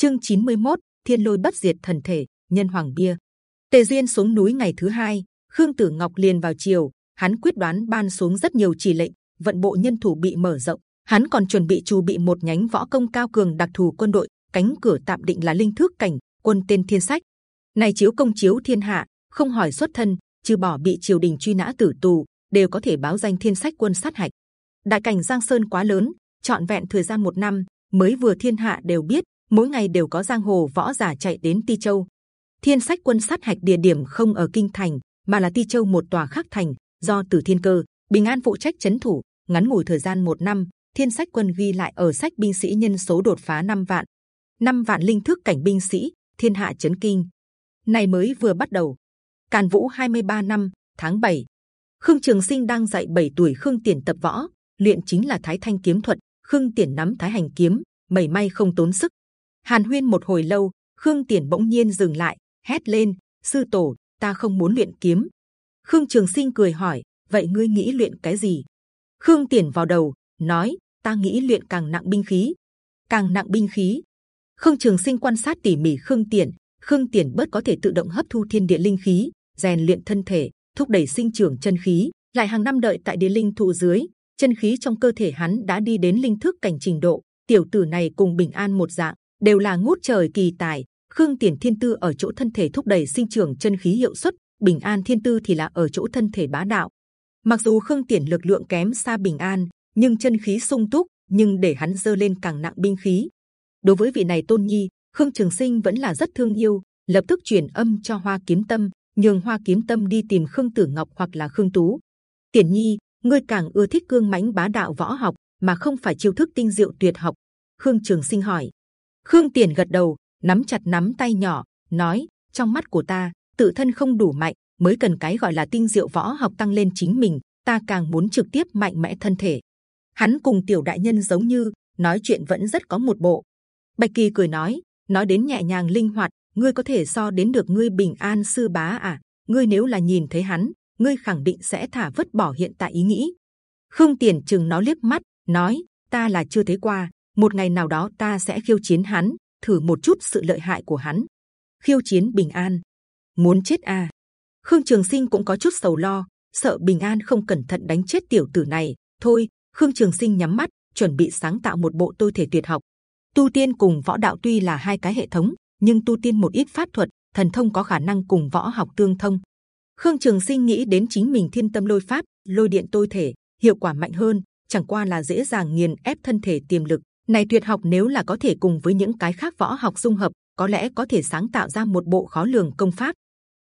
chương 91, thiên lôi bất diệt thần thể nhân hoàng bia. Tề duyên xuống núi ngày thứ hai khương tử ngọc liền vào chiều hắn quyết đoán ban xuống rất nhiều chỉ lệnh vận bộ nhân thủ bị mở rộng. Hắn còn chuẩn bị chu bị một nhánh võ công cao cường đặc thù quân đội cánh cửa tạm định là linh thước cảnh quân tên thiên sách. Này chiếu công chiếu thiên hạ không hỏi xuất thân trừ bỏ bị triều đình truy nã tử tù đều có thể báo danh thiên sách quân sát hạch. Đại cảnh giang sơn quá lớn trọn vẹn thời gian một năm mới vừa thiên hạ đều biết mỗi ngày đều có giang hồ võ giả chạy đến ti châu. Thiên sách quân sát hạch địa điểm không ở kinh thành, mà là ti châu một tòa khác thành, do tử thiên cơ, bình an phụ trách chấn thủ, ngắn ngủi thời gian một năm, thiên sách quân ghi lại ở sách binh sĩ nhân số đột phá 5 vạn. 5 vạn linh thức cảnh binh sĩ, thiên hạ chấn kinh. Này mới vừa bắt đầu. Càn vũ 23 năm, tháng 7 khương trường sinh đang dạy 7 tuổi khương tiền tập võ, luyện chính là thái thanh kiếm thuật. Khương tiền nắm thái hành kiếm mẩy may không tốn sức hàn huyên một hồi lâu, khương tiền bỗng nhiên dừng lại, hét lên, sư tổ, ta không muốn luyện kiếm. Khương trường sinh cười hỏi, vậy ngươi nghĩ luyện cái gì? Khương tiền vào đầu, nói, ta nghĩ luyện càng nặng binh khí. Càng nặng binh khí? Khương trường sinh quan sát tỉ mỉ khương tiền khương tiền bớt có thể tự động hấp thu thiên địa linh khí, rèn luyện thân thể, thúc đẩy sinh trưởng chân khí, lại hàng năm đợi tại địa linh thụ dưới, chân khí trong cơ thể hắn đã đi đến linh thức cảnh trình độ, tiểu tử này cùng bình an một dạng đều là ngút trời kỳ tài. Khương tiền thiên tư ở chỗ thân thể thúc đẩy sinh trưởng chân khí hiệu suất, bình an thiên tư thì là ở chỗ thân thể bá đạo. Mặc dù khương tiền lực lượng kém xa bình an, nhưng chân khí sung túc, nhưng để hắn dơ lên càng nặng binh khí. Đối với vị này tôn nhi, khương trường sinh vẫn là rất thương yêu, lập tức truyền âm cho hoa kiếm tâm, nhường hoa kiếm tâm đi tìm khương tử ngọc hoặc là khương tú. Tiền nhi, ngươi càng ưa thích cương mãnh bá đạo võ học, mà không phải chiêu thức tinh diệu tuyệt học. Khương trường sinh hỏi khương tiền gật đầu, nắm chặt nắm tay nhỏ, nói, trong mắt của ta, tự thân không đủ mạnh, mới cần cái gọi là tinh diệu võ học tăng lên chính mình, ta càng muốn trực tiếp mạnh mẽ thân thể. Hắn cùng tiểu đại nhân giống như, nói chuyện vẫn rất có một bộ. Bạch kỳ cười nói nói đến nhẹ nhàng linh hoạt, ngươi có thể so đến được ngươi bình an sư bá à? Ngươi nếu là nhìn thấy hắn, ngươi khẳng định sẽ thả vứt bỏ hiện tại ý nghĩ. Khương tiền chừng nó liếc mắt, nói, ta là chưa thấy qua một ngày nào đó ta sẽ khiêu chiến hắn, thử một chút sự lợi hại của hắn. Khiêu chiến bình an. Muốn chết à? Khương trường sinh cũng có chút sầu lo, sợ bình an không cẩn thận đánh chết tiểu tử này. Thôi, khương trường sinh nhắm mắt, chuẩn bị sáng tạo một bộ tôi thể tuyệt học. Tu tiên cùng võ đạo tuy là hai cái hệ thống, nhưng tu tiên một ít pháp thuật, thần thông có khả năng cùng võ học tương thông. Khương trường sinh nghĩ đến chính mình thiên tâm lôi pháp, lôi điện tôi thể, hiệu quả mạnh hơn, chẳng qua là dễ dàng nghiền ép thân thể tiềm lực này tuyệt học, nếu là có thể cùng với những cái khác võ học dung hợp, có lẽ có thể sáng tạo ra một bộ khó lường công pháp.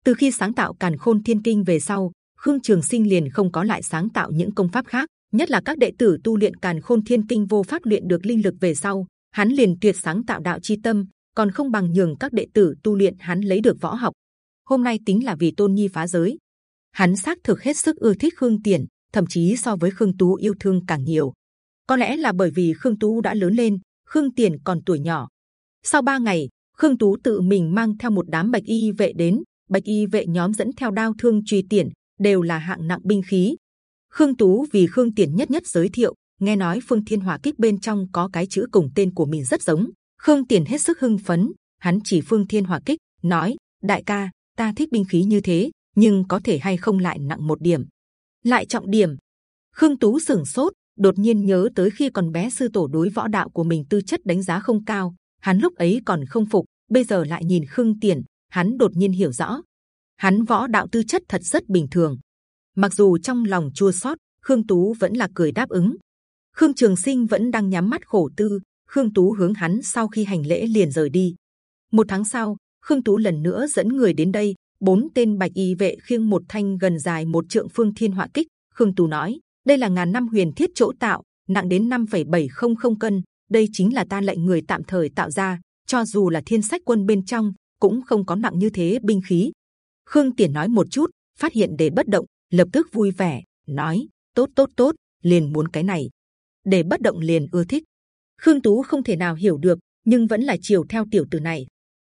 Từ khi sáng tạo càn khôn thiên kinh về sau, khương trường sinh liền không có lại sáng tạo những công pháp khác. Nhất là các đệ tử tu luyện càn khôn thiên kinh vô pháp luyện được linh lực về sau, hắn liền tuyệt sáng tạo đạo chi tâm, còn không bằng nhường các đệ tử tu luyện hắn lấy được võ học. Hôm nay tính là vì tôn nhi phá giới. Hắn xác thực hết sức ưa thích khương tiền thậm chí so với khương tú yêu thương càng nhiều có lẽ là bởi vì khương tú đã lớn lên, khương tiền còn tuổi nhỏ. Sau ba ngày, khương tú tự mình mang theo một đám bạch y vệ đến. Bạch y vệ nhóm dẫn theo đao thương truy tiền đều là hạng nặng binh khí. Khương tú vì khương tiền nhất nhất giới thiệu, nghe nói phương thiên hỏa kích bên trong có cái chữ cùng tên của mình rất giống. Khương tiền hết sức hưng phấn, hắn chỉ phương thiên hỏa kích, nói, đại ca, ta thích binh khí như thế, nhưng có thể hay không lại nặng một điểm? Lại trọng điểm, khương tú sừng sốt đột nhiên nhớ tới khi còn bé sư tổ đối võ đạo của mình tư chất đánh giá không cao, hắn lúc ấy còn không phục, bây giờ lại nhìn khương tiền hắn đột nhiên hiểu rõ. Hắn võ đạo tư chất thật rất bình thường. Mặc dù trong lòng chua xót, khương tú vẫn là cười đáp ứng. Khương trường sinh vẫn đang nhắm mắt khổ tư, khương tú hướng hắn sau khi hành lễ liền rời đi. Một tháng sau, khương tú lần nữa dẫn người đến đây, bốn tên bạch y vệ khiêng một thanh gần dài một trượng phương thiên hỏa kích, khương tú nói đây là ngàn năm huyền thiết chỗ tạo nặng đến 5,700 cân. Đây chính là ta lệnh người tạm thời tạo ra. Cho dù là thiên sách quân bên trong cũng không có nặng như thế binh khí. Khương tiền nói một chút phát hiện để bất động lập tức vui vẻ nói tốt tốt tốt liền muốn cái này. Để bất động liền ưa thích. Khương tú không thể nào hiểu được nhưng vẫn là chiều theo tiểu tử này.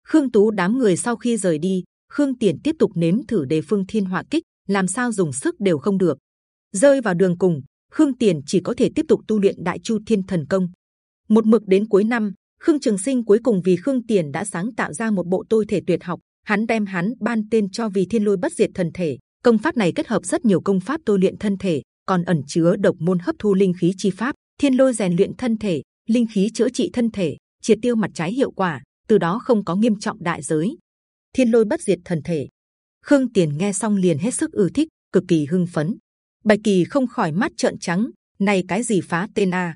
Khương tú đám người sau khi rời đi khương tiền tiếp tục nếm thử đề phương thiên hỏa kích làm sao dùng sức đều không được rơi vào đường cùng khương tiền chỉ có thể tiếp tục tu luyện đại chu thiên thần công một mực đến cuối năm Khương Trường Sinh cuối cùng vì Khương Tiền đã sáng tạo ra một bộ tôi thể tuyệt học, hắn đem hắn ban tên cho vì Thiên Lôi Bất Diệt Thần Thể. Công pháp này kết hợp rất nhiều công pháp tôi luyện thân thể, còn ẩn chứa độc môn hấp thu linh khí chi pháp, Thiên Lôi rèn luyện thân thể, linh khí chữa trị thân thể, triệt tiêu mặt trái hiệu quả, từ đó không có nghiêm trọng đại giới. Thiên Lôi Bất Diệt Thần Thể. Khương Tiền nghe xong liền hết sức ưa thích, cực kỳ hưng phấn. Bạch Kỳ không khỏi mắt trợn trắng, này cái gì phá tên a?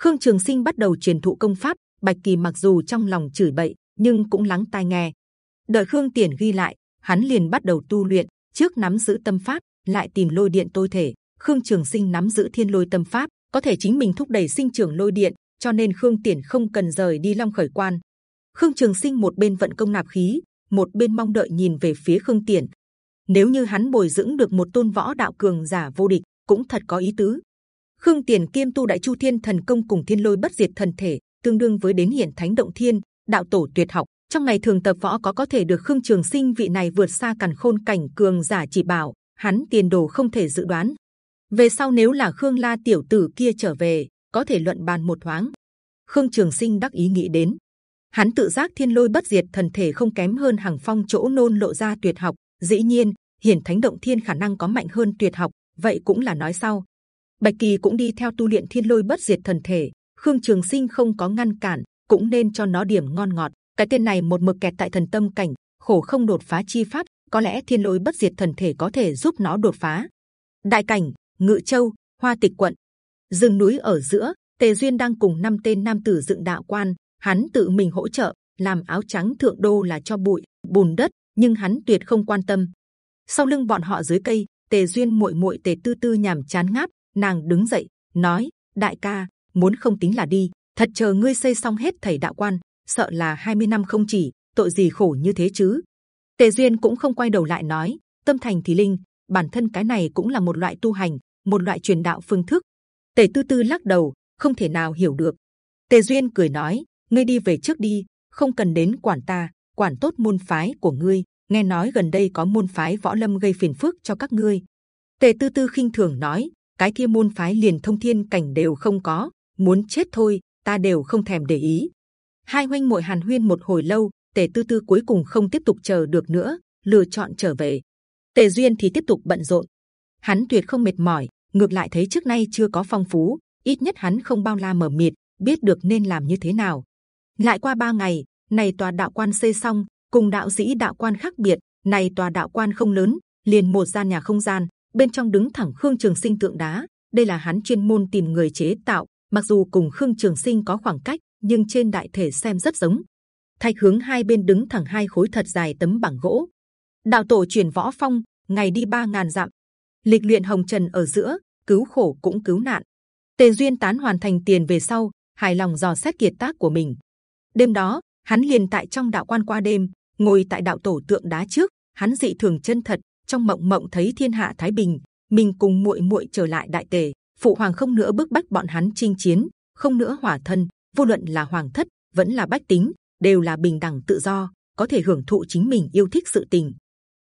Khương Trường Sinh bắt đầu truyền thụ công pháp, Bạch Kỳ mặc dù trong lòng chửi bậy, nhưng cũng lắng tai nghe. Đợi Khương Tiền ghi lại, hắn liền bắt đầu tu luyện. Trước nắm giữ tâm pháp, lại tìm lôi điện tôi thể. Khương Trường Sinh nắm giữ thiên lôi tâm pháp, có thể chính mình thúc đẩy sinh trưởng lôi điện, cho nên Khương Tiền không cần rời đi Long Khởi Quan. Khương Trường Sinh một bên vận công nạp khí, một bên mong đợi nhìn về phía Khương Tiền. Nếu như hắn bồi dưỡng được một tôn võ đạo cường giả vô địch, cũng thật có ý tứ. Khương Tiền kiêm tu Đại Chu Thiên Thần Công cùng Thiên Lôi Bất Diệt Thần Thể, tương đương với đến hiển thánh động thiên đạo tổ tuyệt học. Trong ngày thường tập võ có có thể được khương trường sinh vị này vượt xa càn khôn cảnh cường giả chỉ bảo hắn tiền đồ không thể dự đoán. Về sau nếu là khương la tiểu tử kia trở về có thể luận bàn một thoáng. Khương trường sinh đắc ý nghĩ đến. Hắn tự giác thiên lôi bất diệt thần thể không kém hơn hàng phong chỗ nôn lộ ra tuyệt học dĩ nhiên hiển thánh động thiên khả năng có mạnh hơn tuyệt học vậy cũng là nói sau bạch kỳ cũng đi theo tu luyện thiên lôi bất diệt thần thể Khương Trường Sinh không có ngăn cản, cũng nên cho nó điểm ngon ngọt. Cái tên này một mực kẹt tại thần tâm cảnh, khổ không đột phá chi pháp, có lẽ thiên lôi bất diệt thần thể có thể giúp nó đột phá. Đại cảnh, Ngự Châu, Hoa Tịch quận, rừng núi ở giữa, Tề Duyên đang cùng năm tên nam tử dựng đạo quan, hắn tự mình hỗ trợ, làm áo trắng thượng đô là cho bụi, bùn đất, nhưng hắn tuyệt không quan tâm. Sau lưng bọn họ dưới cây, Tề Duyên muội muội Tề Tư Tư nhảm chán ngáp, nàng đứng dậy nói: Đại ca, muốn không tính là đi thật chờ ngươi xây xong hết thầy đạo quan sợ là 20 năm không chỉ tội gì khổ như thế chứ? Tề duyên cũng không quay đầu lại nói tâm thành thì linh bản thân cái này cũng là một loại tu hành một loại truyền đạo phương thức. Tề tư tư lắc đầu không thể nào hiểu được. Tề duyên cười nói ngươi đi về trước đi không cần đến quản ta quản tốt môn phái của ngươi. Nghe nói gần đây có môn phái võ lâm gây phiền phức cho các ngươi. Tề tư tư khinh thường nói, cái kia môn phái liền thông thiên cảnh đều không có, muốn chết thôi, ta đều không thèm để ý. Hai huynh muội hàn huyên một hồi lâu, tề tư tư cuối cùng không tiếp tục chờ được nữa, lựa chọn trở về. Tề duyên thì tiếp tục bận rộn. Hắn tuyệt không mệt mỏi, ngược lại thấy trước nay chưa có phong phú, ít nhất hắn không bao la mờ mịt, biết được nên làm như thế nào. Lại qua ba ngày này tòa đạo quan xây xong, cùng đạo sĩ đạo quan khác biệt, này tòa đạo quan không lớn, liền một gian nhà không gian, bên trong đứng thẳng khương trường sinh tượng đá. Đây là hắn chuyên môn tìm người chế tạo, mặc dù cùng khương trường sinh có khoảng cách, nhưng trên đại thể xem rất giống. Thạch hướng hai bên đứng thẳng hai khối thật dài tấm bảng gỗ. Đạo tổ truyền võ phong, ngày đi ba ngàn dặm. Lịch luyện hồng trần ở giữa, cứu khổ cũng cứu nạn. Tề duyên tán hoàn thành tiền về sau, hài lòng dò xét kiệt tác của mình. Đêm đó hắn liền tại trong đạo quan qua đêm ngồi tại đạo tổ tượng đá trước hắn dị thường chân thật trong mộng mộng thấy thiên hạ thái bình mình cùng muội muội trở lại đại tề phụ hoàng không nữa bức bách bọn hắn chinh chiến, không nữa hỏa thân, vô luận là hoàng thất vẫn là bách tính đều là bình đẳng tự do, có thể hưởng thụ chính mình yêu thích sự tình.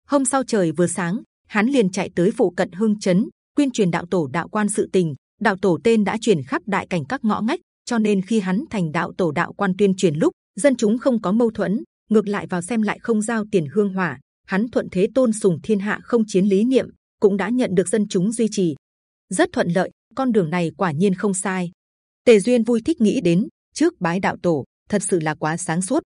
Hôm sau trời vừa sáng, hắn liền chạy tới phụ cận hương chấn, quyên truyền đạo tổ đạo quan sự tình. Đạo tổ tên đã truyền khắp đại cảnh các ngõ ngách, cho nên khi hắn thành đạo tổ đạo quan tuyên truyền lúc dân chúng không có mâu thuẫn, ngược lại vào xem lại không giao tiền hương hỏa. Hắn thuận thế tôn sùng thiên hạ không chiến lý niệm, cũng đã nhận được dân chúng duy trì, rất thuận lợi con đường này quả nhiên không sai. Tề duyên vui thích nghĩ đến trước bái đạo tổ, thật sự là quá sáng suốt.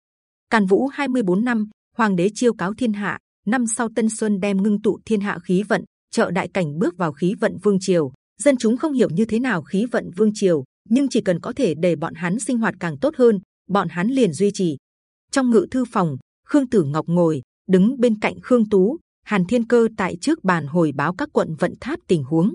Càn Vũ 24 năm, Hoàng đế chiêu cáo thiên hạ. Năm sau Tân Xuân đem ngưng tụ thiên hạ khí vận, trợ đại cảnh bước vào khí vận vương triều. Dân chúng không hiểu như thế nào khí vận vương triều, nhưng chỉ cần có thể để bọn hắn sinh hoạt càng tốt hơn, bọn hắn liền duy trì. Trong ngự thư phòng, Khương Tử Ngọc ngồi đứng bên cạnh Khương Tú, Hàn Thiên Cơ tại trước bàn hồi báo các quận vận tháp tình huống.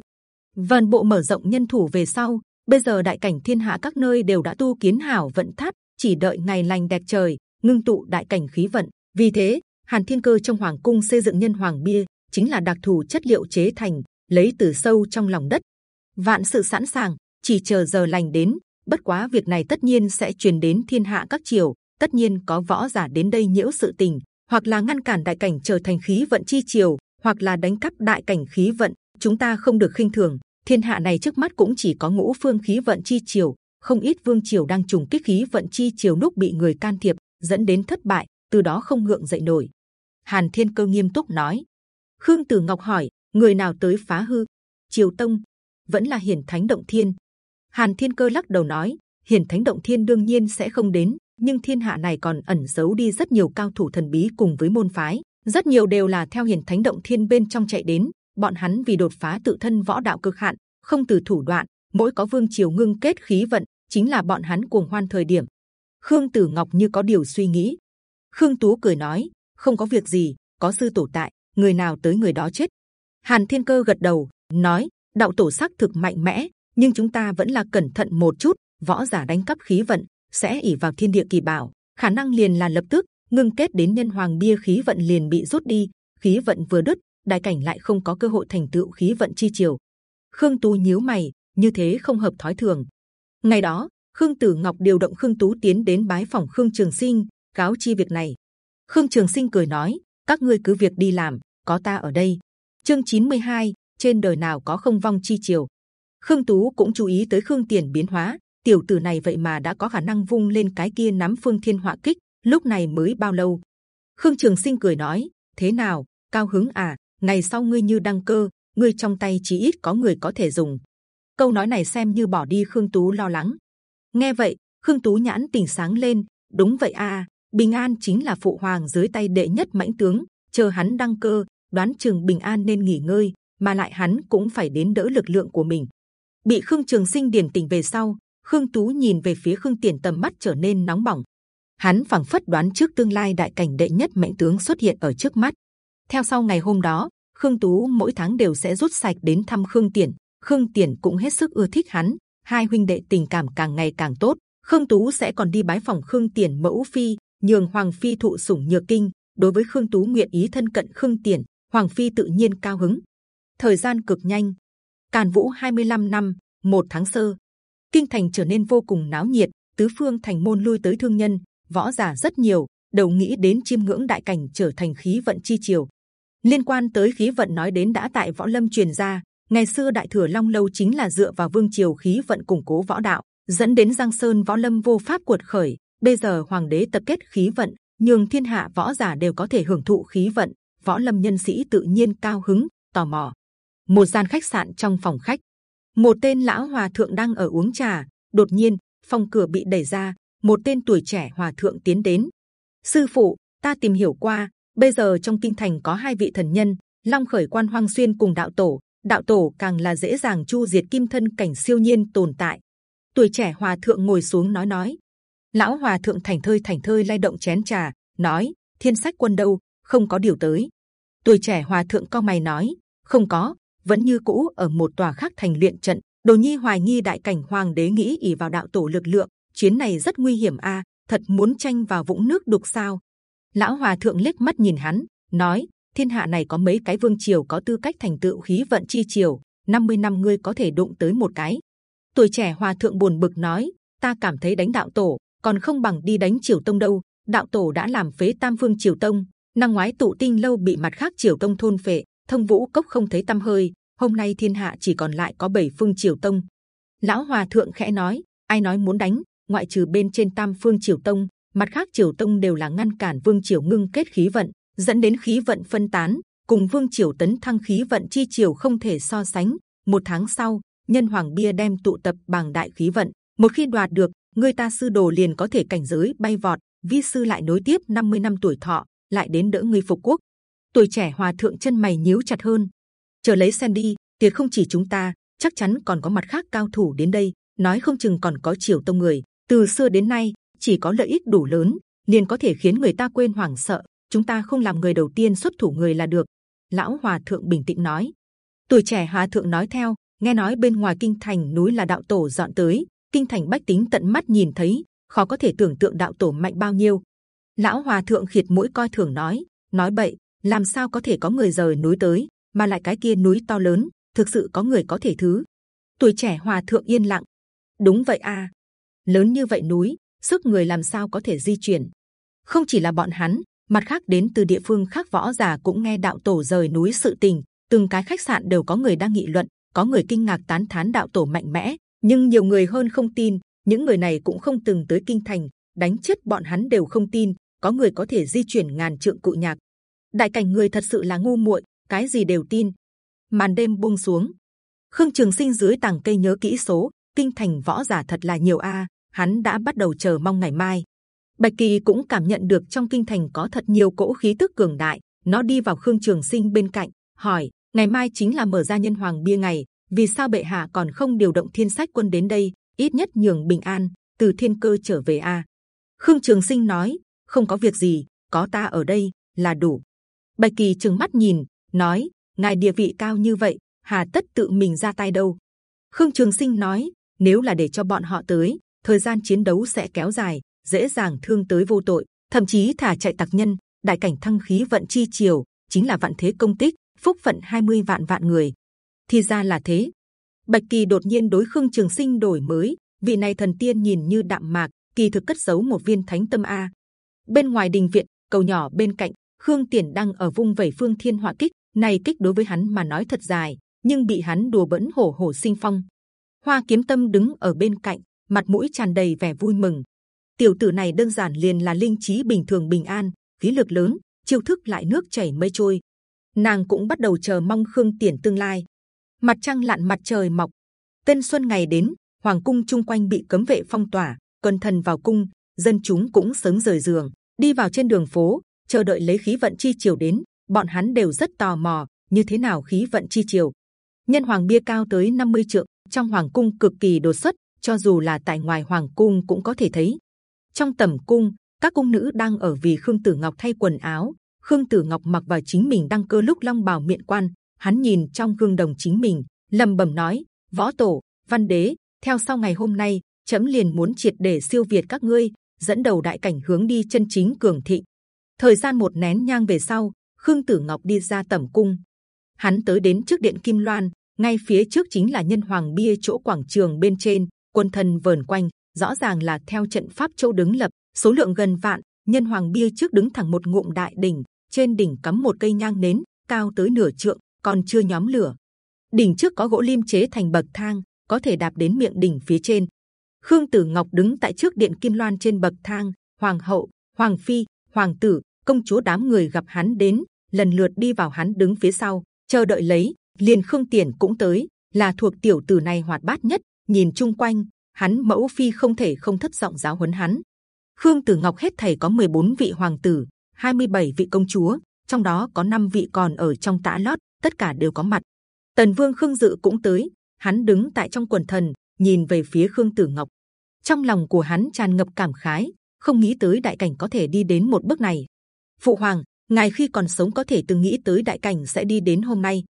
Vân bộ mở rộng nhân thủ về sau, bây giờ đại cảnh thiên hạ các nơi đều đã tu kiến hảo vận tháp, chỉ đợi ngày lành đẹp trời, ngưng tụ đại cảnh khí vận. Vì thế, Hàn Thiên Cơ trong hoàng cung xây dựng nhân hoàng bia, chính là đặc thù chất liệu chế thành, lấy từ sâu trong lòng đất. Vạn sự sẵn sàng, chỉ chờ giờ lành đến. Bất quá việc này tất nhiên sẽ truyền đến thiên hạ các triều, tất nhiên có võ giả đến đây nhiễu sự tình, hoặc là ngăn cản đại cảnh trở thành khí vận chi triều, hoặc là đánh cắp đại cảnh khí vận. Chúng ta không được khinh thường. Thiên hạ này trước mắt cũng chỉ có ngũ phương khí vận chi triều không ít vương triều đang trùng kích khí vận chi triều lúc bị người can thiệp dẫn đến thất bại từ đó không ngượng dậy nổi. Hàn thiên cơ nghiêm túc nói. Khương tử ngọc hỏi người nào tới phá hư? Triều tông. Vẫn là hiển thánh động thiên hàn thiên cơ lắc đầu nói hiển thánh động thiên đương nhiên sẽ không đến, nhưng thiên hạ này còn ẩn giấu đi rất nhiều cao thủ thần bí cùng với môn phái. Rất nhiều đều là theo hiển thánh động thiên bên trong chạy đến. Bọn hắn vì đột phá tự thân võ đạo cực hạn, không từ thủ đoạn, mỗi có vương triều ngưng kết khí vận, chính là bọn hắn cuồng hoan thời điểm. Khương tử ngọc như có điều suy nghĩ. Khương tú cười nói, không có việc gì, có sư tổ tại, người nào tới người đó chết. Hàn thiên cơ gật đầu, nói, đạo tổ sắc thực mạnh mẽ nhưng chúng ta vẫn là cẩn thận một chút võ giả đánh cắp khí vận sẽ ỉ vào thiên địa kỳ bảo khả năng liền là lập tức ngưng kết đến nhân hoàng bia khí vận liền bị rút đi khí vận vừa đứt đại cảnh lại không có cơ hội thành tựu khí vận chi chiều khương tú nhíu mày như thế không hợp thói thường. Ngày đó khương tử ngọc điều động khương tú tiến đến bái phòng khương trường sinh cáo chi việc này. Khương trường sinh cười nói các ngươi cứ việc đi làm có ta ở đây. Chương 92, trên đời nào có không vong chi chiều khương tú cũng chú ý tới khương tiền biến hóa. Tiểu tử này vậy mà đã có khả năng vung lên cái kia nắm phương thiên họa kích lúc này mới bao lâu? Khương trường sinh cười nói thế nào cao hứng à ngày sau ngươi như đăng cơ ngươi trong tay chỉ ít có người có thể dùng. Câu nói này xem như bỏ đi khương tú lo lắng. Nghe vậy khương tú nhãn tỉnh sáng lên đúng vậy à, bình an chính là phụ hoàng dưới tay đệ nhất mãnh tướng chờ hắn đăng cơ đoán chừng bình an nên nghỉ ngơi mà lại hắn cũng phải đến đỡ lực lượng của mình bị khương trường sinh điển tình về sau, khương tú nhìn về phía khương tiền tầm mắt trở nên nóng bỏng. Hắn phảng phất đoán trước tương lai đại cảnh đệ nhất mệnh tướng xuất hiện ở trước mắt. Theo sau ngày hôm đó, khương tú mỗi tháng đều sẽ rút sạch đến thăm khương tiền. Khương tiền cũng hết sức ưa thích hắn, hai huynh đệ tình cảm càng ngày càng tốt. Khương tú sẽ còn đi bái phòng khương tiền mẫu phi, nhường hoàng phi thụ sủng nhược kinh. Đối với khương tú nguyện ý thân cận khương tiền, hoàng phi tự nhiên cao hứng. Thời gian cực nhanh càn vũ 25 năm, một tháng sơ. Kinh thành trở nên vô cùng náo nhiệt, tứ phương thành môn lui tới thương nhân, võ giả rất nhiều, đầu nghĩ đến chiêm ngưỡng đại cảnh trở thành khí vận chi triều. Liên quan tới khí vận nói đến đã tại võ lâm truyền ra, ngày xưa đại thừa long lâu chính là dựa vào vương triều khí vận củng cố võ đạo, dẫn đến giang sơn võ lâm vô pháp cuột khởi. Bây giờ hoàng đế tập kết khí vận, nhường thiên hạ võ giả đều có thể hưởng thụ khí vận, võ lâm nhân sĩ tự nhiên cao hứng, tò mò một gian khách sạn trong phòng khách. Một tên lão hòa thượng đang ở uống trà. Đột nhiên, phòng cửa bị đẩy ra, một tên tuổi trẻ hòa thượng tiến đến. Sư phụ, ta tìm hiểu qua, bây giờ trong kinh thành có hai vị thần nhân, long khởi quan hoang xuyên cùng đạo tổ. Đạo tổ càng là dễ dàng chu diệt kim thân cảnh siêu nhiên tồn tại. Tuổi trẻ hòa thượng ngồi xuống nói nói. Lão hòa thượng thành thơi thành thơi, lay động chén trà, nói, thiên sách quân đâu? Không có điều tới. Tuổi trẻ hòa thượng co mày nói, không có vẫn như cũ ở một tòa khác thành luyện trận. Đồ nhi hoài nghi đại cảnh hoàng đế nghĩ ỉ vào đạo tổ lực lượng. Chiến này rất nguy hiểm a, thật muốn tranh vào vũng nước đục sao? Lão hòa thượng liếc mắt nhìn hắn, nói, thiên hạ này có mấy cái vương triều có tư cách thành tựu khí vận chi triều 50 năm ngươi có thể đụng tới một cái. Tuổi trẻ hòa thượng buồn bực nói, ta cảm thấy đánh đạo tổ, còn không bằng đi đánh triều tông đâu. Đạo tổ đã làm phế tam phương triều tông, năm ngoái tụ tinh lâu bị mặt khác triều tông thôn phệ, thông vũ cốc không thấy tâm hơi hôm nay thiên hạ chỉ còn lại có bảy phương triều tông. Lão hòa thượng khẽ nói, ai nói muốn đánh, ngoại trừ bên trên tam phương triều tông, mặt khác triều tông đều là ngăn cản vương triều ngưng kết khí vận, dẫn đến khí vận phân tán, cùng vương triều tấn thăng khí vận chi triều không thể so sánh. Một tháng sau, nhân hoàng bia đem tụ tập bằng đại khí vận. Một khi đoạt được, người ta sư đồ liền có thể cảnh giới bay vọt. Vi sư lại nối tiếp 50 năm tuổi thọ, lại đến đỡ người phục quốc. Tuổi trẻ hòa thượng chân mày nhíu chặt hơn chờ lấy xem đi tuyệt không chỉ chúng ta, chắc chắn còn có mặt khác cao thủ đến đây. Nói không chừng còn có triều tông người. Từ xưa đến nay, chỉ có lợi ích đủ lớn, liền có thể khiến người ta quên hoảng sợ. Chúng ta không làm người đầu tiên xuất thủ người là được. Lão hòa thượng bình tĩnh nói. Tuổi trẻ hòa thượng nói theo, nghe nói bên ngoài kinh thành núi là đạo tổ dọn tới. Kinh thành bách tính tận mắt nhìn thấy, khó có thể tưởng tượng đạo tổ mạnh bao nhiêu. Lão hòa thượng khiệt mũi coi thường nói. Nói bậy, làm sao có thể có người rời núi tới? Mà lại cái kia núi to lớn, thực sự có người có thể thứ. Tuổi trẻ hòa thượng yên lặng. Đúng vậy a. Lớn như vậy núi, sức người làm sao có thể di chuyển? Không chỉ là bọn hắn, mặt khác đến từ địa phương khác võ giả cũng nghe đạo tổ rời núi sự tình. Từng cái khách sạn đều có người đang nghị luận, có người kinh ngạc tán thán đạo tổ mạnh mẽ, nhưng nhiều người hơn không tin. Những người này cũng không từng tới kinh thành, đánh chết bọn hắn đều không tin, có người có thể di chuyển ngàn trượng cự nhạc. Đại cảnh người thật sự là ngu muội cái gì đều tin. Màn đêm buông xuống. Khương trường sinh dưới tàng cây nhớ kỹ số, kinh thành võ giả thật là nhiều a, hắn đã bắt đầu chờ mong ngày mai. Bạch kỳ cũng cảm nhận được trong kinh thành có thật nhiều cỗ khí tức cường đại, nó đi vào khương trường sinh bên cạnh, hỏi, ngày mai chính là mở ra nhân hoàng bia ngày, vì sao bệ hạ còn không điều động thiên sách quân đến đây, ít nhất nhường bình an, từ thiên cơ trở về a? Khương trường sinh nói, không có việc gì, có ta ở đây là đủ. Bạch kỳ trừng mắt nhìn nói, ngài địa vị cao như vậy, hà tất tự mình ra tay đâu? Khương trường sinh nói, nếu là để cho bọn họ tới, thời gian chiến đấu sẽ kéo dài, dễ dàng thương tới vô tội. Thậm chí thả chạy tặc nhân, đại cảnh thăng khí vận chi chiều chính là vạn thế công tích, phúc phận 20 vạn vạn người. Thì ra là thế. Bạch kỳ đột nhiên đối khương trường sinh đổi mới, vị này thần tiên nhìn như đạm mạc, kỳ thực cất giấu một viên thánh tâm a. Bên ngoài đình viện, cầu nhỏ bên cạnh, khương tiền đang ở vung vẩy phương thiên hỏa kích này kích đối với hắn mà nói thật dài, nhưng bị hắn đùa bỡn hổ hổ sinh phong. Hoa kiếm tâm đứng ở bên cạnh, mặt mũi tràn đầy vẻ vui mừng. Tiểu tử này đơn giản liền là linh trí bình thường bình an, khí lực lớn, chiêu thức lại nước chảy mây trôi. Nàng cũng bắt đầu chờ mong khương tiền tương lai. Mặt trăng lặn mặt trời mọc. Tên xuân ngày đến, hoàng cung chung quanh bị cấm vệ phong tỏa cơn thần vào cung, dân chúng cũng sớm rời giường, đi vào trên đường phố, chờ đợi lấy khí vận chi chiều đến bọn hắn đều rất tò mò, như thế nào khí vận chi chiều nhân hoàng bia cao tới 50 trượng, trong hoàng cung cực kỳ đột xuất, cho dù là tại ngoài hoàng cung cũng có thể thấy. Trong tầm cung, các cung nữ đang ở vì khương tử ngọc thay quần áo. Khương tử ngọc mặc vào chính mình đăng cơ lúc long bào miệng quan, hắn nhìn trong gương đồng chính mình lầm bầm nói, võ tổ, văn đế, theo sau ngày hôm nay, chấm liền muốn triệt để siêu việt các ngươi, dẫn đầu đại cảnh hướng đi chân chính cường thịnh thời gian một nén nhang về sau khương tử ngọc đi ra tẩm cung. Hắn tới đến trước điện kim loan, ngay phía trước chính là nhân hoàng bia chỗ quảng trường bên trên, quân thần vờn quanh, rõ ràng là theo trận pháp châu đứng lập, số lượng gần vạn, nhân hoàng bia trước đứng thẳng một ngụm đại đỉnh, trên đỉnh cắm một cây nhang nến, cao tới nửa trượng, còn chưa nhóm lửa. Đỉnh trước có gỗ lim chế thành bậc thang, có thể đạp đến miệng đỉnh phía trên. Khương tử ngọc đứng tại trước điện kim loan trên bậc thang, hoàng hậu, hoàng phi, hoàng tử công chúa đám người gặp hắn đến, lần lượt đi vào hắn đứng phía sau, chờ đợi lấy, liền khương tiền cũng tới, là thuộc tiểu tử này hoạt bát nhất, nhìn chung quanh, hắn mẫu phi không thể không thất giọng giáo huấn hắn. Khương tử ngọc hết thầy có 14 vị hoàng tử 27 vị công chúa, trong đó có 5 vị còn ở trong tã lót, tất cả đều có mặt. Tần vương khương dự cũng tới, hắn đứng tại trong quần thần, nhìn về phía khương tử ngọc. Trong lòng của hắn tràn ngập cảm khái, không nghĩ tới đại cảnh có thể đi đến một bước này phụ hoàng, ngài khi còn sống có thể từng nghĩ tới đại cảnh sẽ đi đến hôm nay.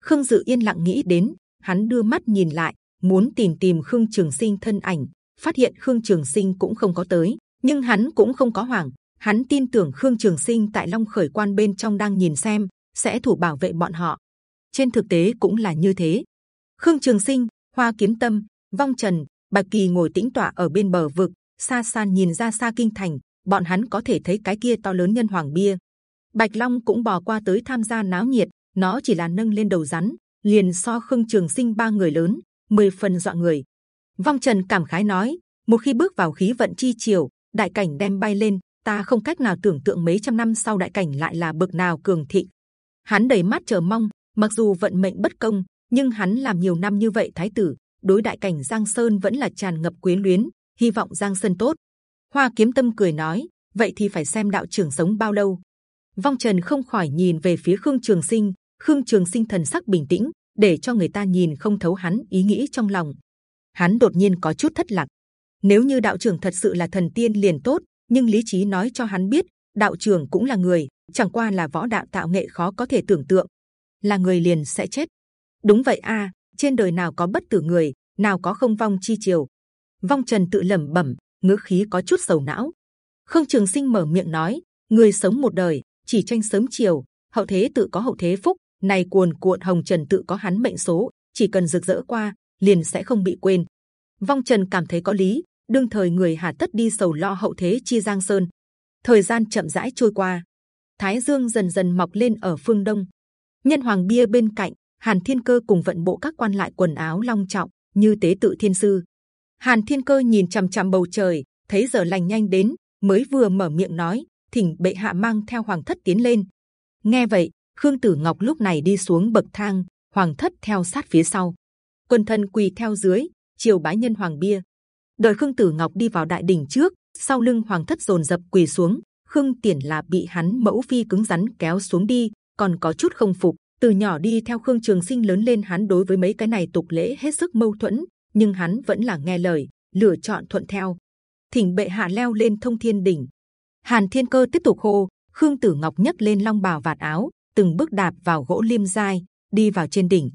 Khương dự yên lặng nghĩ đến, hắn đưa mắt nhìn lại, muốn tìm tìm khương trường sinh thân ảnh, phát hiện khương trường sinh cũng không có tới, nhưng hắn cũng không có hoảng. Hắn tin tưởng khương trường sinh tại long khởi quan bên trong đang nhìn xem, sẽ thủ bảo vệ bọn họ. Trên thực tế cũng là như thế. Khương trường sinh, hoa kiếm tâm, vong trần, bạch kỳ ngồi tĩnh tọa ở bên bờ vực, xa xa nhìn ra xa kinh thành bọn hắn có thể thấy cái kia to lớn nhân hoàng bia. Bạch long cũng bò qua tới tham gia náo nhiệt, nó chỉ là nâng lên đầu rắn, liền so khương trường sinh ba người lớn, mười phần dọa người. Vong trần cảm khái nói, một khi bước vào khí vận chi chiều đại cảnh đem bay lên, ta không cách nào tưởng tượng mấy trăm năm sau đại cảnh lại là bậc nào cường thịnh. Hắn đầy mắt chờ mong, mặc dù vận mệnh bất công, nhưng hắn làm nhiều năm như vậy thái tử, đối đại cảnh giang sơn vẫn là tràn ngập quyến luyến, hy vọng giang sơn tốt hoa kiếm tâm cười nói, vậy thì phải xem đạo trưởng sống bao lâu? Vong trần không khỏi nhìn về phía khương trường sinh. Khương trường sinh thần sắc bình tĩnh, để cho người ta nhìn không thấu hắn ý nghĩ trong lòng. Hắn đột nhiên có chút thất lạc. Nếu như đạo trưởng thật sự là thần tiên liền tốt, nhưng lý trí nói cho hắn biết, đạo trưởng cũng là người, chẳng qua là võ đạo tạo nghệ khó có thể tưởng tượng. Là người liền sẽ chết. Đúng vậy a, trên đời nào có bất tử người, nào có không vong chi chiều? Vong trần tự lẩm bẩm ngữ khí có chút sầu não. Khương trường sinh mở miệng nói, người sống một đời, chỉ tranh sớm chiều, hậu thế tự có hậu thế phúc, này cuồn cuộn hồng trần tự có hắn mệnh số, chỉ cần rực rỡ qua, liền sẽ không bị quên. Vong trần cảm thấy có lý, đương thời người hà tất đi sầu lo hậu thế chi giang sơn. Thời gian chậm rãi trôi qua. Thái dương dần dần mọc lên ở phương đông. Nhân hoàng bia bên cạnh, hàn thiên cơ cùng vận bộ các quan lại quần áo long trọng, như tế tự thiên sư. Hàn Thiên Cơ nhìn c h ầ m c h ầ m bầu trời, thấy giờ lành nhanh đến, mới vừa mở miệng nói, thỉnh bệ hạ mang theo hoàng thất tiến lên. Nghe vậy, Khương Tử Ngọc lúc này đi xuống bậc thang, hoàng thất theo sát phía sau. Quân thân quỳ theo dưới, triều bái nhân hoàng bia. Đợi Khương Tử Ngọc đi vào đại đỉnh trước, sau lưng hoàng thất rồn rập quỳ xuống. Khương Tiền là bị hắn mẫu phi cứng rắn kéo xuống đi, còn có chút không phục. Từ nhỏ đi theo Khương Trường Sinh lớn lên, hắn đối với mấy cái này tục lễ hết sức mâu thuẫn, nhưng hắn vẫn là nghe lời, lựa chọn thuận theo. Thỉnh bệ hạ leo lên thông thiên đỉnh. Hàn Thiên Cơ tiếp tục hô. Khương Tử Ngọc nhấc lên long bào vạt áo, từng bước đạp vào gỗ liêm giai, đi vào trên đỉnh.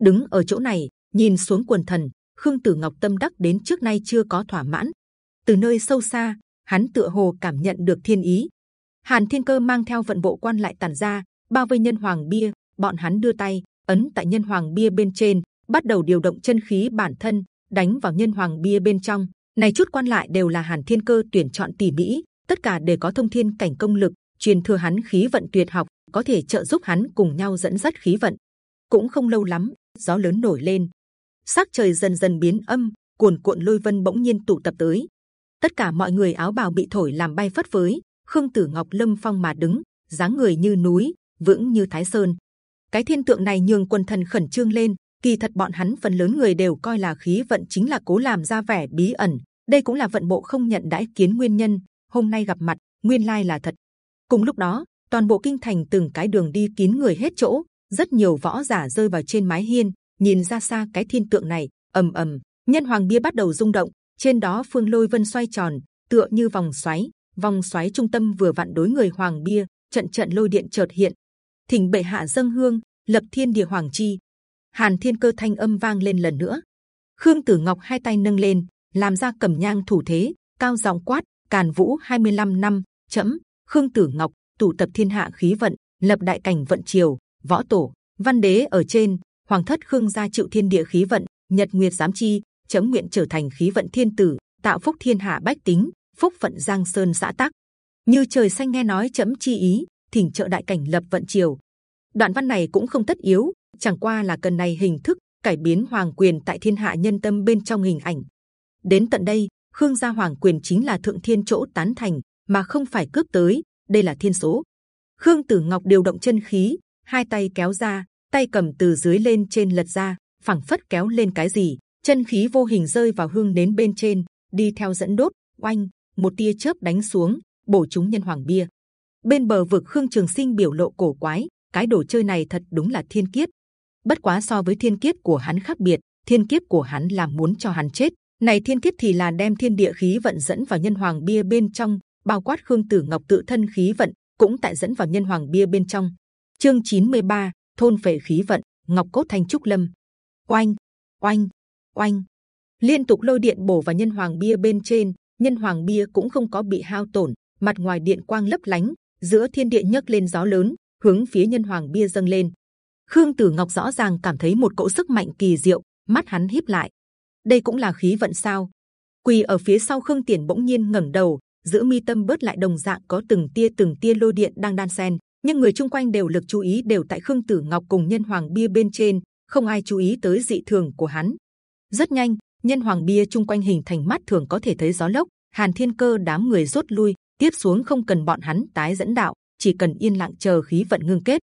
Đứng ở chỗ này, nhìn xuống quần thần, Khương Tử Ngọc tâm đắc đến trước nay chưa có thỏa mãn. Từ nơi sâu xa, hắn tựa hồ cảm nhận được thiên ý. Hàn Thiên Cơ mang theo vận bộ quan lại tản ra, bao vây nhân hoàng bia, bọn hắn đưa tay ấn tại nhân hoàng bia bên trên, bắt đầu điều động chân khí bản thân đánh vào nhân hoàng bia bên trong. Này chút quan lại đều là Hàn Thiên Cơ tuyển chọn tỉ mỹ tất cả đều có thông thiên cảnh công lực, truyền thừa hắn khí vận tuyệt học, có thể trợ giúp hắn cùng nhau dẫn dắt khí vận. Cũng không lâu lắm, gió lớn nổi lên, sắc trời dần dần biến âm, cuồn cuộn lôi vân bỗng nhiên tụ tập tới. Tất cả mọi người áo bào bị thổi làm bay phất phới. Khương Tử Ngọc lâm phong mà đứng, dáng người như núi, vững như Thái Sơn. Cái thiên tượng này nhường quân thần khẩn trương lên, kỳ thật bọn hắn phần lớn người đều coi là khí vận chính là cố làm ra vẻ bí ẩn. Đây cũng là vận bộ không nhận đãi kiến nguyên nhân. Hôm nay gặp mặt, nguyên lai là thật. Cùng lúc đó, toàn bộ kinh thành từng cái đường đi kín người hết chỗ. Rất nhiều võ giả rơi vào trên mái hiên, nhìn ra xa cái thiên tượng này, ầm ầm, nhân hoàng bia bắt đầu rung động. Trên đó phương lôi vân xoay tròn, tựa như vòng xoáy. Vòng xoáy trung tâm vừa vặn đối người hoàng bia, trận trận lôi điện chợt hiện. Thỉnh bệ hạ dâng hương, lập thiên địa hoàng chi. Hàn Thiên Cơ thanh âm vang lên lần nữa. Khương Tử Ngọc hai tay nâng lên, làm ra cầm nhang thủ thế, cao giọng quát: Càn Vũ 25 năm, chấm Khương Tử Ngọc tụ tập thiên hạ khí vận, lập đại cảnh vận triều, võ tổ, văn đế ở trên, hoàng thất Khương gia chịu thiên địa khí vận, nhật nguyệt giám chi, chấm nguyện trở thành khí vận thiên tử, tạo phúc thiên hạ bách tính, phúc phận giang sơn xã tắc. Như trời xanh nghe nói chấm chi ý, thỉnh trợ đại cảnh lập vận triều. Đoạn văn này cũng không tất yếu, chẳng qua là cần này hình thức cải biến hoàng quyền tại thiên hạ nhân tâm bên trong hình ảnh. Đến tận đây, khương gia hoàng quyền chính là thượng thiên chỗ tán thành, mà không phải cướp tới. Đây là thiên số. Khương Tử Ngọc điều động chân khí, hai tay kéo ra, tay cầm từ dưới lên trên lật ra, phẳng phất kéo lên cái gì, chân khí vô hình rơi vào hương đến bên trên, đi theo dẫn đốt, oanh, một tia chớp đánh xuống, bổ chúng nhân hoàng bia. Bên bờ vực Khương Trường Sinh biểu lộ cổ quái, cái đồ chơi này thật đúng là thiên kiếp, bất quá so với thiên kiếp của hắn khác biệt thiên kiếp của hắn là muốn cho hắn chết. Này thiên kiếp thì là đem thiên địa khí vận dẫn vào nhân hoàng bia bên trong bao quát khương tử ngọc tự thân khí vận cũng tại dẫn vào nhân hoàng bia bên trong. Chương 93, thôn phệ khí vận ngọc cốt thành trúc lâm. Oanh oanh oanh. Liên tục lôi điện bổ vào nhân hoàng bia bên trên nhân hoàng bia cũng không có bị hao tổn mặt ngoài điện quang lấp lánh giữa thiên địa nhấc lên gió lớn hướng phía nhân hoàng bia dâng lên. Khương Tử Ngọc rõ ràng cảm thấy một cỗ sức mạnh kỳ diệu, mắt hắn híp lại. Đây cũng là khí vận sao? Quỳ ở phía sau Khương Tiền bỗng nhiên ngẩng đầu, giữa mi tâm bớt lại đồng dạng có từng tia từng tia lôi điện đang đan xen, nhưng người chung quanh đều lực chú ý đều tại Khương Tử Ngọc cùng Nhân Hoàng bia bên trên, không ai chú ý tới dị thường của hắn. Rất nhanh, Nhân Hoàng bia chung quanh hình thành mắt thường có thể thấy gió lốc. Hàn Thiên Cơ đám người rút lui, tiếp xuống không cần bọn hắn tái dẫn đạo, chỉ cần yên lặng chờ khí vận ngưng kết.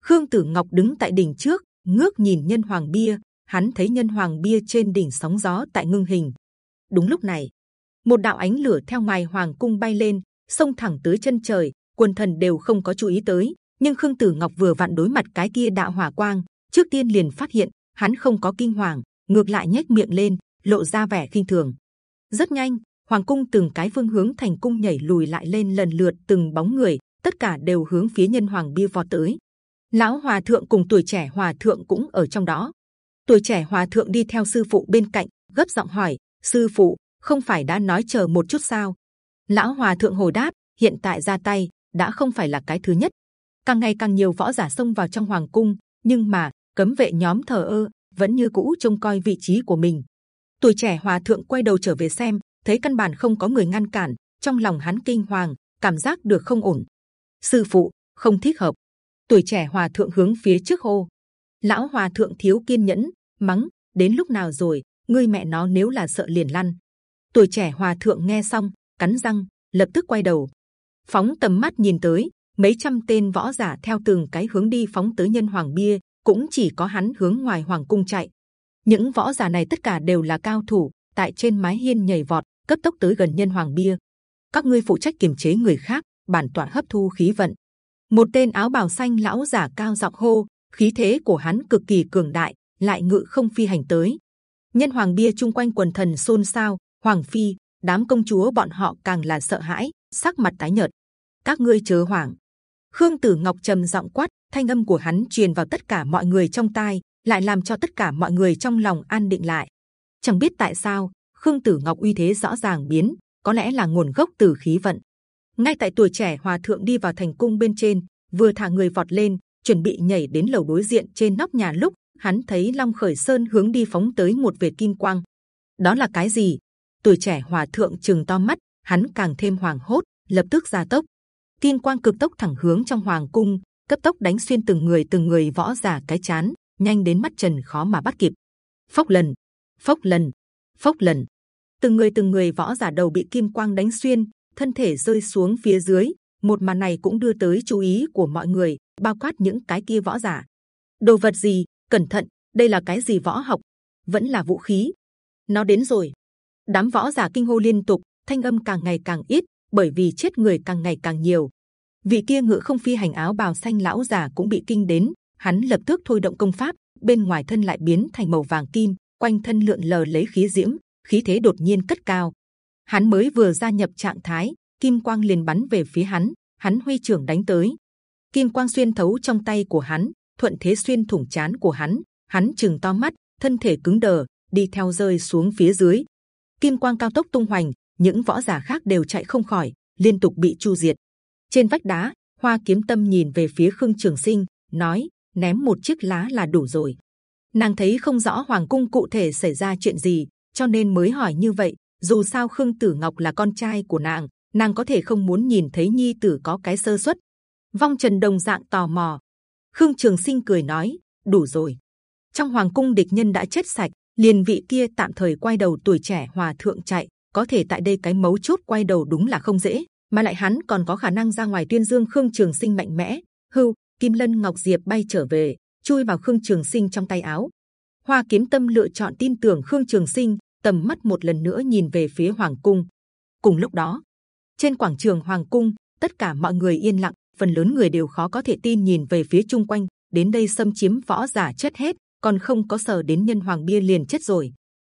Khương Tử Ngọc đứng tại đỉnh trước, ngước nhìn nhân hoàng bia, hắn thấy nhân hoàng bia trên đỉnh sóng gió tại ngưng hình. Đúng lúc này, một đạo ánh lửa theo ngoài hoàng cung bay lên, xông thẳng tới chân trời. Quân thần đều không có chú ý tới, nhưng Khương Tử Ngọc vừa vặn đối mặt cái kia đạo hỏa quang, trước tiên liền phát hiện hắn không có kinh hoàng, ngược lại nhếch miệng lên, lộ ra vẻ kinh thường. Rất nhanh, hoàng cung từng cái phương hướng thành cung nhảy lùi lại lên lần lượt từng bóng người, tất cả đều hướng phía nhân hoàng bia vọt tới lão hòa thượng cùng tuổi trẻ hòa thượng cũng ở trong đó. Tuổi trẻ hòa thượng đi theo sư phụ bên cạnh, gấp giọng hỏi, sư phụ, không phải đã nói chờ một chút sao? Lão hòa thượng hồi đáp, hiện tại ra tay, đã không phải là cái thứ nhất. Càng ngày càng nhiều võ giả xông vào trong hoàng cung, nhưng mà, cấm vệ nhóm thờ ơ, vẫn như cũ trông coi vị trí của mình. Tuổi trẻ hòa thượng quay đầu trở về xem, thấy căn bản không có người ngăn cản, trong lòng hắn kinh hoàng, cảm giác được không ổn. Sư phụ, không thích hợp tuổi trẻ hòa thượng hướng phía trước hô lão hòa thượng thiếu kiên nhẫn mắng đến lúc nào rồi ngươi mẹ nó nếu là sợ liền lăn. Tuổi trẻ hòa thượng nghe xong, cắn răng, lập tức quay đầu, phóng tầm mắt nhìn tới, mấy trăm tên võ giả theo từng cái hướng đi phóng tới nhân hoàng bia, cũng chỉ có hắn hướng ngoài hoàng cung chạy. Những võ giả này tất cả đều là cao thủ, tại trên mái hiên nhảy vọt, cấp tốc tới gần nhân hoàng bia. Các ngươi phụ trách kiềm chế người khác, bản tọa hấp thu khí vận. Một tên áo bào xanh lão giả cao giọng hô, khí thế của hắn cực kỳ cường đại, lại ngự không phi hành tới. Nhân hoàng bia chung quanh quần thần xôn xao, hoàng phi, đám công chúa bọn họ càng là sợ hãi, sắc mặt tái nhợt. Các ngươi chớ hoảng. Khương Tử Ngọc trầm giọng quát, thanh âm của hắn truyền vào tất cả mọi người trong tai, lại làm cho tất cả mọi người trong lòng an định lại. Chẳng biết tại sao, Khương Tử Ngọc uy thế rõ ràng biến, có lẽ là nguồn gốc từ khí vận. Ngay tại tuổi trẻ hòa thượng đi vào thành cung bên trên, vừa thả người vọt lên, chuẩn bị nhảy đến lầu đối diện trên nóc nhà lúc hắn thấy Long Khởi Sơn hướng đi phóng tới một vệt kim quang. Đó là cái gì? Tuổi trẻ hòa thượng chừng to mắt, hắn càng thêm hoàng hốt, lập tức gia tốc. Kim quang cực tốc thẳng hướng trong hoàng cung, cấp tốc đánh xuyên từng người từng người võ giả cái chán, nhanh đến mắt trần khó mà bắt kịp. Phốc lần, phốc lần, phốc lần, từng người từng người võ giả đầu bị kim quang đánh xuyên, thân thể rơi xuống phía dưới. Một màn này cũng đưa tới chú ý của mọi người, bao quát những cái kia võ giả. Đồ vật gì? Cẩn thận, đây là cái gì võ học? Vẫn là vũ khí? Nó đến rồi. Đám võ giả kinh hô liên tục, thanh âm càng ngày càng ít, bởi vì chết người càng ngày càng nhiều. Vị kia ngựa không phi hành áo bào xanh lão già cũng bị kinh đến, hắn lập tức thôi động công pháp, bên ngoài thân lại biến thành màu vàng kim, quanh thân lượn lờ lấy khí diễm, khí thế đột nhiên cất cao. Hắn mới vừa gia nhập trạng thái, kim quang liền bắn về phía hắn, hắn huy trưởng đánh tới, kim quang xuyên thấu trong tay của hắn, thuận thế xuyên thủng chán của hắn. Hắn chừng to mắt, thân thể cứng đờ, đi theo rơi xuống phía dưới. Kim quang cao tốc tung hoành, những võ giả khác đều chạy không khỏi, liên tục bị chu diệt. Trên vách đá, Hoa Kiếm Tâm nhìn về phía Khương Trường Sinh, nói: ném một chiếc lá là đủ rồi. Nàng thấy không rõ hoàng cung cụ thể xảy ra chuyện gì, cho nên mới hỏi như vậy. Dù sao Khương Tử Ngọc là con trai của nàng, nàng có thể không muốn nhìn thấy nhi tử có cái sơ suất. Vong Trần đồng dạng tò mò. Khương Trường Sinh cười nói: đủ rồi. Trong hoàng cung địch nhân đã chết sạch, liền vị kia tạm thời quay đầu tuổi trẻ hòa thượng chạy, có thể tại đây cái mấu chốt quay đầu đúng là không dễ, mà lại hắn còn có khả năng ra ngoài tuyên dương Khương Trường Sinh mạnh mẽ. Hưu, Kim Lân Ngọc Diệp bay trở về, chui vào Khương Trường Sinh trong tay áo. Hoa Kiếm Tâm lựa chọn tin tưởng Khương Trường Sinh, tầm mắt một lần nữa nhìn về phía hoàng cung. Cùng lúc đó, trên quảng trường hoàng cung, tất cả mọi người yên lặng, phần lớn người đều khó có thể tin nhìn về phía chung quanh. Đến đây xâm chiếm võ giả chết hết, còn không có sờ đến nhân hoàng bia liền chết rồi.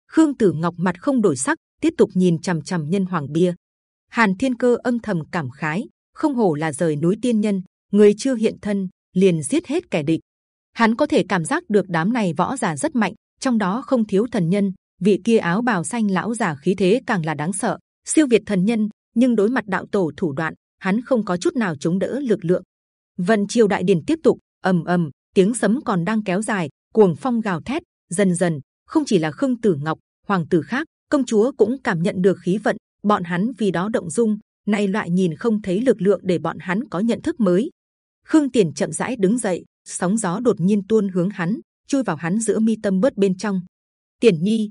Khương Tử Ngọc mặt không đổi sắc, tiếp tục nhìn c h ầ m c h ầ m nhân hoàng bia. Hàn Thiên Cơ âm thầm cảm khái, không hổ là rời núi tiên nhân, người chưa hiện thân liền giết hết kẻ địch. Hắn có thể cảm giác được đám này võ giả rất mạnh, trong đó không thiếu thần nhân. Vị kia áo bào xanh lão già khí thế càng là đáng sợ, siêu việt thần nhân. Nhưng đối mặt đạo tổ thủ đoạn, hắn không có chút nào chống đỡ lực lượng. Vận triều đại điển tiếp tục ầm ầm, tiếng sấm còn đang kéo dài, cuồng phong gào thét. Dần dần, không chỉ là khương tử ngọc, hoàng tử khác, công chúa cũng cảm nhận được khí vận. Bọn hắn vì đó động dung, nay loại nhìn không thấy lực lượng để bọn hắn có nhận thức mới. Khương Tiền chậm rãi đứng dậy, sóng gió đột nhiên tuôn hướng hắn, chui vào hắn giữa mi tâm bớt bên trong. Tiền Nhi,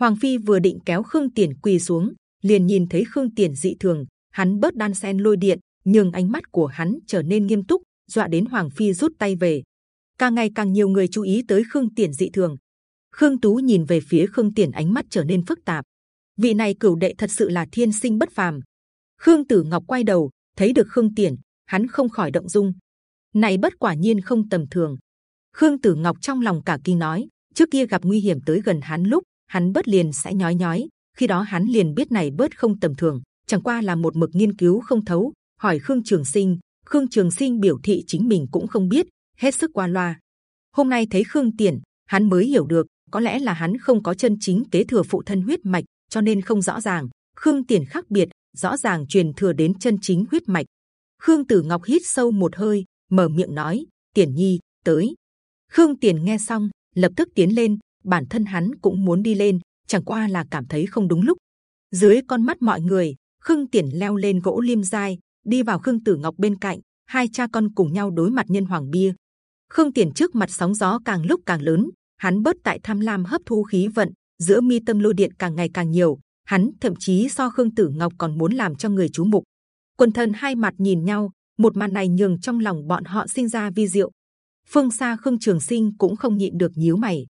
Hoàng Phi vừa định kéo Khương Tiền quỳ xuống, liền nhìn thấy Khương Tiền dị thường, hắn bớt đan sen lôi điện, nhưng ánh mắt của hắn trở nên nghiêm túc, dọa đến Hoàng Phi rút tay về. Càng ngày càng nhiều người chú ý tới Khương Tiền dị thường. Khương Tú nhìn về phía Khương Tiền, ánh mắt trở nên phức tạp. Vị này cửu đệ thật sự là thiên sinh bất phàm. Khương Tử Ngọc quay đầu, thấy được Khương Tiền, hắn không khỏi động dung. Này bất quả nhiên không tầm thường. Khương Tử Ngọc trong lòng cả kinh nói, trước kia gặp nguy hiểm tới gần hắn lúc, hắn bớt liền sẽ nhói nhói. Khi đó hắn liền biết này bớt không tầm thường chẳng qua là một mực nghiên cứu không thấu. hỏi Khương Trường Sinh, Khương Trường Sinh biểu thị chính mình cũng không biết, hết sức qua loa. Hôm nay thấy Khương Tiền, hắn mới hiểu được, có lẽ là hắn không có chân chính kế thừa phụ thân huyết mạch, cho nên không rõ ràng. Khương Tiền khác biệt, rõ ràng truyền thừa đến chân chính huyết mạch. Khương Tử Ngọc hít sâu một hơi, mở miệng nói: Tiền Nhi tới. Khương Tiền nghe xong, lập tức tiến lên. Bản thân hắn cũng muốn đi lên, chẳng qua là cảm thấy không đúng lúc. Dưới con mắt mọi người, Khương Tiền leo lên gỗ liêm giai, đi vào Khương Tử Ngọc bên cạnh, hai cha con cùng nhau đối mặt nhân hoàng bia. Khương Tiền trước mặt sóng gió càng lúc càng lớn, hắn bớt tại tham lam hấp thu khí vận, giữa mi tâm lôi điện càng ngày càng nhiều hắn thậm chí so khương tử ngọc còn muốn làm cho người chú mục quần thân hai mặt nhìn nhau một màn này nhường trong lòng bọn họ sinh ra vi diệu phương xa khương trường sinh cũng không nhịn được nhíu mày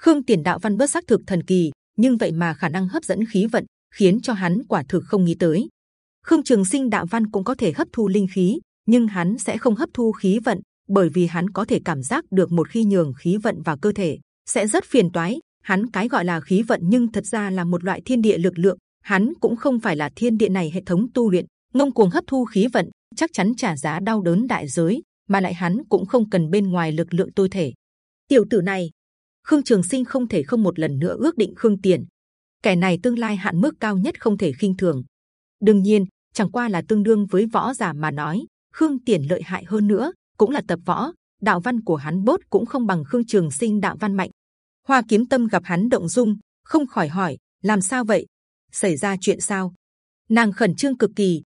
khương tiền đạo văn bớt xác thực thần kỳ, nhưng vậy mà khả năng hấp dẫn khí vận, khiến cho hắn quả thực không nghĩ tới. Khương trường sinh đạo văn cũng có thể hấp thu linh khí, nhưng hắn sẽ không hấp thu khí vận, bởi vì hắn có thể cảm giác được một khi nhường khí vận vào cơ thể, sẽ rất phiền toái. Hắn cái gọi là khí vận nhưng thật ra là một loại thiên địa lực lượng, hắn cũng không phải là thiên địa này hệ thống tu luyện, ngông cuồng hấp thu khí vận, chắc chắn trả giá đau đớn đại giới, mà lại hắn cũng không cần bên ngoài lực lượng tôi thể. Tiểu tử này khương trường sinh không thể không một lần nữa ước định khương tiền. Kẻ này tương lai hạn mức cao nhất không thể khinh thường. Đương nhiên, chẳng qua là tương đương với võ giả mà nói, khương tiền lợi hại hơn nữa, cũng là tập võ, đạo văn của hắn bốt cũng không bằng khương trường sinh đạo văn mạnh. Hoa kiếm tâm gặp hắn động dung, không khỏi hỏi, làm sao vậy? Xảy ra chuyện sao? Nàng khẩn trương cực kỳ.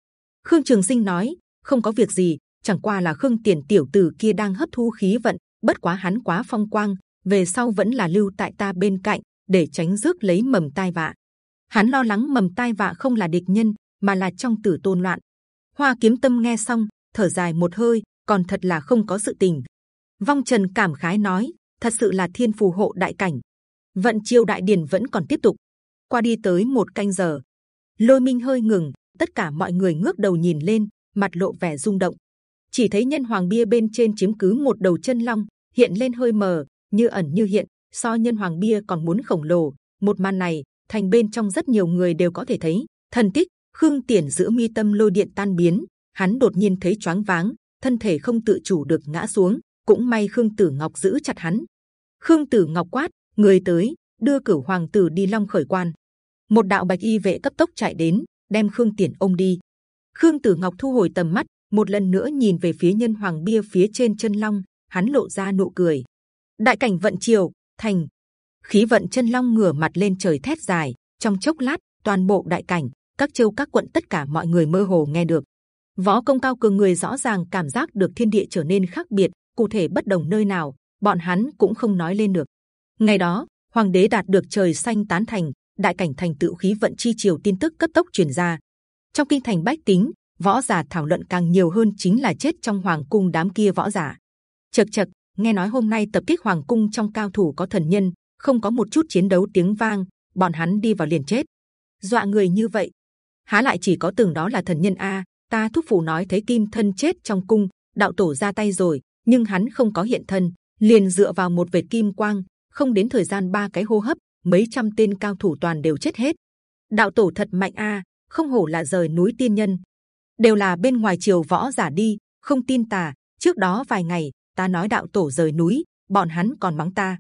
Khương trường sinh nói, không có việc gì, chẳng qua là khương tiền tiểu tử kia đang hấp thu khí vận, bất quá hắn quá phong quang về sau vẫn là lưu tại ta bên cạnh, để tránh rước lấy mầm tai vạ. Hắn lo lắng mầm tai vạ không là địch nhân, mà là trong tử tôn loạn. Hoa kiếm tâm nghe xong, thở dài một hơi, còn thật là không có sự tình. Vong trần cảm khái nói, thật sự là thiên phù hộ đại cảnh. Vận chiêu đại điển vẫn còn tiếp tục. Qua đi tới một canh giờ, lôi minh hơi ngừng, tất cả mọi người ngước đầu nhìn lên, mặt lộ vẻ rung động. Chỉ thấy nhân hoàng bia bên trên chiếm cứ một đầu chân long, hiện lên hơi mờ như ẩn như hiện, so nhân hoàng bia còn muốn khổng lồ. Một màn này, thành bên trong rất nhiều người đều có thể thấy. Thần tích, khương tiền giữa mi tâm lôi điện tan biến. Hắn đột nhiên thấy choáng váng, thân thể không tự chủ được ngã xuống. Cũng may khương tử ngọc giữ chặt hắn. Khương tử ngọc quát, người tới, đưa cửu hoàng tử đi long khởi quan. Một đạo bạch y vệ cấp tốc chạy đến, đem khương tiền ôm đi. Khương tử ngọc thu hồi tầm mắt, một lần nữa nhìn về phía nhân hoàng bia phía trên chân long. Hắn lộ ra nụ cười đại cảnh vận triều, thành. Khí vận chân long ngửa mặt lên trời thét dài. Trong chốc lát, toàn bộ đại cảnh, các châu, các quận, tất cả mọi người mơ hồ nghe được. Võ công cao cường người rõ ràng cảm giác được thiên địa trở nên khác biệt, cụ thể bất đồng nơi nào, bọn hắn cũng không nói lên được. Ngày đó, hoàng đế đạt được trời xanh tán thành, đại cảnh thành tựu khí vận chi triều tin tức cấp tốc truyền ra. Trong kinh thành bách tính, võ giả thảo luận càng nhiều hơn chính là chết trong hoàng cung đám kia võ giả. Chật chật nghe nói hôm nay tập kích hoàng cung trong cao thủ có thần nhân, không có một chút chiến đấu tiếng vang, bọn hắn đi vào liền chết. Dọa người như vậy, há lại chỉ có từng đó là thần nhân a, ta thúc phụ nói thấy kim thân chết trong cung, đạo tổ ra tay rồi, nhưng hắn không có hiện thân, liền dựa vào một vệt kim quang, không đến thời gian ba cái hô hấp, mấy trăm tên cao thủ toàn đều chết hết. Đạo tổ thật mạnh a, không hổ là rời núi tiên nhân. Đều là bên ngoài triều võ giả đi, không tin tà, trước đó vài ngày ta nói đạo tổ rời núi, bọn hắn còn mắng ta.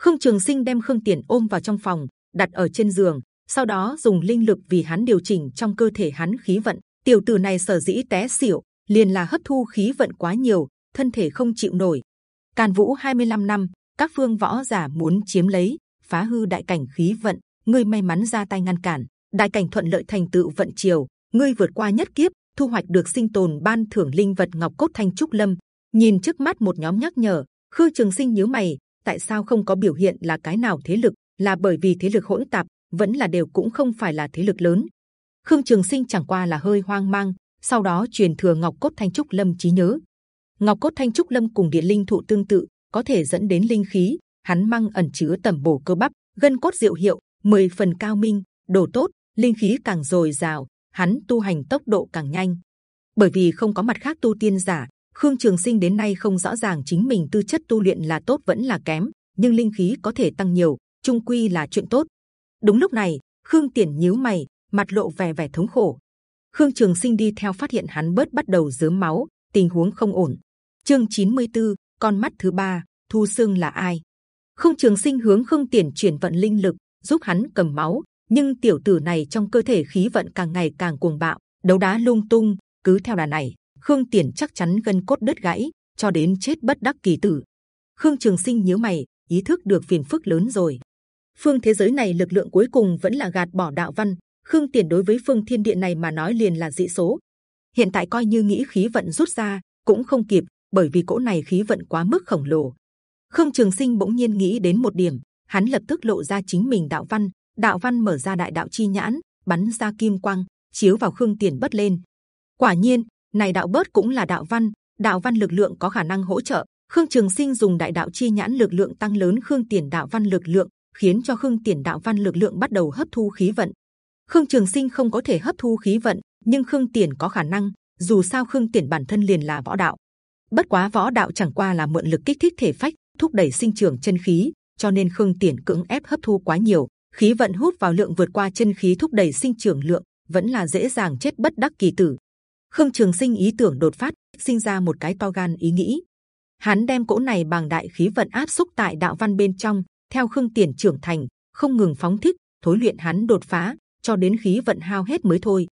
Khương trường sinh đem khương tiền ôm vào trong phòng, đặt ở trên giường, sau đó dùng linh lực vì hắn điều chỉnh trong cơ thể hắn khí vận. Tiểu tử này sở dĩ té xỉu, liền là hấp thu khí vận quá nhiều, thân thể không chịu nổi. Càn vũ 25 năm, các phương võ giả muốn chiếm lấy, phá hư đại cảnh khí vận, ngươi may mắn ra tay ngăn cản. Đại cảnh thuận lợi thành tựu vận triều, ngươi vượt qua nhất kiếp, thu hoạch được sinh tồn ban thưởng linh vật ngọc cốt thanh trúc lâm nhìn trước mắt một nhóm nhắc nhở khương trường sinh nhớ mày, tại sao không có biểu hiện là cái nào thế lực, là bởi vì thế lực hỗn tạp, vẫn là đều cũng không phải là thế lực lớn. Khương trường sinh chẳng qua là hơi hoang mang, sau đó truyền thừa ngọc cốt thanh trúc lâm trí nhớ. Ngọc cốt thanh trúc lâm cùng điện linh thụ tương tự, có thể dẫn đến linh khí, hắn mang ẩn chứa tẩm bổ cơ bắp, gân cốt diệu hiệu 10 phần cao minh, đồ tốt, linh khí càng dồi dào, hắn tu hành tốc độ càng nhanh. Bởi vì không có mặt khác tu tiên giả khương trường sinh đến nay không rõ ràng chính mình tư chất tu luyện là tốt vẫn là kém nhưng linh khí có thể tăng nhiều trung quy là chuyện tốt. Đúng lúc này khương tiền nhíu mày mặt lộ vẻ vẻ thống khổ. Khương trường sinh đi theo phát hiện hắn bớt bắt đầu dớm máu tình huống không ổn. Chương 94, con mắt thứ ba thu xương là ai? Khương trường sinh hướng khương tiền chuyển vận linh lực giúp hắn cầm máu nhưng tiểu tử này trong cơ thể khí vận càng ngày càng cuồng bạo đấu đá lung tung cứ theo đà này khương tiền chắc chắn gân cốt đứt gãy, cho đến chết bất đắc kỳ tử. Khương trường sinh nhớ mày, ý thức được phiền phức lớn rồi. Phương thế giới này lực lượng cuối cùng vẫn là gạt bỏ đạo văn. Khương tiền đối với phương thiên điện này mà nói liền là dị số. Hiện tại coi như nghĩ khí vận rút ra, cũng không kịp, bởi vì cỗ này khí vận quá mức khổng lồ. Khương trường sinh bỗng nhiên nghĩ đến một điểm, hắn lập tức lộ ra chính mình đạo văn. Đạo văn mở ra đại đạo chi nhãn, bắn ra kim quang, chiếu vào khương tiền bất lên. Quả nhiên này đạo bớt cũng là đạo văn đạo văn lực lượng có khả năng hỗ trợ. Khương trường sinh dùng đại đạo chi nhãn lực lượng tăng lớn khương tiền đạo văn lực lượng, khiến cho khương tiền đạo văn lực lượng bắt đầu hấp thu khí vận. Khương trường sinh không có thể hấp thu khí vận, nhưng khương tiền có khả năng, dù sao khương tiền bản thân liền là võ đạo. Bất quá võ đạo chẳng qua là mượn lực kích thích thể phách, thúc đẩy sinh trưởng chân khí, cho nên khương tiền cưỡng ép hấp thu quá nhiều. Khí vận hút vào lượng vượt qua chân khí thúc đẩy sinh trưởng lượng, vẫn là dễ dàng chết bất đắc kỳ tử khương trường sinh ý tưởng đột phát, sinh ra một cái to gan ý nghĩ. Hắn đem cỗ này bằng đại khí vận áp xúc tại đạo văn bên trong, theo khương tiền trưởng thành, không ngừng phóng thích, thối luyện hắn đột phá, cho đến khí vận hao hết mới thôi.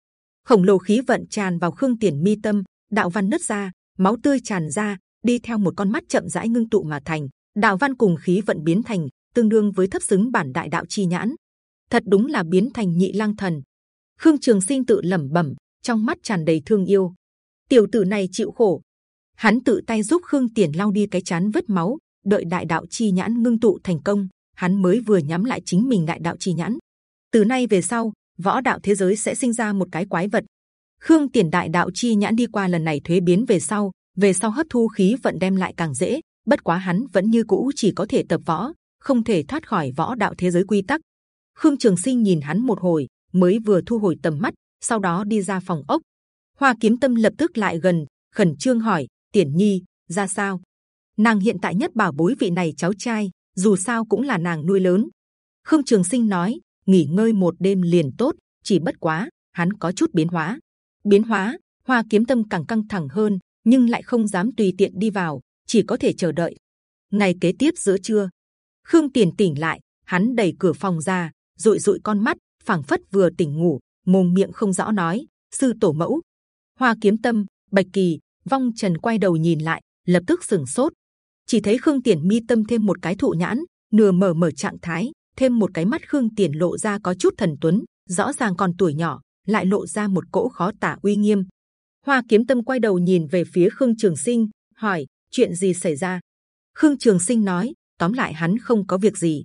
Khổng lồ khí vận tràn vào khương tiền mi tâm, đạo văn nứt ra, máu tươi tràn ra, đi theo một con mắt chậm rãi ngưng tụ mà thành. Đạo văn cùng khí vận biến thành, tương đương với thấp xứng bản đại đạo chi nhãn. Thật đúng là biến thành nhị lang thần. Khương trường sinh tự lẩm bẩm trong mắt tràn đầy thương yêu. Tiểu tử này chịu khổ. Hắn tự tay giúp khương tiền lau đi cái chán vết máu, đợi đại đạo chi nhãn ngưng tụ thành công, hắn mới vừa nhắm lại chính mình đại đạo chi nhãn. Từ nay về sau, võ đạo thế giới sẽ sinh ra một cái quái vật. Khương tiền đại đạo chi nhãn đi qua lần này thuế biến về sau về sau hấp thu khí vận đem lại càng dễ, bất quá hắn vẫn như cũ chỉ có thể tập võ, không thể thoát khỏi võ đạo thế giới quy tắc. Khương trường sinh nhìn hắn một hồi, mới vừa thu hồi tầm mắt sau đó đi ra phòng ốc. Hoa kiếm tâm lập tức lại gần, khẩn trương hỏi tiền nhi, ra sao? Nàng hiện tại nhất bảo bối vị này cháu trai, dù sao cũng là nàng nuôi lớn. Khương trường sinh nói, nghỉ ngơi một đêm liền tốt, chỉ bất quá, hắn có chút biến hóa. Biến hóa, hoa kiếm tâm càng căng thẳng hơn, nhưng lại không dám tùy tiện đi vào, chỉ có thể chờ đợi. Ngày kế tiếp giữa trưa, khương tiền tỉnh lại, hắn đẩy cửa phòng ra dụi dụi con mắt, phảng phất vừa tỉnh ngủ mồm miệng không rõ nói, sư tổ mẫu. Hoa kiếm tâm, bạch kỳ, vong trần quay đầu nhìn lại, lập tức sừng sốt. Chỉ thấy khương tiền mi tâm thêm một cái thụ nhãn, nửa mở mở trạng thái, thêm một cái mắt khương tiền lộ ra có chút thần tuấn, rõ ràng còn tuổi nhỏ, lại lộ ra một cỗ khó tả uy nghiêm. Hoa kiếm tâm quay đầu nhìn về phía khương trường sinh, hỏi, chuyện gì xảy ra? Khương trường sinh nói, tóm lại hắn không có việc gì.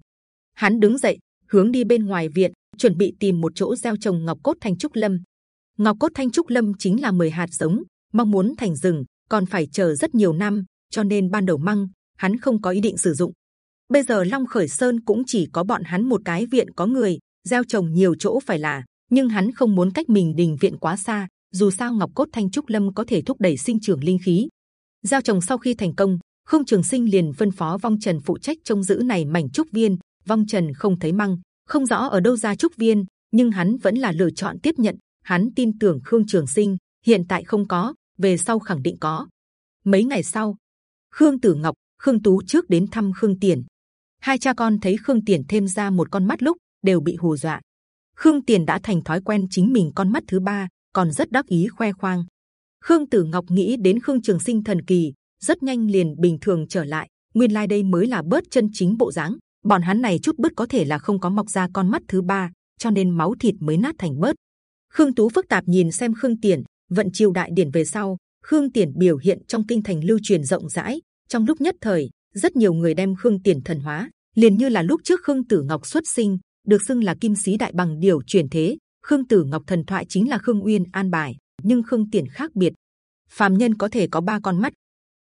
Hắn đứng dậy, hướng đi bên ngoài viện chuẩn bị tìm một chỗ gieo trồng ngọc cốt thanh trúc lâm. Ngọc cốt thanh trúc lâm chính là 10 hạt giống, mong muốn thành rừng, còn phải chờ rất nhiều năm, cho nên ban đầu măng hắn không có ý định sử dụng. Bây giờ long khởi sơn cũng chỉ có bọn hắn một cái viện có người, gieo trồng nhiều chỗ phải là, nhưng hắn không muốn cách mình đình viện quá xa, dù sao ngọc cốt thanh trúc lâm có thể thúc đẩy sinh trưởng linh khí. Gieo trồng sau khi thành công, không trường sinh liền phân phó vong trần phụ trách trông giữ này mảnh trúc viên, vong trần không thấy măng không rõ ở đâu ra trúc viên, nhưng hắn vẫn là lựa chọn tiếp nhận. Hắn tin tưởng khương trường sinh, hiện tại không có, về sau khẳng định có. Mấy ngày sau, khương tử ngọc, khương tú trước đến thăm khương tiền. Hai cha con thấy khương tiền thêm ra một con mắt lúc, đều bị hù dọa. Khương tiền đã thành thói quen chính mình con mắt thứ ba, còn rất đắc ý khoe khoang. Khương tử ngọc nghĩ đến khương trường sinh thần kỳ, rất nhanh liền bình thường trở lại. Nguyên lai like đây mới là bớt chân chính bộ dáng bọn hắn này chút bớt có thể là không có mọc ra con mắt thứ ba, cho nên máu thịt mới nát thành bớt. Khương tú phức tạp nhìn xem khương tiền vận chiêu đại điển về sau. Khương tiền biểu hiện trong kinh thành lưu truyền rộng rãi. Trong lúc nhất thời, rất nhiều người đem khương tiền thần hóa, liền như là lúc trước khương tử ngọc xuất sinh, được xưng là kim sĩ đại bằng điều chuyển thế. Khương tử ngọc thần thoại chính là khương uyên an bài, nhưng khương tiền khác biệt. Phàm nhân có thể có ba con mắt.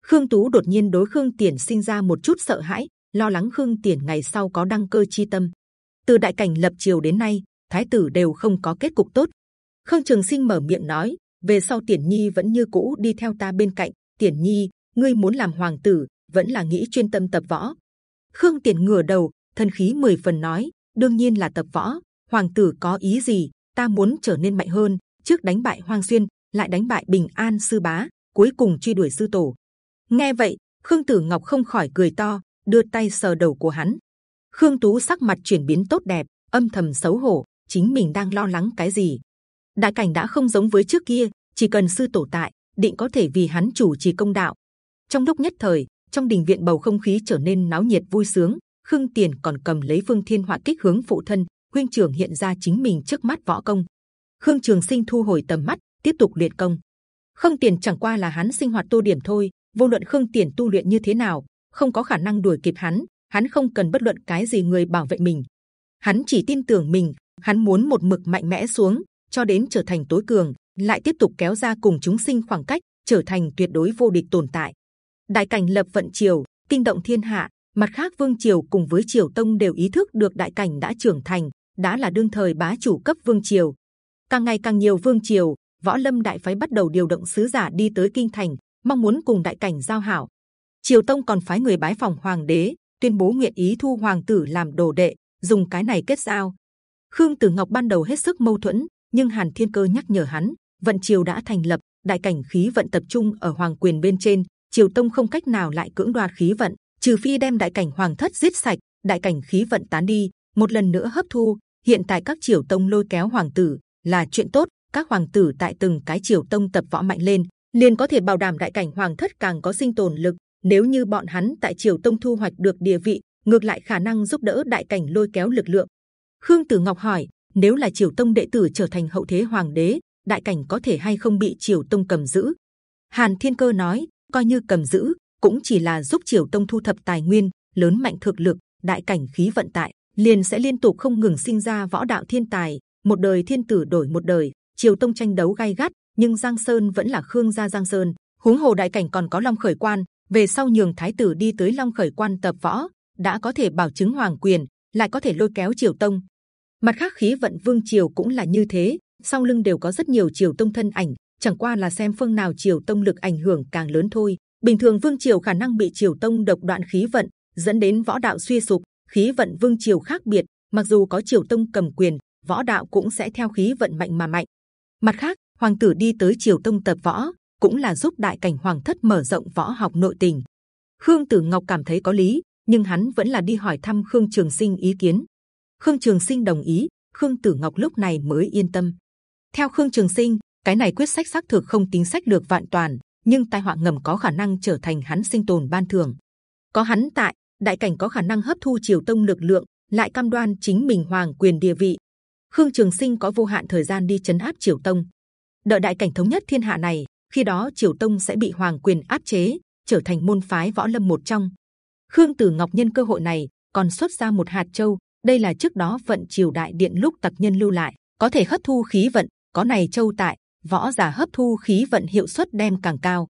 Khương tú đột nhiên đối khương tiền sinh ra một chút sợ hãi lo lắng khương tiền ngày sau có đăng cơ chi tâm. Từ đại cảnh lập triều đến nay, thái tử đều không có kết cục tốt. Khương trường sinh mở miệng nói, về sau tiền nhi vẫn như cũ đi theo ta bên cạnh. Tiền nhi, ngươi muốn làm hoàng tử, vẫn là nghĩ chuyên tâm tập võ. Khương tiền ngửa đầu thân khí mười phần nói, đương nhiên là tập võ. Hoàng tử có ý gì? Ta muốn trở nên mạnh hơn. Trước đánh bại hoang xuyên, lại đánh bại bình an sư bá, cuối cùng truy đuổi sư tổ. Nghe vậy, khương tử ngọc không khỏi cười to đưa tay sờ đầu của hắn. Khương tú sắc mặt chuyển biến tốt đẹp, âm thầm xấu hổ, chính mình đang lo lắng cái gì? Đại cảnh đã không giống với trước kia, chỉ cần sư tổ tại, định có thể vì hắn chủ trì công đạo. Trong lúc nhất thời, trong đình viện bầu không khí trở nên náo nhiệt vui sướng, khương tiền còn cầm lấy phương thiên họa kích hướng phụ thân, huynh trưởng hiện ra chính mình trước mắt võ công. Khương trường sinh thu hồi tầm mắt, tiếp tục luyện công. Khương tiền chẳng qua là hắn sinh hoạt tô điểm thôi, vô luận khương tiền tu luyện như thế nào không có khả năng đuổi kịp hắn hắn không cần bất luận cái gì người bảo vệ mình. Hắn chỉ tin tưởng mình, hắn muốn một mực mạnh mẽ xuống, cho đến trở thành tối cường, lại tiếp tục kéo ra cùng chúng sinh khoảng cách, trở thành tuyệt đối vô địch tồn tại. Đại cảnh lập vận triều, kinh động thiên hạ. Mặt khác vương triều cùng với triều tông đều ý thức được đại cảnh đã trưởng thành, đã là đương thời bá chủ cấp vương triều. Càng ngày càng nhiều vương triều, võ lâm đại phái bắt đầu điều động sứ giả đi tới kinh thành, mong muốn cùng đại cảnh giao hảo. Triều tông còn phái người bái phòng hoàng đế, tuyên bố nguyện ý thu hoàng tử làm đồ đệ, dùng cái này kết giao. Khương Tử Ngọc ban đầu hết sức mâu thuẫn, nhưng Hàn Thiên Cơ nhắc nhở hắn, vận triều đã thành lập, đại cảnh khí vận tập trung ở hoàng quyền bên trên, triều tông không cách nào lại cưỡng đoạt khí vận, trừ phi đem đại cảnh hoàng thất giết sạch, đại cảnh khí vận tán đi, một lần nữa hấp thu. Hiện tại các triều tông lôi kéo hoàng tử là chuyện tốt, các hoàng tử tại từng cái triều tông tập võ mạnh lên, liền có thể bảo đảm đại cảnh hoàng thất càng có sinh tồn lực. Nếu như bọn hắn tại triều tông thu hoạch được địa vị, ngược lại khả năng giúp đỡ đại cảnh lôi kéo lực lượng. Khương Tử Ngọc hỏi, nếu là triều tông đệ tử trở thành hậu thế hoàng đế, đại cảnh có thể hay không bị triều tông cầm giữ? Hàn Thiên Cơ nói, coi như cầm giữ, cũng chỉ là giúp triều tông thu thập tài nguyên, lớn mạnh thực lực, đại cảnh khí vận tại, liền sẽ liên tục không ngừng sinh ra võ đạo thiên tài. Một đời thiên tử đổi một đời, triều tông tranh đấu gay gắt, nhưng Giang Sơn vẫn là Khương gia Giang Sơn. Huống hồ đại cảnh còn có Long Khởi Quan, về sau nhường Thái tử đi tới Long Khởi Quan tập võ, đã có thể bảo chứng hoàng quyền, lại có thể lôi kéo triều tông. Mặt khác khí vận vương triều cũng là như thế, sau lưng đều có rất nhiều triều tông thân ảnh, chẳng qua là xem phương nào triều tông lực ảnh hưởng càng lớn thôi. Bình thường vương triều khả năng bị triều tông độc đoạn khí vận, dẫn đến võ đạo suy sụp. Khí vận vương triều khác biệt, mặc dù có triều tông cầm quyền, võ đạo cũng sẽ theo khí vận mạnh mà mạnh. Mặt khác, hoàng tử đi tới triều tông tập võ, cũng là giúp đại cảnh hoàng thất mở rộng võ học nội tình. Khương Tử Ngọc cảm thấy có lý, nhưng hắn vẫn là đi hỏi thăm Khương Trường Sinh ý kiến. Khương Trường Sinh đồng ý, Khương Tử Ngọc lúc này mới yên tâm. Theo Khương Trường Sinh, cái này quyết sách xác thực không tính sách được vạn toàn, nhưng tai họa ngầm có khả năng trở thành hắn sinh tồn ban thường. Có hắn tại, đại cảnh có khả năng hấp thu triều tông lực lượng, lại cam đoan chính mình hoàng quyền địa vị. Khương Trường Sinh có vô hạn thời gian đi chấn áp triều tông. Đợi đại cảnh thống nhất thiên hạ này, khi đó triều tông sẽ bị hoàng quyền áp chế, trở thành môn phái võ lâm một trong. Khương Tử Ngọc nhân cơ hội này còn xuất ra một hạt châu. Đây là trước đó vận triều đại điện lúc tặc nhân lưu lại, có thể hấp thu khí vận. Có này châu tại, võ giả hấp thu khí vận hiệu suất đem càng cao.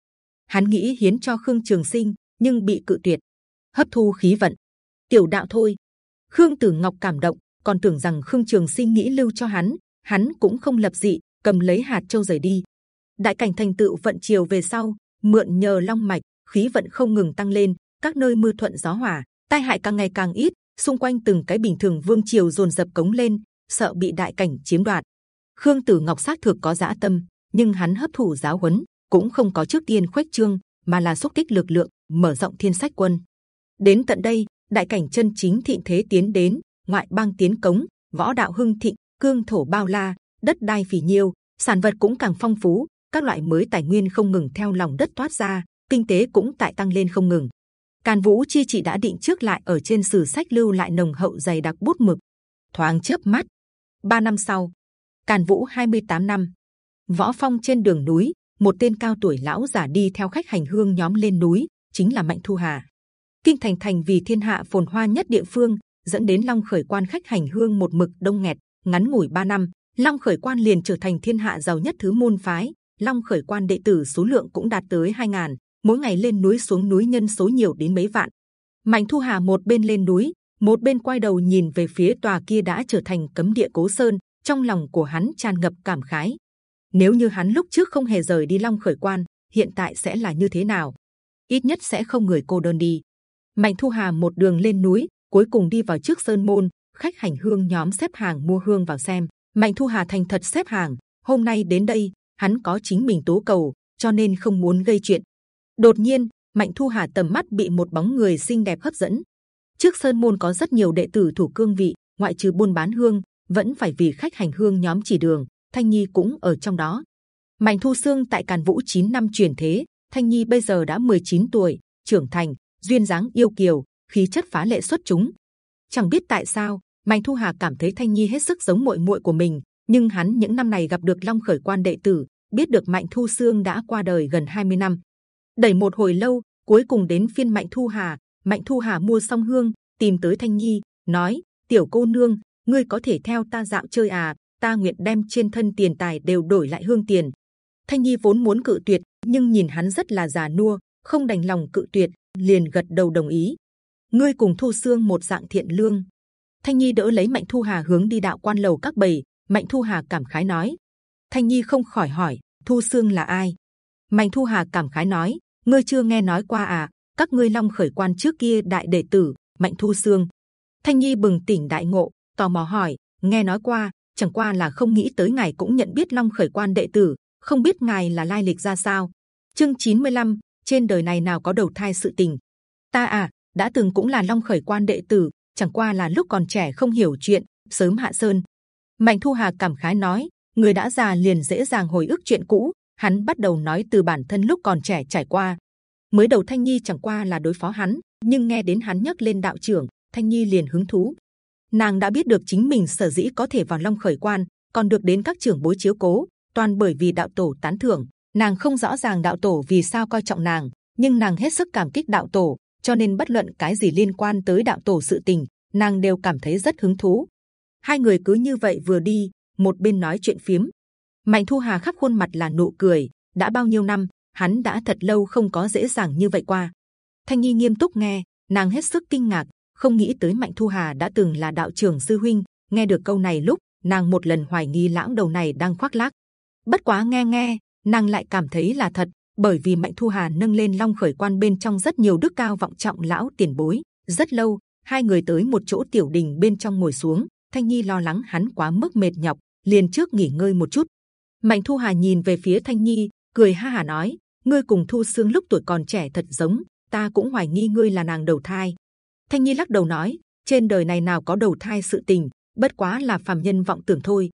Hắn nghĩ hiến cho Khương Trường Sinh, nhưng bị cự tuyệt. Hấp thu khí vận, tiểu đạo thôi. Khương Tử Ngọc cảm động, còn tưởng rằng Khương Trường Sinh nghĩ lưu cho hắn, hắn cũng không lập dị, cầm lấy hạt châu rời đi. Đại cảnh thành tựu vận chiều về sau, mượn nhờ long mạch, khí vận không ngừng tăng lên, các nơi mưa thuận gió hòa, tai hại càng ngày càng ít. Xung quanh từng cái bình thường vương triều dồn dập cống lên, sợ bị đại cảnh chiếm đoạt. Khương Tử Ngọc xác thực có dã tâm, nhưng hắn hấp thụ giáo huấn cũng không có trước tiên khuếch trương, mà là xúc tích lực lượng, mở rộng thiên sách quân. Đến tận đây, đại cảnh chân chính thịnh thế tiến đến, ngoại bang tiến cống, võ đạo hưng thịnh, cương thổ bao la, đất đai phì nhiêu, sản vật cũng càng phong phú, các loại mới tài nguyên không ngừng theo lòng đất thoát ra, kinh tế cũng tại tăng lên không ngừng. Càn Vũ chi chỉ đã định trước lại ở trên sử sách lưu lại nồng hậu dày đặc bút mực. Thoáng chớp mắt, ba năm sau, Càn Vũ 28 năm, võ phong trên đường núi, một tên cao tuổi lão giả đi theo khách hành hương nhóm lên núi, chính là Mạnh Thu Hà. Kinh thành thành vì thiên hạ phồn hoa nhất địa phương, dẫn đến Long Khởi Quan khách hành hương một mực đông nghẹt. Ngắn ngủi 3 năm, Long Khởi Quan liền trở thành thiên hạ giàu nhất thứ môn phái. Long Khởi Quan đệ tử số lượng cũng đạt tới 2 ngàn, mỗi ngày lên núi xuống núi nhân số nhiều đến mấy vạn. Mạnh Thu Hà một bên lên núi, một bên quay đầu nhìn về phía tòa kia đã trở thành cấm địa cố sơn, trong lòng của hắn tràn ngập cảm khái. Nếu như hắn lúc trước không hề rời đi Long Khởi Quan, hiện tại sẽ là như thế nào? Ít nhất sẽ không người cô đơn đi. Mạnh Thu Hà một đường lên núi, cuối cùng đi vào trước sơn môn. Khách hành hương nhóm xếp hàng mua hương vào xem. Mạnh Thu Hà thành thật xếp hàng. Hôm nay đến đây, hắn có chính mình tố cầu, cho nên không muốn gây chuyện. Đột nhiên, Mạnh Thu Hà tầm mắt bị một bóng người xinh đẹp hấp dẫn. Trước sơn môn có rất nhiều đệ tử thủ cương vị, ngoại trừ buôn bán hương, vẫn phải vì khách hành hương nhóm chỉ đường. Thanh Nhi cũng ở trong đó. Mạnh Thu Sương tại Càn Vũ 9 năm truyền thế, Thanh Nhi bây giờ đã 19 tuổi, trưởng thành, duyên dáng yêu kiều, khí chất phá lệ xuất chúng. Chẳng biết tại sao, Mạnh Thu Hà cảm thấy Thanh Nhi hết sức giống muội muội của mình, nhưng hắn những năm này gặp được Long Khởi Quan đệ tử, biết được Mạnh Thu xương đã qua đời gần 20 năm. Đẩy một hồi lâu, cuối cùng đến phiên Mạnh Thu Hà. Mạnh Thu Hà mua xong hương, tìm tới thanh nhi nói tiểu cô nương ngươi có thể theo ta dạo chơi à ta nguyện đem trên thân tiền tài đều đổi lại hương tiền thanh nhi vốn muốn cự tuyệt nhưng nhìn hắn rất là già nua không đành lòng cự tuyệt liền gật đầu đồng ý ngươi cùng thu xương một dạng thiện lương thanh nhi đỡ lấy mạnh thu hà hướng đi đạo quan lầu các bầy mạnh thu hà cảm khái nói. Thanh nhi không khỏi hỏi thu xương là ai? Mạnh thu hà cảm khái nói ngươi chưa nghe nói qua à các ngươi long khởi quan trước kia đại đệ tử mạnh thu xương thanh nhi bừng tỉnh đại ngộ tò mò hỏi nghe nói qua chẳng qua là không nghĩ tới ngài cũng nhận biết long khởi quan đệ tử không biết ngài là lai lịch ra sao. Chương 95, trên đời này nào có đầu thai sự tình? Ta à đã từng cũng là long khởi quan đệ tử chẳng qua là lúc còn trẻ không hiểu chuyện sớm hạ sơn mạnh thu hà cảm khái nói, người đã già liền dễ dàng hồi ức chuyện cũ. Hắn bắt đầu nói từ bản thân lúc còn trẻ trải qua. Mới đầu thanh nhi chẳng qua là đối phó hắn, nhưng nghe đến hắn nhắc lên đạo trưởng, thanh nhi liền hứng thú. Nàng đã biết được chính mình sở dĩ có thể vào long khởi quan, còn được đến các trưởng bối chiếu cố, toàn bởi vì đạo tổ tán thưởng. Nàng không rõ ràng đạo tổ vì sao coi trọng nàng, nhưng nàng hết sức cảm kích đạo tổ, cho nên bất luận cái gì liên quan tới đạo tổ sự tình, nàng đều cảm thấy rất hứng thú hai người cứ như vậy vừa đi, một bên nói chuyện phiếm. Mạnh thu hà khắp khuôn mặt là nụ cười, đã bao nhiêu năm, hắn đã thật lâu không có dễ dàng như vậy qua. Thanh nhi nghiêm túc nghe, nàng hết sức kinh ngạc, không nghĩ tới mạnh thu hà đã từng là đạo trưởng sư huynh. Nghe được câu này lúc, nàng một lần hoài nghi lãng đầu này đang khoác lác. Bất quá nghe nghe, nàng lại cảm thấy là thật, bởi vì mạnh thu hà nâng lên long khởi quan bên trong rất nhiều đức cao vọng trọng lão tiền bối. Rất lâu, hai người tới một chỗ tiểu đình bên trong ngồi xuống thanh nhi lo lắng hắn quá mức mệt nhọc, liền trước nghỉ ngơi một chút. Mạnh thu hà nhìn về phía thanh nhi, cười ha hà nói, ngươi cùng thu Sương lúc tuổi còn trẻ thật giống, ta cũng hoài nghi ngươi là nàng đầu thai. Thanh nhi lắc đầu nói, trên đời này nào có đầu thai sự tình, bất quá là phàm nhân vọng tưởng thôi.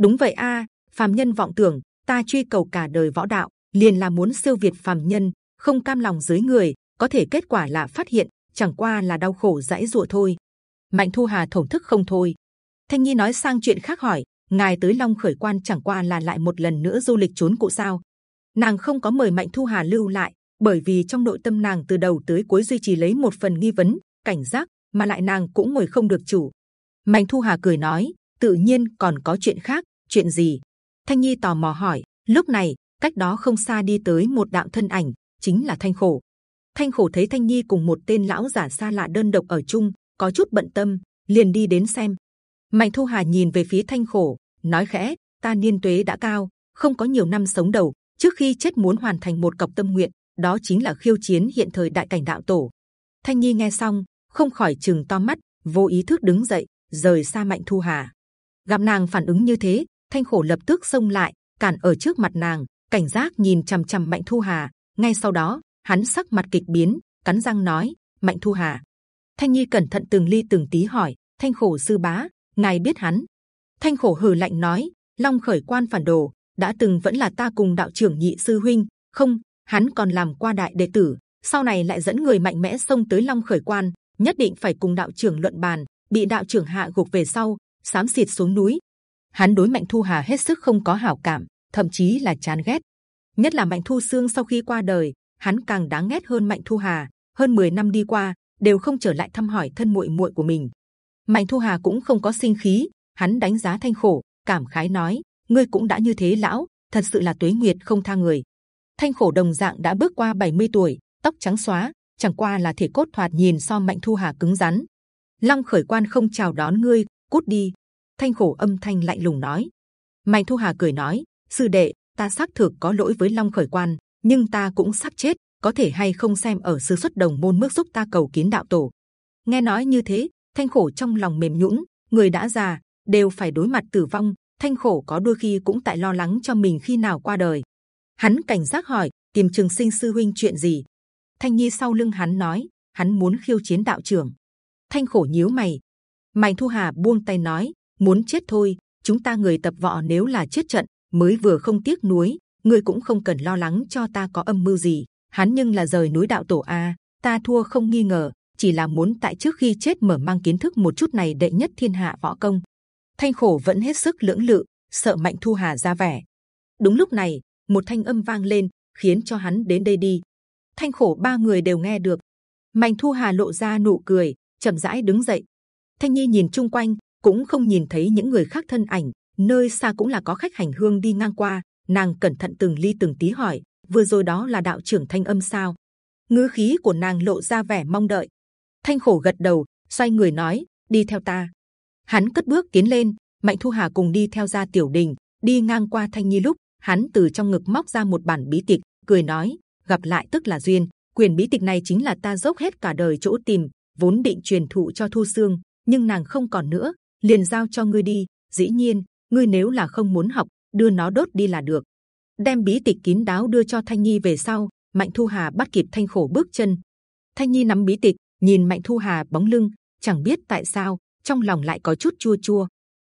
Đúng vậy a, phàm nhân vọng tưởng, ta truy cầu cả đời võ đạo, liền là muốn siêu việt phàm nhân, không cam lòng dưới người, có thể kết quả là phát hiện, chẳng qua là đau khổ dãi dụa thôi. Mạnh thu hà thổn thức không thôi thanh nhi nói sang chuyện khác hỏi, ngài tới long khởi quan chẳng qua là lại một lần nữa du lịch trốn cụ sao? Nàng không có mời mạnh thu hà lưu lại, bởi vì trong nội tâm nàng từ đầu tới cuối duy trì lấy một phần nghi vấn, cảnh giác, mà lại nàng cũng ngồi không được chủ. Mạnh thu hà cười nói, tự nhiên còn có chuyện khác, chuyện gì? Thanh nhi tò mò hỏi, lúc này, cách đó không xa đi tới một đạo thân ảnh, chính là thanh khổ. Thanh khổ thấy thanh nhi cùng một tên lão giả xa lạ đơn độc ở chung, có chút bận tâm, liền đi đến xem mạnh thu hà nhìn về phía thanh khổ, nói khẽ, ta niên tuế đã cao, không có nhiều năm sống đầu, trước khi chết muốn hoàn thành một cọc tâm nguyện, đó chính là khiêu chiến hiện thời đại cảnh đạo tổ. Thanh nhi nghe xong, không khỏi chừng to mắt, vô ý thức đứng dậy, rời xa mạnh thu hà. Gặp nàng phản ứng như thế, thanh khổ lập tức xông lại, cản ở trước mặt nàng, cảnh giác nhìn c h ầ m c h ầ m mạnh thu hà. Ngay sau đó, hắn sắc mặt kịch biến, cắn răng nói, mạnh thu hà. Thanh nhi cẩn thận từng ly từng tí hỏi, thanh khổ sư bá ngài biết hắn thanh khổ hừ lạnh nói long khởi quan phản đồ đã từng vẫn là ta cùng đạo trưởng nhị sư huynh không hắn còn làm qua đại đệ tử sau này lại dẫn người mạnh mẽ xông tới long khởi quan nhất định phải cùng đạo trưởng luận bàn bị đạo trưởng hạ gục về sau sám xịt xuống núi hắn đối mạnh thu hà hết sức không có hảo cảm thậm chí là chán ghét. Nhất là Mạnh Thu xương sau khi qua đời, hắn càng đáng ghét hơn Mạnh Thu Hà. Hơn 10 năm đi qua, đều không trở lại thăm hỏi thân muội muội của mình. Mạnh Thu Hà cũng không có sinh khí, hắn đánh giá Thanh Khổ, cảm khái nói: ngươi cũng đã như thế lão, thật sự là tuế nguyệt không tha người. Thanh Khổ đồng dạng đã bước qua 70 tuổi, tóc trắng xóa, chẳng qua là thể cốt thoạt nhìn so Mạnh Thu Hà cứng rắn. Long khởi quan không chào đón ngươi, cút đi. Thanh Khổ âm thanh lạnh lùng nói. Mạnh Thu Hà cười nói: sư đệ ta xác thực có lỗi với long khởi quan nhưng ta cũng sắp chết có thể hay không xem ở sư xuất đồng môn mức giúp ta cầu kiến đạo tổ nghe nói như thế thanh khổ trong lòng mềm nhũn, người đã già, đều phải đối mặt tử vong. Thanh khổ có đôi khi cũng tại lo lắng cho mình khi nào qua đời. Hắn cảnh giác hỏi tìm trường sinh sư huynh chuyện gì? Thanh nhi sau lưng hắn nói, hắn muốn khiêu chiến đạo trưởng. Thanh khổ nhíu mày. Mày thu hà buông tay nói, muốn chết thôi, chúng ta người tập võ nếu là chết trận, mới vừa không tiếc nuối, ngươi cũng không cần lo lắng cho ta có âm mưu gì. Hắn nhưng là rời núi đạo tổ a, ta thua không nghi ngờ chỉ là muốn tại trước khi chết mở mang kiến thức một chút này đệ nhất thiên hạ võ công thanh khổ vẫn hết sức lưỡng lự sợ mạnh thu hà ra vẻ đúng lúc này một thanh âm vang lên khiến cho hắn đến đây đi thanh khổ ba người đều nghe được mạnh thu hà lộ ra nụ cười chậm rãi đứng dậy. Thanh Nhi nhìn chung quanh, cũng không nhìn thấy những người khác thân ảnh. Nơi xa cũng là có khách hành hương đi ngang qua. Nàng cẩn thận từng ly từng tí hỏi, vừa rồi đó là đạo trưởng thanh âm sao? Ngữ khí của nàng lộ ra vẻ mong đợi. Thanh khổ gật đầu, xoay người nói, đi theo ta. Hắn cất bước tiến lên, Mạnh Thu Hà cùng đi theo ra tiểu đình, đi ngang qua Thanh Nhi lúc hắn từ trong ngực móc ra một bản bí tịch, cười nói, gặp lại tức là duyên. Quyền bí tịch này chính là ta dốc hết cả đời chỗ tìm, vốn định truyền thụ cho Thu xương, nhưng nàng không còn nữa, liền giao cho ngươi đi. Dĩ nhiên, ngươi nếu là không muốn học, đưa nó đốt đi là được. Đem bí tịch kín đáo đưa cho Thanh Nhi về sau, Mạnh Thu Hà bắt kịp Thanh khổ bước chân. Thanh Nhi nắm bí tịch, nhìn Mạnh Thu Hà bóng lưng, chẳng biết tại sao trong lòng lại có chút chua chua.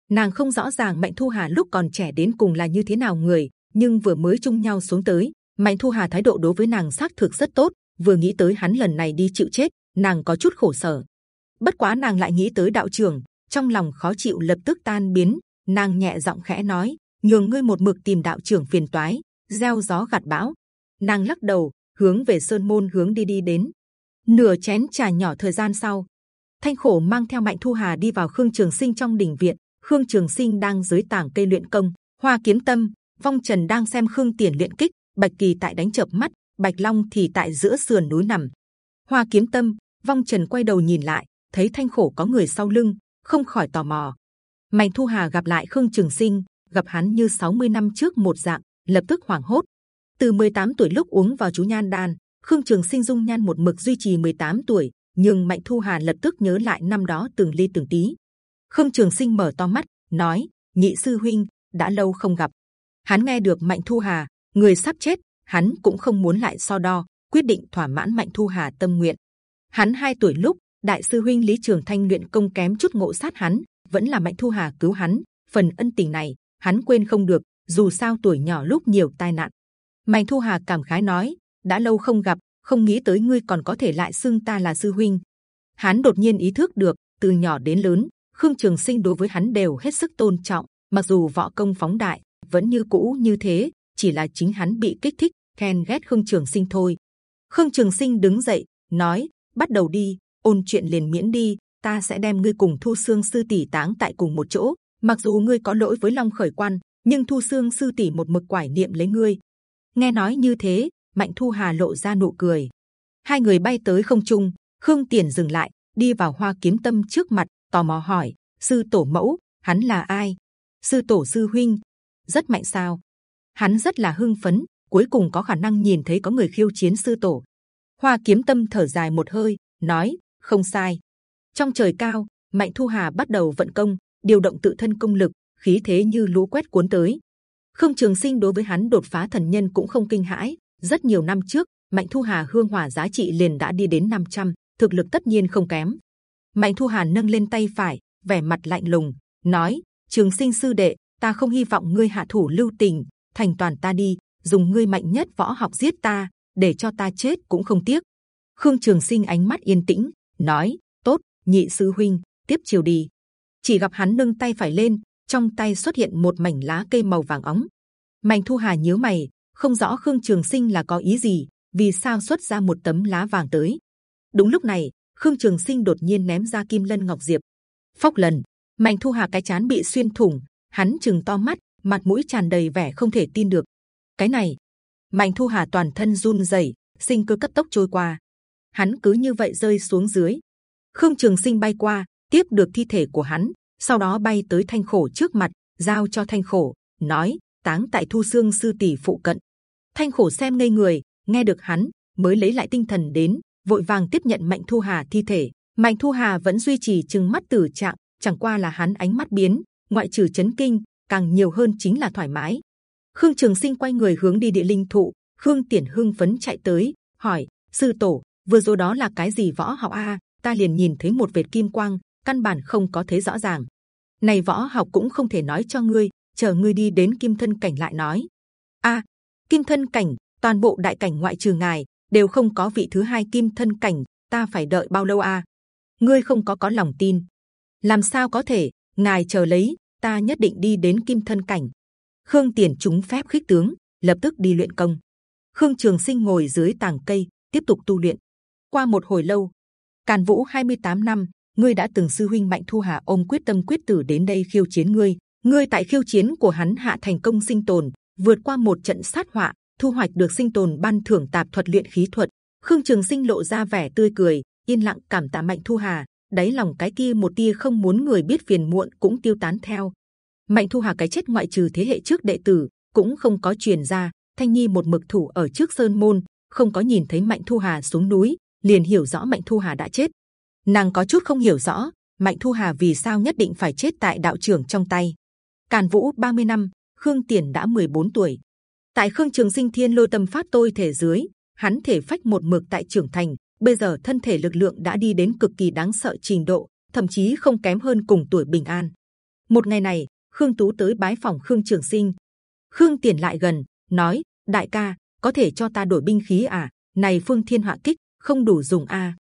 Nàng không rõ ràng Mạnh Thu Hà lúc còn trẻ đến cùng là như thế nào người, nhưng vừa mới chung nhau xuống tới, Mạnh Thu Hà thái độ đối với nàng xác thực rất tốt. Vừa nghĩ tới hắn lần này đi chịu chết, nàng có chút khổ sở. Bất quá nàng lại nghĩ tới đạo trưởng, trong lòng khó chịu lập tức tan biến. Nàng nhẹ giọng khẽ nói: nhường ngươi một mực tìm đạo trưởng phiền toái, gieo gió gặt bão. Nàng lắc đầu, hướng về sơn môn hướng đi đi đến. Nửa chén trà nhỏ thời gian sau, Thanh khổ mang theo Mạnh Thu Hà đi vào Khương Trường Sinh trong đình viện. Khương Trường Sinh đang dưới tảng cây luyện công, Hoa Kiếm Tâm, Vong Trần đang xem Khương Tiền luyện kích, Bạch Kỳ tại đánh chớp mắt, Bạch Long thì tại giữa sườn núi nằm. Hoa Kiếm Tâm, Vong Trần quay đầu nhìn lại, thấy Thanh khổ có người sau lưng, không khỏi tò mò. Mạnh Thu Hà gặp lại Khương Trường Sinh, gặp hắn như 60 năm trước một dạng, lập tức hoảng hốt. Từ 18 tuổi lúc uống vào chú nhan đan, Khương Trường Sinh dung nhan một mực duy trì 18 tuổi, nhưng Mạnh Thu Hà lập tức nhớ lại năm đó từng ly từng tí. Khương Trường Sinh mở to mắt, nói: Nhị sư huynh đã lâu không gặp. Hắn nghe được Mạnh Thu Hà người sắp chết, hắn cũng không muốn lại so đo, quyết định thỏa mãn Mạnh Thu Hà tâm nguyện. Hắn hai tuổi lúc đại sư huynh Lý Trường Thanh luyện công kém chút ngộ sát hắn, vẫn là Mạnh Thu Hà cứu hắn. Phần ân tình này hắn quên không được, dù sao tuổi nhỏ lúc nhiều tai nạn. Mạnh Thu Hà cảm khái nói: đã lâu không gặp, không nghĩ tới ngươi còn có thể lại xưng ta là sư huynh. Hắn đột nhiên ý thức được, từ nhỏ đến lớn, Khương Trường Sinh đối với hắn đều hết sức tôn trọng. Mặc dù võ công phóng đại, vẫn như cũ như thế, chỉ là chính hắn bị kích thích, khen ghét Khương Trường Sinh thôi. Khương Trường Sinh đứng dậy, nói: bắt đầu đi, ôn chuyện liền miễn đi, ta sẽ đem ngươi cùng Thu Sương sư tỷ táng tại cùng một chỗ. Mặc dù ngươi có lỗi với Long Khởi Quan, nhưng Thu Sương sư tỷ một mực quải niệm lấy ngươi. Nghe nói như thế, mạnh thu hà lộ ra nụ cười. Hai người bay tới không trung, khương tiền dừng lại, đi vào hoa kiếm tâm trước mặt, tò mò hỏi, sư tổ mẫu, hắn là ai? Sư tổ sư huynh. Rất mạnh sao? Hắn rất là hưng phấn, cuối cùng có khả năng nhìn thấy có người khiêu chiến sư tổ. Hoa kiếm tâm thở dài một hơi, nói, không sai. Trong trời cao, mạnh thu hà bắt đầu vận công, điều động tự thân công lực, khí thế như lũ quét cuốn tới. Không trường sinh đối với hắn đột phá thần nhân cũng không kinh hãi rất nhiều năm trước mạnh thu hà hương hỏa giá trị liền đã đi đến 500, thực lực tất nhiên không kém. Mạnh thu hà nâng lên tay phải vẻ mặt lạnh lùng nói trường sinh sư đệ ta không hy vọng ngươi hạ thủ lưu tình thành toàn ta đi dùng ngươi mạnh nhất võ học giết ta để cho ta chết cũng không tiếc. Khương trường sinh ánh mắt yên tĩnh nói tốt nhị sư huynh tiếp chiều đi. Chỉ gặp hắn nâng tay phải lên trong tay xuất hiện một mảnh lá cây màu vàng óng. Mạnh thu hà nhớ mày không rõ khương trường sinh là có ý gì, vì sao xuất ra một tấm lá vàng tới. Đúng lúc này, khương trường sinh đột nhiên ném ra kim lân ngọc diệp. Phốc lần, mạnh thu hà cái chán bị xuyên thủng, hắn chừng to mắt, mặt mũi tràn đầy vẻ không thể tin được. Cái này, mạnh thu hà toàn thân run rẩy, sinh cơ cấp tốc trôi qua. Hắn cứ như vậy rơi xuống dưới. Khương trường sinh bay qua, tiếp được thi thể của hắn, sau đó bay tới thanh khổ trước mặt, giao cho thanh khổ, nói, táng tại thu xương sư tỷ phụ cận thanh khổ xem ngây người, nghe được hắn, mới lấy lại tinh thần đến, vội vàng tiếp nhận mạnh thu hà thi thể. Mạnh thu hà vẫn duy trì chừng mắt tử trạng, chẳng qua là hắn ánh mắt biến, ngoại trừ chấn kinh, càng nhiều hơn chính là thoải mái. Khương trường sinh quay người hướng đi địa linh thụ, khương Tiễn hưng phấn chạy tới, hỏi, sư tổ, vừa rồi đó là cái gì võ học a? Ta liền nhìn thấy một vệt kim quang, căn bản không có thấy rõ ràng. Này võ học cũng không thể nói cho ngươi, chờ ngươi đi đến kim thân cảnh lại nói. A kim thân cảnh, toàn bộ đại cảnh ngoại trừ ngài, đều không có vị thứ hai kim thân cảnh, ta phải đợi bao lâu a? Ngươi không có có lòng tin. Làm sao có thể? Ngài chờ lấy, ta nhất định đi đến kim thân cảnh. Khương tiền chúng phép khích tướng, lập tức đi luyện công. Khương trường sinh ngồi dưới tàng cây, tiếp tục tu luyện. Qua một hồi lâu, càn vũ 28 năm, ngươi đã từng sư huynh mạnh thu hà ôm quyết tâm quyết tử đến đây khiêu chiến ngươi. Ngươi tại khiêu chiến của hắn hạ thành công sinh tồn vượt qua một trận sát họa, thu hoạch được sinh tồn ban thưởng tạp thuật luyện khí thuật. Khương trường sinh lộ ra vẻ tươi cười, yên lặng cảm tạ mạnh thu hà. Đáy lòng cái kia một tia không muốn người biết phiền muộn cũng tiêu tán theo. Mạnh thu hà cái chết ngoại trừ thế hệ trước đệ tử, cũng không có truyền ra. Thanh nhi một mực thủ ở trước sơn môn, không có nhìn thấy mạnh thu hà xuống núi, liền hiểu rõ mạnh thu hà đã chết. Nàng có chút không hiểu rõ, mạnh thu hà vì sao nhất định phải chết tại đạo trưởng trong tay. Càn vũ 30 năm khương tiền đã 14 tuổi. Tại khương trường sinh thiên lôi tâm phát tôi thể dưới, hắn thể phách một mực tại trưởng thành, bây giờ thân thể lực lượng đã đi đến cực kỳ đáng sợ trình độ, thậm chí không kém hơn cùng tuổi bình an. Một ngày này, khương tú tới bái phòng khương trường sinh. Khương tiền lại gần, nói, đại ca, có thể cho ta đổi binh khí à? Này phương thiên họa kích, không đủ dùng à?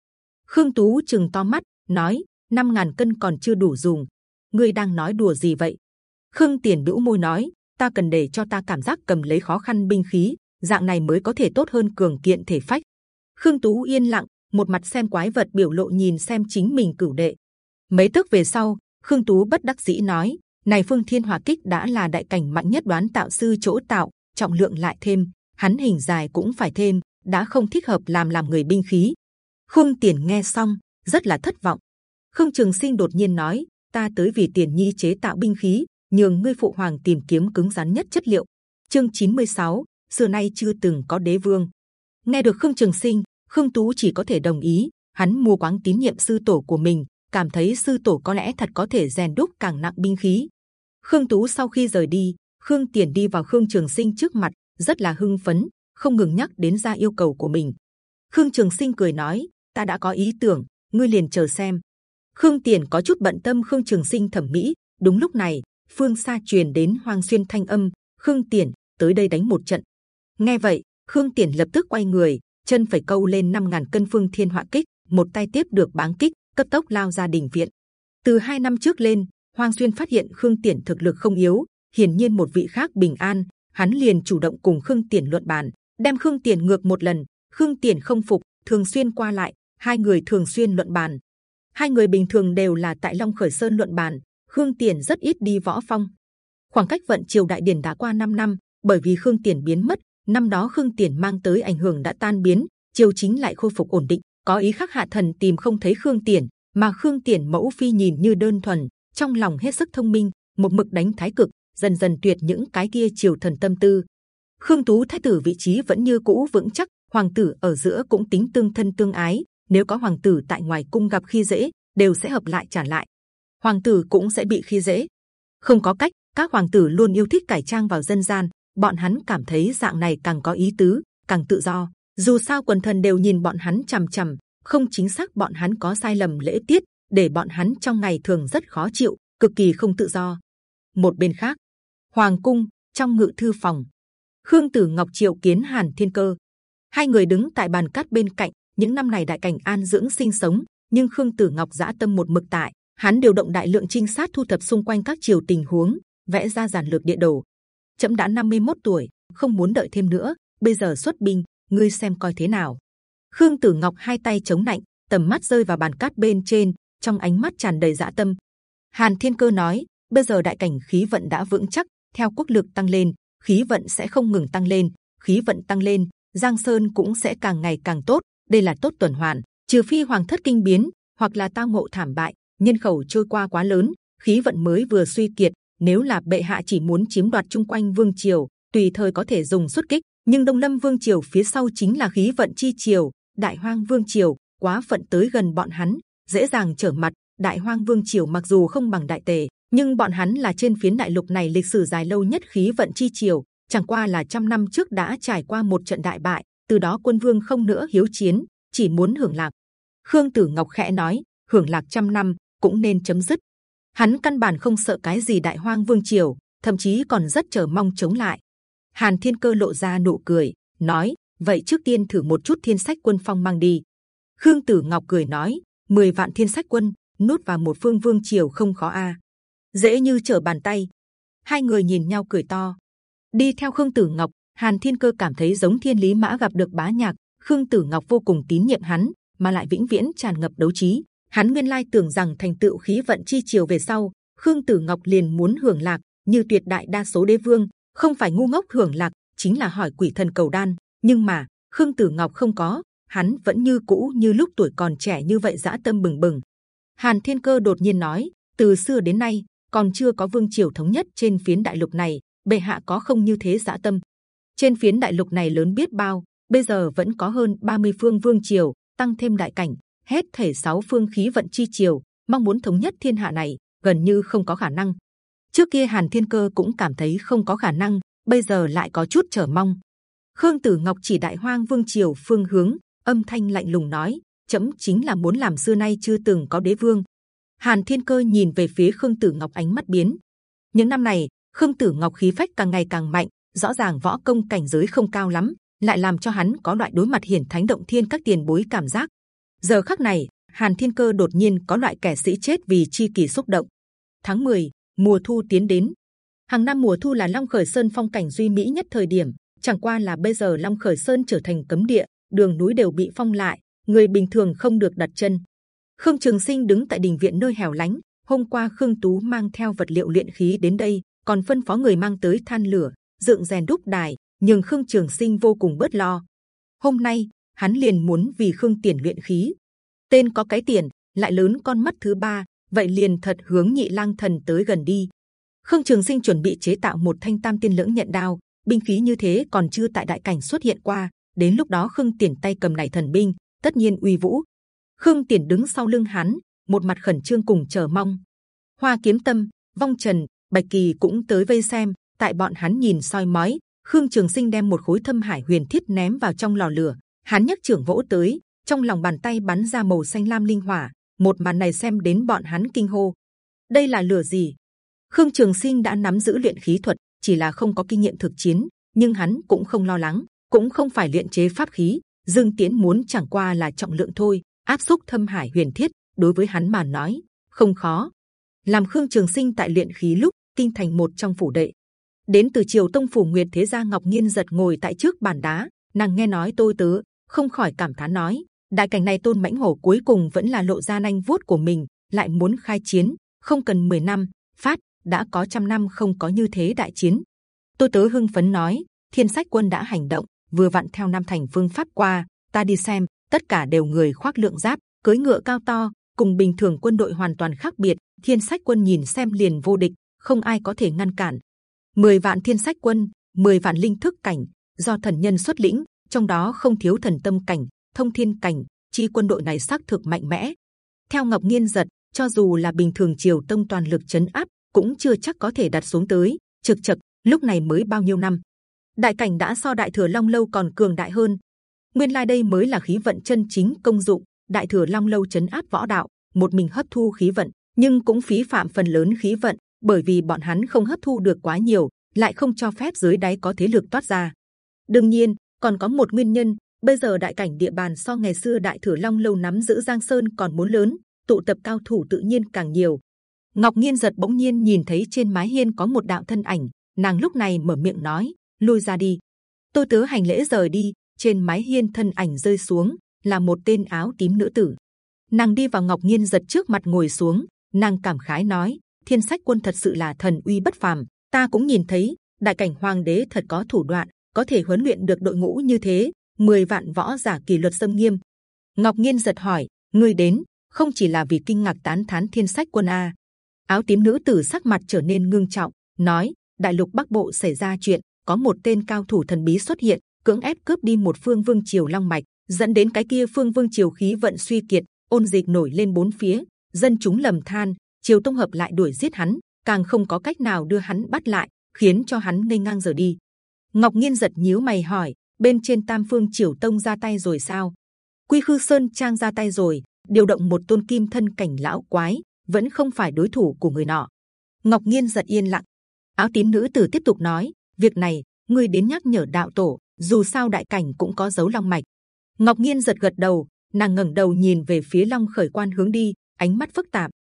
khương tú chừng to mắt, nói, năm ngàn cân còn chưa đủ dùng. Ngươi đang nói đùa gì vậy? Khương tiền bĩu môi nói ta cần để cho ta cảm giác cầm lấy khó khăn binh khí, dạng này mới có thể tốt hơn cường kiện thể phách. Khương tú yên lặng, một mặt xem quái vật biểu lộ nhìn xem chính mình cửu đệ. Mấy tức về sau, khương tú bất đắc dĩ nói, này phương thiên hỏa kích đã là đại cảnh mạnh nhất đoán tạo sư chỗ tạo, trọng lượng lại thêm, hắn hình dài cũng phải thêm, đã không thích hợp làm làm người binh khí. Khương tiền nghe xong, rất là thất vọng. Khương trường sinh đột nhiên nói, ta tới vì tiền nhi chế tạo binh khí nhường ngươi phụ hoàng tìm kiếm cứng rắn nhất chất liệu. Chương 96, xưa nay chưa từng có đế vương. Nghe được khương trường sinh khương tú chỉ có thể đồng ý. Hắn mua quáng tín nhiệm sư tổ của mình cảm thấy sư tổ có lẽ thật có thể rèn đúc càng nặng binh khí. Khương tú sau khi rời đi khương tiền đi vào khương trường sinh trước mặt rất là hưng phấn không ngừng nhắc đến ra yêu cầu của mình. Khương trường sinh cười nói ta đã có ý tưởng ngươi liền chờ xem. Khương tiền có chút bận tâm khương trường sinh thẩm mỹ. Đúng lúc này phương xa truyền đến hoàng xuyên thanh âm, khương tiền tới đây đánh một trận. Nghe vậy, khương tiền lập tức quay người, chân phải câu lên 5.000 cân phương thiên họa kích, một tay tiếp được báng kích, cấp tốc lao ra đình viện. Từ hai năm trước lên hoàng xuyên phát hiện khương tiền thực lực không yếu, hiển nhiên một vị khác bình an, hắn liền chủ động cùng khương tiền luận bàn, đem khương tiền ngược một lần. Khương tiền không phục, thường xuyên qua lại, hai người thường xuyên luận bàn. Hai người bình thường đều là tại long khởi sơn luận bàn khương tiền rất ít đi võ phong. Khoảng cách vận triều đại điển đã qua 5 năm, bởi vì khương tiền biến mất, năm đó khương tiền mang tới ảnh hưởng đã tan biến, triều chính lại khôi phục ổn định. Có ý khắc hạ thần tìm không thấy khương tiền, mà khương tiền mẫu phi nhìn như đơn thuần, trong lòng hết sức thông minh, một mực đánh thái cực, dần dần tuyệt những cái kia triều thần tâm tư. Khương tú thái tử vị trí vẫn như cũ vững chắc, hoàng tử ở giữa cũng tính tương thân tương ái, nếu có hoàng tử tại ngoài cung gặp khi dễ, đều sẽ hợp lại trả lại hoàng tử cũng sẽ bị khi dễ. Không có cách, các hoàng tử luôn yêu thích cải trang vào dân gian. Bọn hắn cảm thấy dạng này càng có ý tứ, càng tự do. Dù sao quần thần đều nhìn bọn hắn c h ầ m c h ầ m không chính xác bọn hắn có sai lầm lễ tiết, để bọn hắn trong ngày thường rất khó chịu, cực kỳ không tự do. Một bên khác, hoàng cung, trong ngự thư phòng, khương tử ngọc triệu kiến hàn thiên cơ. Hai người đứng tại bàn cát bên cạnh, những năm này đại cảnh an dưỡng sinh sống, nhưng khương tử ngọc dã tâm một mực tại hắn điều động đại lượng trinh sát thu thập xung quanh các triều tình huống, vẽ ra giản lược địa đồ. Chậm đã 51 tuổi, không muốn đợi thêm nữa. Bây giờ xuất binh, ngươi xem coi thế nào. Khương tử ngọc hai tay chống lạnh tầm mắt rơi vào bàn cát bên trên, trong ánh mắt tràn đầy dạ tâm. Hàn thiên cơ nói, bây giờ đại cảnh khí vận đã vững chắc, theo quốc lực tăng lên, khí vận sẽ không ngừng tăng lên, khí vận tăng lên, giang sơn cũng sẽ càng ngày càng tốt, đây là tốt tuần hoàn, trừ phi hoàng thất kinh biến, hoặc là tao ngộ thảm bại nhân khẩu trôi qua quá lớn, khí vận mới vừa suy kiệt, nếu là bệ hạ chỉ muốn chiếm đoạt chung quanh vương triều, tùy thời có thể dùng xuất kích, nhưng đông lâm vương triều phía sau chính là khí vận chi triều, đại hoang vương triều, quá phận tới gần bọn hắn, dễ dàng trở mặt, đại hoang vương triều mặc dù không bằng đại tề, nhưng bọn hắn là trên phiến đại lục này lịch sử dài lâu nhất khí vận chi triều, chẳng qua là trăm năm trước đã trải qua một trận đại bại, từ đó quân vương không nữa hiếu chiến, chỉ muốn hưởng lạc. Khương tử ngọc khẽ nói, hưởng lạc trăm năm cũng nên chấm dứt. Hắn căn bản không sợ cái gì đại hoang vương triều, thậm chí còn rất chờ mong chống lại. Hàn thiên cơ lộ ra nụ cười, nói, vậy trước tiên thử một chút thiên sách quân phong mang đi. Khương tử ngọc cười nói 10 vạn thiên sách quân nuốt vào một phương vương triều không khó a. Dễ như trở bàn tay. Hai người nhìn nhau cười to. Đi theo khương tử ngọc, hàn thiên cơ cảm thấy giống thiên lý mã gặp được bá nhạc. Khương tử ngọc vô cùng tín nhiệm hắn, mà lại vĩnh viễn tràn ngập đấu trí. Hắn nguyên lai tưởng rằng thành tựu khí vận chi chiều về sau, Khương Tử Ngọc liền muốn hưởng lạc, như tuyệt đại đa số đế vương, không phải ngu ngốc hưởng lạc, chính là hỏi quỷ thần cầu đan. Nhưng mà Khương Tử Ngọc không có, hắn vẫn như cũ như lúc tuổi còn trẻ như vậy dã tâm bừng bừng. Hàn Thiên Cơ đột nhiên nói, từ xưa đến nay còn chưa có vương triều thống nhất trên phiến đại lục này, bệ hạ có không như thế dã tâm? Trên phiến đại lục này lớn biết bao, bây giờ vẫn có hơn 30 phương vương triều, tăng thêm đại cảnh, hết thể sáu phương khí vận chi triều, mong muốn thống nhất thiên hạ này gần như không có khả năng. Trước kia Hàn Thiên Cơ cũng cảm thấy không có khả năng, bây giờ lại có chút chờ mong. Khương Tử Ngọc chỉ đại hoang vương triều phương hướng, âm thanh lạnh lùng nói: chấm chính là muốn làm xưa nay chưa từng có đế vương. Hàn Thiên Cơ nhìn về phía Khương Tử Ngọc ánh mắt biến. Những năm này, Khương Tử Ngọc khí phách càng ngày càng mạnh, rõ ràng võ công cảnh giới không cao lắm, lại làm cho hắn có loại đối mặt hiển thánh động thiên các tiền bối cảm giác. Giờ khắc này, Hàn Thiên Cơ đột nhiên có loại kẻ sĩ chết vì chi kỳ xúc động. Tháng 10, mùa thu tiến đến. Hàng năm mùa thu là Long Khởi Sơn phong cảnh duy mỹ nhất thời điểm. Chẳng qua là bây giờ Long Khởi Sơn trở thành cấm địa, đường núi đều bị phong lại, người bình thường không được đặt chân. Khương Trường Sinh đứng tại đình viện nơi hẻo lánh. Hôm qua Khương Tú mang theo vật liệu luyện khí đến đây, còn phân phó người mang tới than lửa, dựng rèn đúc đài, nhưng Khương Trường Sinh vô cùng bớt lo. Hôm nay hắn liền muốn vì Khương Tiền luyện khí. Tên có cái tiền, lại lớn con mắt thứ ba, vậy liền thật hướng nhị lang thần tới gần đi. Khương Trường Sinh chuẩn bị chế tạo một thanh tam tiên lưỡng nhận đao, binh khí như thế còn chưa tại đại cảnh xuất hiện qua. Đến lúc đó Khương Tiền tay cầm này thần binh, tất nhiên uy vũ. Khương Tiền đứng sau lưng hắn, một mặt khẩn trương cùng chờ mong. Hoa Kiếm Tâm, Vong Trần, Bạch Kỳ cũng tới vây xem. Tại bọn hắn nhìn soi mói, Khương Trường Sinh đem một khối thâm hải huyền thiết ném vào trong lò lửa. Hắn nhấc trưởng vỗ tới, trong lòng bàn tay bắn ra màu xanh lam linh hỏa, một màn này xem đến bọn hắn kinh hô. Đây là lửa gì? Khương trường sinh đã nắm giữ luyện khí thuật chỉ là không có kinh nghiệm thực chiến nhưng hắn cũng không lo lắng cũng không phải luyện chế pháp khí dương tiễn muốn chẳng qua là trọng lượng thôi áp xúc thâm hải huyền thiết đối với hắn mà nói không khó. Làm khương trường sinh tại luyện khí lúc kinh thành một trong phủ đệ. Đến từ triều tông phủ nguyệt thế gia ngọc nghiên giật ngồi tại trước bàn đá nàng nghe nói tôi tớ không khỏi cảm thán nói, đại cảnh này tôn mãnh hổ cuối cùng vẫn là lộ ra nhanh vuốt của mình, lại muốn khai chiến, không cần 10 năm, phát, đã có trăm năm không có như thế đại chiến. Tôi tớ hưng phấn nói, thiên sách quân đã hành động, vừa vặn theo nam thành phương pháp qua, ta đi xem, tất cả đều người khoác lượng giáp, cưỡi ngựa cao to, cùng bình thường quân đội hoàn toàn khác biệt, thiên sách quân nhìn xem liền vô địch, không ai có thể ngăn cản. 10 vạn thiên sách quân 10 vạn linh thức cảnh, do thần nhân xuất lĩnh trong đó không thiếu thần tâm cảnh, thông thiên cảnh, chi quân đội này xác thực mạnh mẽ. Theo ngọc nghiên giật, cho dù là bình thường triều tông toàn lực chấn áp, cũng chưa chắc có thể đặt xuống tới, trực chật, lúc này mới bao nhiêu năm. Đại cảnh đã so đại thừa long lâu còn cường đại hơn. Nguyên lai đây mới là khí vận chân chính công dụng, đại thừa long lâu chấn áp võ đạo, một mình hấp thu khí vận, nhưng cũng phí phạm phần lớn khí vận, bởi vì bọn hắn không hấp thu được quá nhiều, lại không cho phép dưới đáy có thế lực toát ra. Đương nhiên còn có một nguyên nhân Bây giờ đại cảnh địa bàn so ngày xưa đại thừa long lâu nắm giữ giang sơn còn muốn lớn, tụ tập cao thủ tự nhiên càng nhiều. Ngọc Nghiên giật bỗng nhiên nhìn thấy trên mái hiên có một đạo thân ảnh, nàng lúc này mở miệng nói: lui ra đi. Tôi tớ hành lễ rời đi. Trên mái hiên thân ảnh rơi xuống là một tên áo tím nữ tử. Nàng đi vào Ngọc Nghiên giật trước mặt ngồi xuống, nàng cảm khái nói: Thiên sách quân thật sự là thần uy bất phàm. Ta cũng nhìn thấy đại cảnh hoàng đế thật có thủ đoạn, có thể huấn luyện được đội ngũ như thế, 10 vạn võ giả kỷ luật xâm nghiêm. Ngọc Nghiên giật hỏi, ngươi đến không chỉ là vì kinh ngạc tán thán thiên sách quân a? Áo tím nữ tử sắc mặt trở nên ngưng trọng, nói: Đại lục Bắc Bộ xảy ra chuyện, có một tên cao thủ thần bí xuất hiện, cưỡng ép cướp đi một phương vương triều long mạch, dẫn đến cái kia phương vương triều khí vận suy kiệt, ôn dịch nổi lên bốn phía, dân chúng lầm than, triều tông hợp lại đuổi giết hắn, càng không có cách nào đưa hắn bắt lại, khiến cho hắn ngây ngang rời đi. Ngọc Nghiên giật nhíu mày hỏi, bên trên Tam Phương Triều Tông ra tay rồi sao? Quy Khư Sơn Trang ra tay rồi, điều động một tôn kim thân cảnh lão quái, vẫn không phải đối thủ của người nọ. Ngọc Nghiên giật yên lặng. Áo tím nữ tử tiếp tục nói, việc này ngươi đến nhắc nhở đạo tổ, dù sao đại cảnh cũng có dấu long mạch. Ngọc Nghiên giật gật đầu, nàng ngẩng đầu nhìn về phía Long Khởi Quan hướng đi, ánh mắt phức tạp.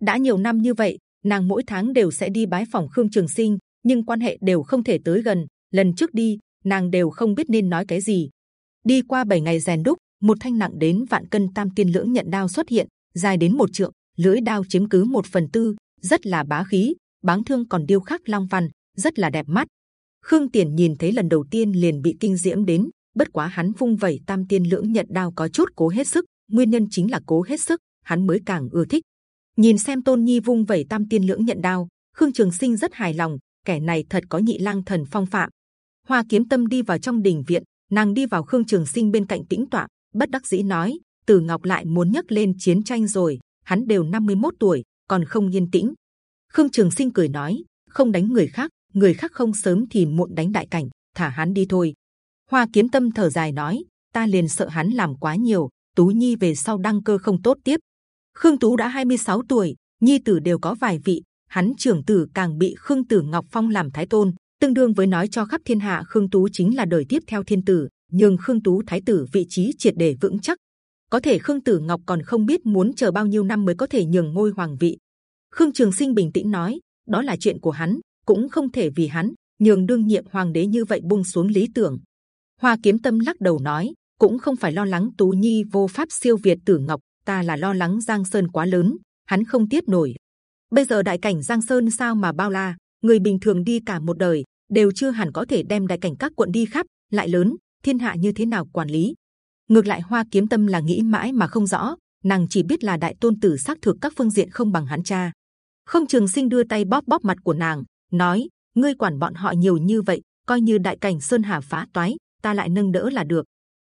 đã nhiều năm như vậy, nàng mỗi tháng đều sẽ đi bái phòng Khương Trường Sinh, nhưng quan hệ đều không thể tới gần lần trước đi, nàng đều không biết nên nói cái gì. Đi qua 7 ngày rèn đúc, một thanh nặng đến vạn cân tam tiên lưỡng nhận đao xuất hiện, dài đến một trượng, lưỡi đao chiếm cứ một phần tư, rất là bá khí. Báng thương còn điêu khắc long văn, rất là đẹp mắt. Khương Tiền nhìn thấy lần đầu tiên liền bị kinh diễm đến, bất quá hắn vung vẩy tam tiên lưỡng nhận đao có chút cố hết sức, nguyên nhân chính là cố hết sức, hắn mới càng ưa thích. Nhìn xem Tôn Nhi vung vẩy tam tiên lưỡng nhận đao, Khương Trường Sinh rất hài lòng, kẻ này thật có nhị lang thần phong phạm. Hoa Kiếm Tâm đi vào trong đình viện, nàng đi vào Khương Trường Sinh bên cạnh tĩnh tọa, bất đắc dĩ nói: Từ Ngọc lại muốn nhấc lên chiến tranh rồi, hắn đều 51 tuổi, còn không yên tĩnh. Khương Trường Sinh cười nói: không đánh người khác, người khác không sớm thì muộn đánh đại cảnh, thả hắn đi thôi. Hoa Kiếm Tâm thở dài nói: ta liền sợ hắn làm quá nhiều, Tú Nhi về sau đăng cơ không tốt tiếp. Khương Tú đã 26 tuổi, nhi tử đều có vài vị, hắn trưởng tử càng bị Khương Tử Ngọc Phong làm thái tôn, tương đương với nói cho khắp thiên hạ Khương Tú chính là đời tiếp theo thiên tử, nhưng Khương Tú thái tử vị trí triệt để vững chắc. Có thể Khương Tử Ngọc còn không biết muốn chờ bao nhiêu năm mới có thể nhường ngôi hoàng vị. Khương Trường Sinh bình tĩnh nói, đó là chuyện của hắn, cũng không thể vì hắn nhường đương nhiệm hoàng đế như vậy buông xuống lý tưởng. Hoa Kiếm Tâm lắc đầu nói, cũng không phải lo lắng Tú Nhi vô pháp siêu việt Tử Ngọc, ta là lo lắng Giang Sơn quá lớn, hắn không tiếp nổi. Bây giờ đại cảnh Giang Sơn sao mà bao la, người bình thường đi cả một đời đều chưa hẳn có thể đem đại cảnh các quận đi khắp, lại lớn, thiên hạ như thế nào quản lý? Ngược lại Hoa Kiếm Tâm là nghĩ mãi mà không rõ, nàng chỉ biết là đại tôn tử xác thực các phương diện không bằng hắn cha. Không Trường Sinh đưa tay bóp bóp mặt của nàng, nói: ngươi quản bọn họ nhiều như vậy, coi như đại cảnh sơn hà phá toái, ta lại nâng đỡ là được.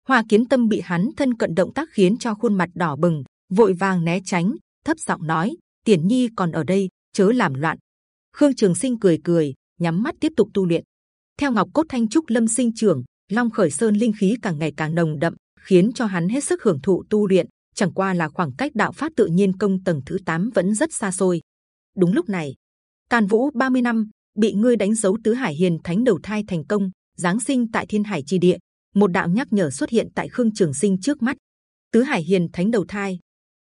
Hoa Kiếm Tâm bị hắn thân cận động tác khiến cho khuôn mặt đỏ bừng, vội vàng né tránh, thấp giọng nói: Tiền Nhi còn ở đây, chớ làm loạn. Khương Trường Sinh cười cười, nhắm mắt tiếp tục tu luyện. Theo Ngọc Cốt Thanh Trúc Lâm sinh trưởng, Long Khởi Sơn linh khí càng ngày càng nồng đậm, khiến cho hắn hết sức hưởng thụ tu luyện. Chẳng qua là khoảng cách đạo pháp tự nhiên công tầng thứ 8 vẫn rất xa xôi. Đúng lúc này, Càn Vũ 30 năm bị ngươi đánh dấu tứ hải hiền thánh đầu thai thành công, giáng sinh tại Thiên Hải chi địa. Một đạo nhắc nhở xuất hiện tại Khương Trường Sinh trước mắt. Tứ hải hiền thánh đầu thai,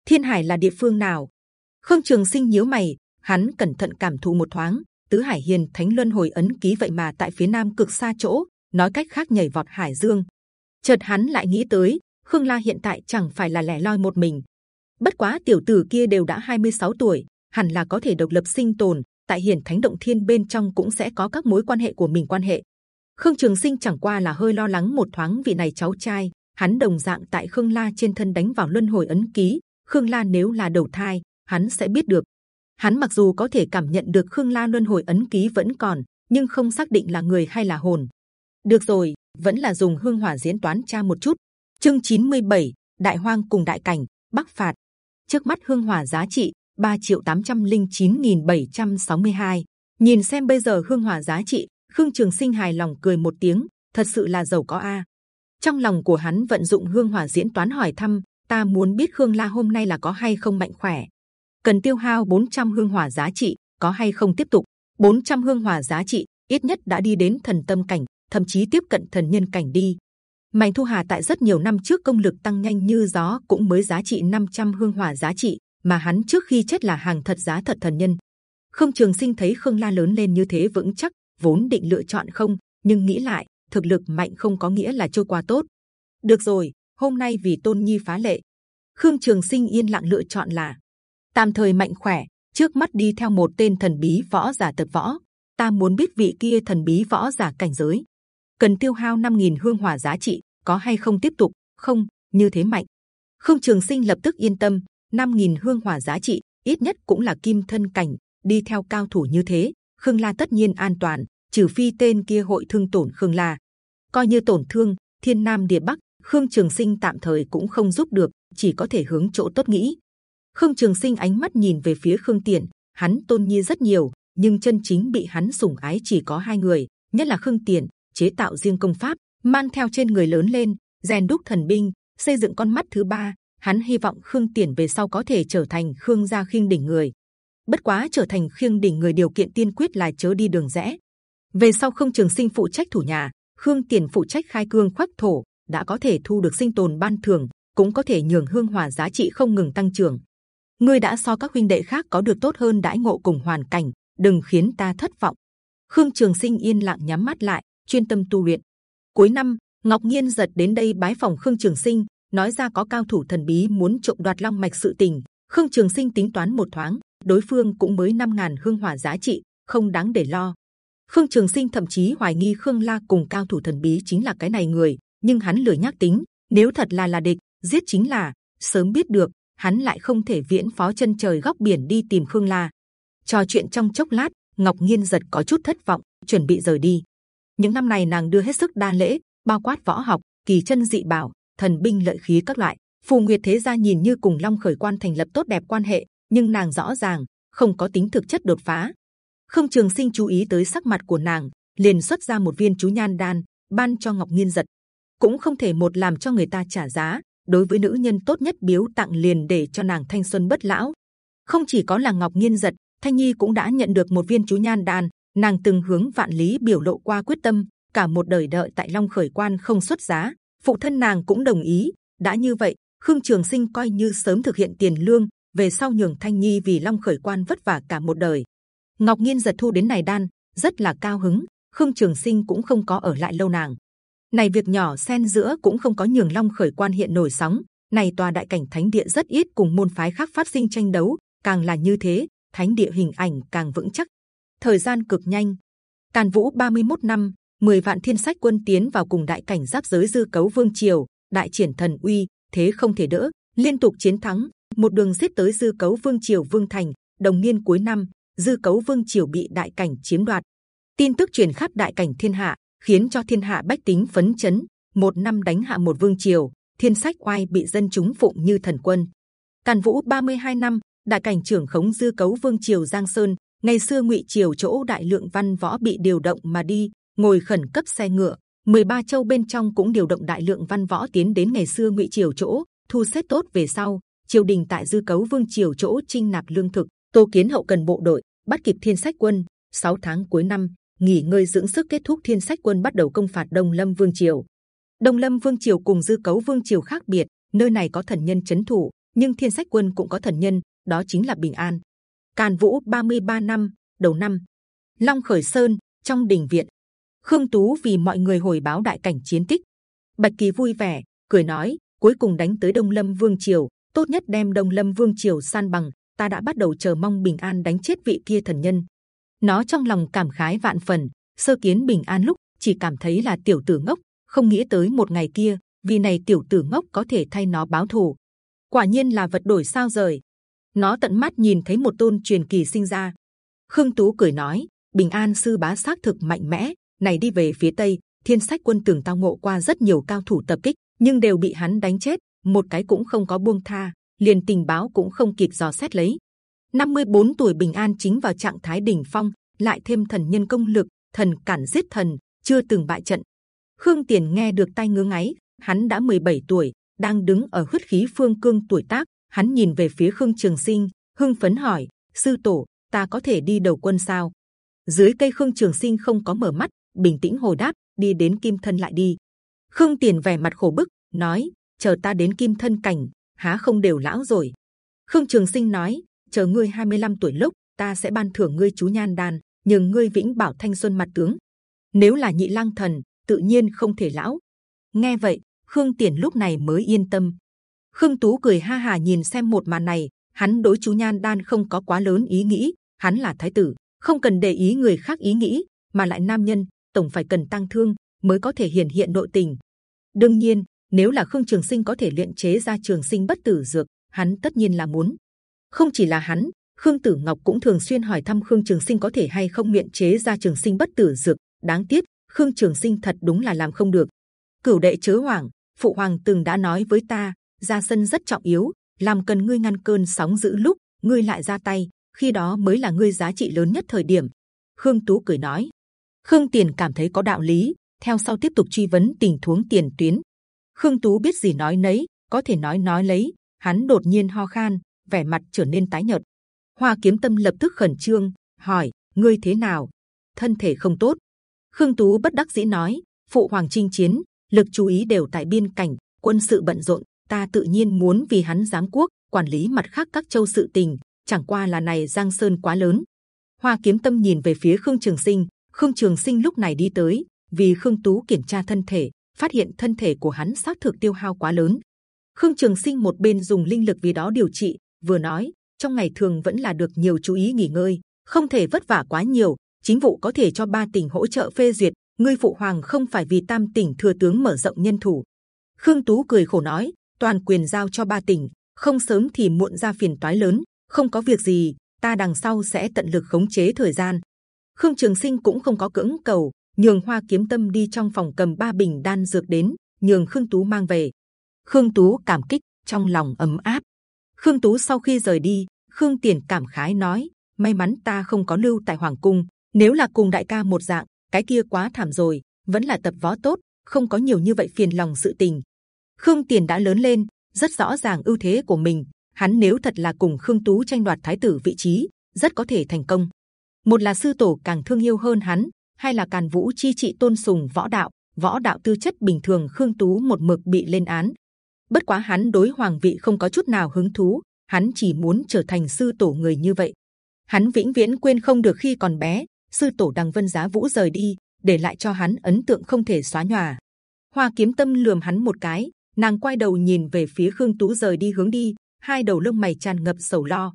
Thiên Hải là địa phương nào? Khương Trường Sinh nhíu mày, hắn cẩn thận cảm thụ một thoáng. Tứ Hải Hiền Thánh Luân Hồi ấn ký vậy mà tại phía nam cực xa chỗ, nói cách khác nhảy vọt Hải Dương. Chợt hắn lại nghĩ tới, Khương La hiện tại chẳng phải là lẻ loi một mình. Bất quá tiểu tử kia đều đã 26 tuổi, hẳn là có thể độc lập sinh tồn. Tại hiển Thánh Động Thiên bên trong cũng sẽ có các mối quan hệ của mình quan hệ. Khương Trường Sinh chẳng qua là hơi lo lắng một thoáng vị này cháu trai, hắn đồng dạng tại Khương La trên thân đánh vào luân hồi ấn ký. Khương La nếu là đầu thai, hắn sẽ biết được. Hắn mặc dù có thể cảm nhận được Khương La luân hồi ấn ký vẫn còn, nhưng không xác định là người hay là hồn. Được rồi, vẫn là dùng hương hỏa diễn toán tra một chút. Chương 97, Đại Hoang cùng Đại Cảnh, Bắc phạt. Trước mắt hương hỏa giá trị 3 triệu 809.762. Nhìn xem bây giờ hương hỏa giá trị, Khương Trường Sinh hài lòng cười một tiếng, thật sự là giàu có a. Trong lòng của hắn vận dụng hương hỏa diễn toán hỏi thăm, ta muốn biết Khương La hôm nay là có hay không mạnh khỏe. Cần tiêu hao 400 hương hỏa giá trị, có hay không tiếp tục? 400 hương hỏa giá trị, ít nhất đã đi đến thần tâm cảnh, thậm chí tiếp cận thần nhân cảnh đi. Mạnh Thu Hà tại rất nhiều năm trước công lực tăng nhanh như gió cũng mới giá trị 500 hương hỏa giá trị, mà hắn trước khi chết là hàng thật giá thật thần nhân. khương Trường Sinh thấy Khương La lớn lên như thế vững chắc, vốn định lựa chọn không, nhưng nghĩ lại thực lực mạnh không có nghĩa là trôi qua tốt. Được rồi, hôm nay vì tôn nhi phá lệ khương trường sinh yên lặng lựa chọn là tạm thời mạnh khỏe trước mắt đi theo một tên thần bí võ giả tập võ. Ta muốn biết vị kia thần bí võ giả cảnh giới. Cần tiêu hao 5.000 hương hỏa giá trị có hay không tiếp tục? Không như thế mạnh. Khương trường sinh lập tức yên tâm 5.000 hương hỏa giá trị ít nhất cũng là kim thân cảnh đi theo cao thủ như thế khương la tất nhiên an toàn trừ phi tên kia hội thương tổn khương la. Coi như tổn thương thiên nam địa bắc Khương Trường Sinh tạm thời cũng không giúp được, chỉ có thể hướng chỗ tốt nghĩ. Khương Trường Sinh ánh mắt nhìn về phía Khương Tiền, hắn tôn nhi rất nhiều, nhưng chân chính bị hắn sủng ái chỉ có hai người, nhất là Khương Tiền chế tạo riêng công pháp, mang theo trên người lớn lên, rèn đúc thần binh, xây dựng con mắt thứ ba. Hắn hy vọng Khương Tiền về sau có thể trở thành Khương gia khiêng đỉnh người. Bất quá trở thành khiêng đỉnh người điều kiện tiên quyết là chớ đi đường rẽ. Về sau Khương Trường Sinh phụ trách thủ nhà, Khương Tiền phụ trách khai cương khoách thổ, đã có thể thu được sinh tồn ban thưởng, cũng có thể nhường hương hỏa giá trị không ngừng tăng trưởng. Ngươi đã so các huynh đệ khác có được tốt hơn đãi ngộ cùng hoàn cảnh, đừng khiến ta thất vọng. Khương Trường Sinh yên lặng nhắm mắt lại, chuyên tâm tu luyện. Cuối năm, Ngọc Nhiên giật đến đây bái phòng Khương Trường Sinh, nói ra có cao thủ thần bí muốn trộm đoạt long mạch sự tình. Khương Trường Sinh tính toán một thoáng, đối phương cũng mới 5.000 hương hỏa giá trị, không đáng để lo. Khương Trường Sinh thậm chí hoài nghi Khương La cùng cao thủ thần bí chính là cái này người, nhưng hắn lười nhắc tính, nếu thật là là địch, giết chính là. Sớm biết được, hắn lại không thể viễn phó chân trời góc biển đi tìm Khương La. Trò chuyện trong chốc lát, Ngọc Nhiên giật có chút thất vọng, chuẩn bị rời đi. Những năm này nàng đưa hết sức đa lễ, bao quát võ học, kỳ chân dị bảo, thần binh lợi khí các loại. Phù Nguyệt thế gia nhìn như cùng Long Khởi Quan thành lập tốt đẹp quan hệ, nhưng nàng rõ ràng không có tính thực chất đột phá. Khương Trường Sinh chú ý tới sắc mặt của nàng, liền xuất ra một viên chú nhan đan, ban cho Ngọc Nhiên giật. Cũng không thể một làm cho người ta trả giá. Đối với nữ nhân tốt nhất biếu tặng liền để cho nàng thanh xuân bất lão. Không chỉ có là Ngọc Nhiên giật, Thanh Nhi cũng đã nhận được một viên chú nhan đan. Nàng từng hướng vạn lý biểu lộ qua quyết tâm, cả một đời đợi tại Long Khởi Quan không xuất giá, phụ thân nàng cũng đồng ý. đã như vậy, Khương Trường Sinh coi như sớm thực hiện tiền lương, về sau nhường Thanh Nhi vì Long Khởi Quan vất vả cả một đời. Ngọc Nhiên giật thu đến này đan, rất là cao hứng. Khương Trường Sinh cũng không có ở lại lâu nàng. Này việc nhỏ xen giữa cũng không có nhường Long Khởi Quan hiện nổi sóng. Này tòa đại cảnh thánh địa rất ít cùng môn phái khác phát sinh tranh đấu, càng là như thế, thánh địa hình ảnh càng vững chắc. Thời gian cực nhanh. Càn Vũ 31 năm, 10 vạn thiên sách quân tiến vào cùng đại cảnh giáp giới dư cấu vương triều, đại triển thần uy, thế không thể đỡ, liên tục chiến thắng, một đường giết tới dư cấu vương triều vương thành. Đồng niên cuối năm, dư cấu vương triều bị đại cảnh chiếm đoạt. Tin tức truyền khắp đại cảnh thiên hạ, khiến cho thiên hạ bách tính phấn chấn. Một năm đánh hạ một vương triều, thiên sách oai bị dân chúng phụng như thần quân. Càn Vũ 32 năm, đại cảnh trưởng khống dư cấu vương triều Giang Sơn. Ngày xưa ngụy triều chỗ đại lượng văn võ bị điều động mà đi, ngồi khẩn cấp xe ngựa. 13 châu bên trong cũng điều động đại lượng văn võ tiến đến ngày xưa ngụy triều chỗ thu xếp tốt về sau triều đình tại dư cấu vương triều chỗ trinh nạp lương thực tô kiến hậu cần bộ đội bắt kịp thiên sách quân 6 tháng cuối năm nghỉ ngơi dưỡng sức kết thúc thiên sách quân bắt đầu công phạt đông lâm vương triều. Đông lâm vương triều cùng dư cấu vương triều khác biệt, nơi này có thần nhân chấn thủ, nhưng thiên sách quân cũng có thần nhân, đó chính là bình an. Càn vũ 33 năm, đầu năm. Long khởi sơn, trong đình viện. Khương tú vì mọi người hồi báo đại cảnh chiến tích. Bạch kỳ vui vẻ, cười nói, cuối cùng đánh tới đông lâm vương triều, tốt nhất đem đông lâm vương triều san bằng, ta đã bắt đầu chờ mong bình an đánh chết vị kia thần nhân nó trong lòng cảm khái vạn phần, sơ kiến bình an lúc chỉ cảm thấy là tiểu tử ngốc, không nghĩ tới một ngày kia, vì này tiểu tử ngốc có thể thay nó báo thù. Quả nhiên là vật đổi sao rời. Nó tận mắt nhìn thấy một tôn truyền kỳ sinh ra. Khương tú cười nói, bình an sư bá xác thực mạnh mẽ, này đi về phía tây, thiên sách quân tưởng tao ngộ qua rất nhiều cao thủ tập kích, nhưng đều bị hắn đánh chết, một cái cũng không có buông tha, liền tình báo cũng không kịp dò xét lấy. 54 tuổi bình an chính vào trạng thái đỉnh phong, lại thêm thần nhân công lực, thần cản giết thần, chưa từng bại trận. Khương tiền nghe được tay ngứa ngáy, hắn đã 17 tuổi, đang đứng ở huyết khí phương cương tuổi tác, hắn nhìn về phía khương trường sinh, hưng phấn hỏi, sư tổ, ta có thể đi đầu quân sao? Dưới cây khương trường sinh không có mở mắt, bình tĩnh hồi đáp, đi đến kim thân lại đi. Khương tiền vẻ mặt khổ bức, nói, chờ ta đến kim thân cảnh, há không đều lão rồi? Khương trường sinh nói chờ ngươi 25 tuổi lúc, ta sẽ ban thưởng ngươi chú nhan đan nhưng ngươi vĩnh bảo thanh xuân mặt tướng. Nếu là nhị lang thần, tự nhiên không thể lão. Nghe vậy, khương tiền lúc này mới yên tâm. Khương tú cười ha hà nhìn xem một màn này, hắn đối chú nhan đan không có quá lớn ý nghĩ, hắn là thái tử, không cần để ý người khác ý nghĩ, mà lại nam nhân, tổng phải cần tăng thương mới có thể hiển hiện nội tình. Đương nhiên, nếu là khương trường sinh có thể luyện chế ra trường sinh bất tử dược, hắn tất nhiên là muốn không chỉ là hắn, khương tử ngọc cũng thường xuyên hỏi thăm khương trường sinh có thể hay không luyện chế ra trường sinh bất tử dược. Đáng tiếc, khương trường sinh thật đúng là làm không được. Cửu đệ chớ hoảng, phụ hoàng từng đã nói với ta ra sân rất trọng yếu, làm cần ngươi ngăn cơn sóng dữ lúc, ngươi lại ra tay, khi đó mới là ngươi giá trị lớn nhất thời điểm. Khương tú cười nói. Khương tiền cảm thấy có đạo lý, theo sau tiếp tục truy vấn tình huống tiền tuyến. Khương tú biết gì nói nấy, có thể nói nói lấy, hắn đột nhiên ho khan vẻ mặt trở nên tái nhợt. Hoa kiếm tâm lập tức khẩn trương, hỏi, ngươi thế nào? Thân thể không tốt. Khương tú bất đắc dĩ nói, phụ hoàng chinh chiến, lực chú ý đều tại biên cảnh, quân sự bận rộn, ta tự nhiên muốn vì hắn giám quốc, quản lý mặt khác các châu sự tình, chẳng qua là này giang sơn quá lớn. Hoa kiếm tâm nhìn về phía khương trường sinh, khương trường sinh lúc này đi tới, vì khương tú kiểm tra thân thể, phát hiện thân thể của hắn xác thực tiêu hao quá lớn. Khương trường sinh một bên dùng linh lực vì đó điều trị vừa nói, trong ngày thường vẫn là được nhiều chú ý nghỉ ngơi, không thể vất vả quá nhiều, chính vụ có thể cho ba tỉnh hỗ trợ phê duyệt, ngươi phụ hoàng không phải vì tam tỉnh thừa tướng mở rộng nhân thủ. Khương tú cười khổ nói, toàn quyền giao cho ba tỉnh, không sớm thì muộn ra phiền toái lớn, không có việc gì, ta đằng sau sẽ tận lực khống chế thời gian. Khương trường sinh cũng không có cưỡng cầu, nhường hoa kiếm tâm đi trong phòng cầm ba bình đan dược đến, nhường khương tú mang về. Khương tú cảm kích, trong lòng ấm áp khương tú sau khi rời đi, khương tiền cảm khái nói, may mắn ta không có lưu tại hoàng cung, nếu là cùng đại ca một dạng, cái kia quá thảm rồi, vẫn là tập võ tốt, không có nhiều như vậy phiền lòng sự tình. Khương tiền đã lớn lên, rất rõ ràng ưu thế của mình, hắn nếu thật là cùng khương tú tranh đoạt thái tử vị trí, rất có thể thành công. Một là sư tổ càng thương yêu hơn hắn, hai là càn vũ chi trị tôn sùng võ đạo võ đạo tư chất bình thường khương tú một mực bị lên án bất quá hắn đối hoàng vị không có chút nào hứng thú, hắn chỉ muốn trở thành sư tổ người như vậy. Hắn vĩnh viễn quên không được khi còn bé, sư tổ đằng vân giá vũ rời đi, để lại cho hắn ấn tượng không thể xóa nhòa. Hoa kiếm tâm lườm hắn một cái, nàng quay đầu nhìn về phía khương tú rời đi hướng đi, hai đầu lông mày tràn ngập sầu lo.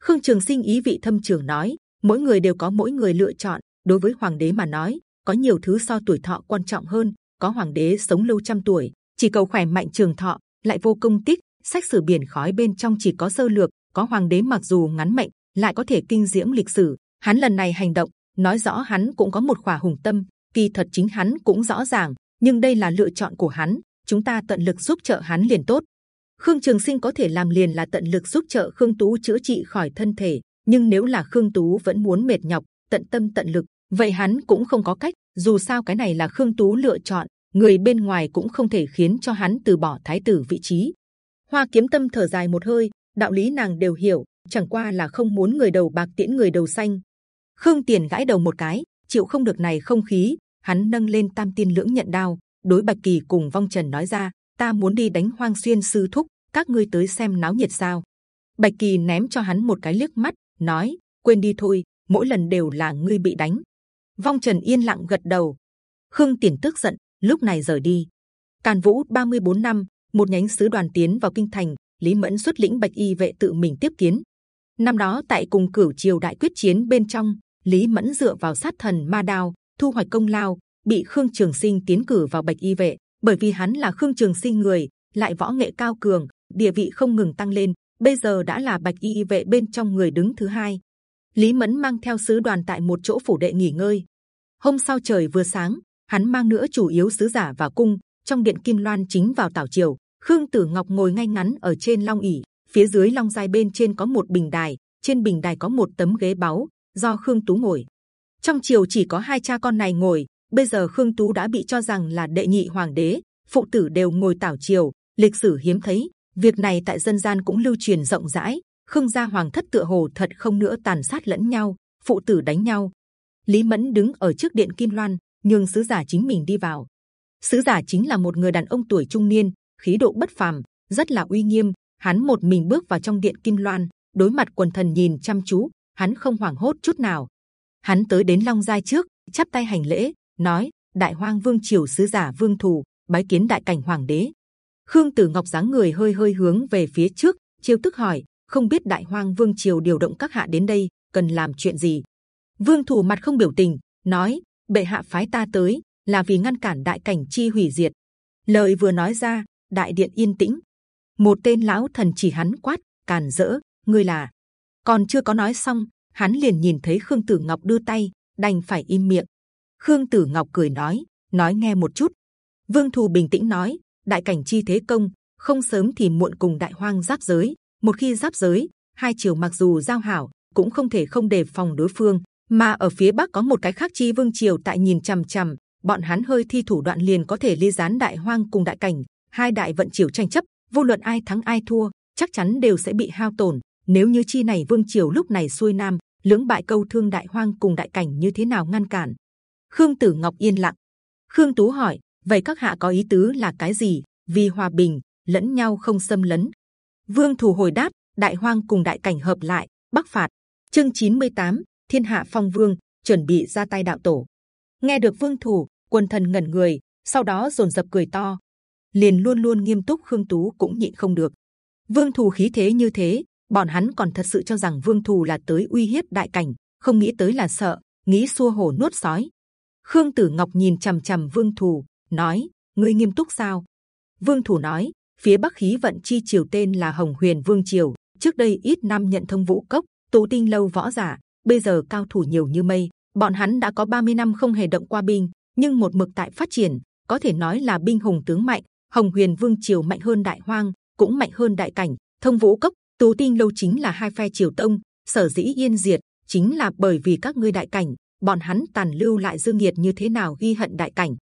Khương trường sinh ý vị thâm trường nói, mỗi người đều có mỗi người lựa chọn, đối với hoàng đế mà nói, có nhiều thứ so tuổi thọ quan trọng hơn, có hoàng đế sống lâu trăm tuổi, chỉ cầu khỏe mạnh trường thọ lại vô công tích sách sử biển khói bên trong chỉ có sơ lược, có hoàng đế mặc dù ngắn mệnh, lại có thể kinh diễm lịch sử. Hắn lần này hành động, nói rõ hắn cũng có một khỏa hùng tâm, kỳ thật chính hắn cũng rõ ràng, nhưng đây là lựa chọn của hắn, chúng ta tận lực giúp trợ hắn liền tốt. Khương trường sinh có thể làm liền là tận lực giúp trợ khương tú chữa trị khỏi thân thể, nhưng nếu là khương tú vẫn muốn mệt nhọc, tận tâm tận lực, vậy hắn cũng không có cách, dù sao cái này là khương tú lựa chọn người bên ngoài cũng không thể khiến cho hắn từ bỏ thái tử vị trí. Hoa kiếm tâm thở dài một hơi, đạo lý nàng đều hiểu, chẳng qua là không muốn người đầu bạc tiễn người đầu xanh. Khương tiền gãi đầu một cái, chịu không được này không khí, hắn nâng lên tam tiên lưỡng nhận đao, đối bạch kỳ cùng vong trần nói ra, ta muốn đi đánh hoang xuyên sư thúc, các ngươi tới xem náo nhiệt sao. Bạch kỳ ném cho hắn một cái liếc mắt, nói, quên đi thôi, mỗi lần đều là ngươi bị đánh. Vong trần yên lặng gật đầu. Khương tiền tức giận lúc này rời đi. Càn vũ 34 năm, một nhánh sứ đoàn tiến vào kinh thành, lý mẫn xuất lĩnh bạch y vệ tự mình tiếp kiến. Năm đó tại cùng cửu triều đại quyết chiến bên trong, lý mẫn dựa vào sát thần ma đao, thu hoạch công lao, bị khương trường sinh tiến cử vào bạch y vệ. Bởi vì hắn là khương trường sinh người, lại võ nghệ cao cường, địa vị không ngừng tăng lên, bây giờ đã là bạch y vệ bên trong người đứng thứ hai. Lý mẫn mang theo sứ đoàn tại một chỗ phủ đệ nghỉ ngơi. Hôm sau trời vừa sáng hắn mang nữa chủ yếu sứ giả vào cung, trong điện kim loan chính vào tảo triều. Khương tử ngọc ngồi ngay ngắn ở trên long ỷ, phía dưới long giai bên trên có một bình đài, trên bình đài có một tấm ghế báu, do khương tú ngồi. Trong triều chỉ có hai cha con này ngồi, bây giờ khương tú đã bị cho rằng là đệ nhị hoàng đế, phụ tử đều ngồi tảo triều. Lịch sử hiếm thấy, việc này tại dân gian cũng lưu truyền rộng rãi. Khương gia hoàng thất tựa hồ thật không nữa tàn sát lẫn nhau, phụ tử đánh nhau. Lý mẫn đứng ở trước điện kim loan nhưng sứ giả chính mình đi vào. Sứ giả chính là một người đàn ông tuổi trung niên, khí độ bất phàm, rất là uy nghiêm. Hắn một mình bước vào trong điện kim loan, đối mặt quần thần nhìn chăm chú, hắn không hoảng hốt chút nào. Hắn tới đến long giai trước, chắp tay hành lễ, nói, đại hoang vương triều sứ giả vương thù, bái kiến đại cảnh hoàng đế. Khương tử ngọc dáng người hơi hơi hướng về phía trước, chiêu tức hỏi, không biết đại hoang vương triều điều động các hạ đến đây, cần làm chuyện gì? Vương thủ mặt không biểu tình, nói bệ hạ phái ta tới, là vì ngăn cản đại cảnh chi hủy diệt. Lời vừa nói ra, đại điện yên tĩnh. Một tên lão thần chỉ hắn quát, càn dỡ ngươi là còn chưa có nói xong, hắn liền nhìn thấy khương tử ngọc đưa tay, đành phải im miệng. Khương tử ngọc cười nói nói nghe một chút. Vương thù bình tĩnh nói, đại cảnh chi thế công, không sớm thì muộn cùng đại hoang giáp giới. Một khi giáp giới, hai triều mặc dù giao hảo, cũng không thể không đề phòng đối phương mà ở phía bắc có một cái khác chi vương triều tại nhìn c h ầ m c h ầ m bọn hắn hơi thi thủ đoạn liền có thể ly gián đại hoang cùng đại cảnh hai đại vận triều tranh chấp vô luận ai thắng ai thua chắc chắn đều sẽ bị hao tổn. Nếu như chi này vương triều lúc này xuôi nam lưỡng bại câu thương đại hoang cùng đại cảnh như thế nào ngăn cản? Khương tử ngọc yên lặng. Khương tú hỏi vậy các hạ có ý tứ là cái gì? Vì hòa bình lẫn nhau không xâm lấn. Vương thủ hồi đáp đại hoang cùng đại cảnh hợp lại bắc phạt. Chương 98, thiên hạ phong vương, chuẩn bị ra tay đạo tổ. Nghe được vương thủ quân thần ngẩn người, sau đó rồn rập cười to. Liền luôn luôn nghiêm túc khương tú cũng nhịn không được. Vương thủ khí thế như thế, bọn hắn còn thật sự cho rằng vương thù là tới uy hiếp đại cảnh, không nghĩ tới là sợ, nghĩ xua hổ nuốt sói. Khương tử ngọc nhìn c h ầ m c h ầ m vương thù nói, ngươi nghiêm túc sao? Vương thù nói, phía bắc khí vận chi triều tên là hồng huyền vương triều, trước đây ít năm nhận thông vũ cốc, tụ tinh lâu võ giả bây giờ cao thủ nhiều như mây, bọn hắn đã có 30 năm không hề động qua binh, nhưng một mực tại phát triển, có thể nói là binh hùng tướng mạnh, hồng huyền vương triều mạnh hơn đại hoang, cũng mạnh hơn đại cảnh, thông vũ cốc Tú tinh lâu chính là hai phe triều tông, sở dĩ yên diệt chính là bởi vì các ngươi đại cảnh, bọn hắn tàn lưu lại dương nhiệt như thế nào ghi hận đại cảnh.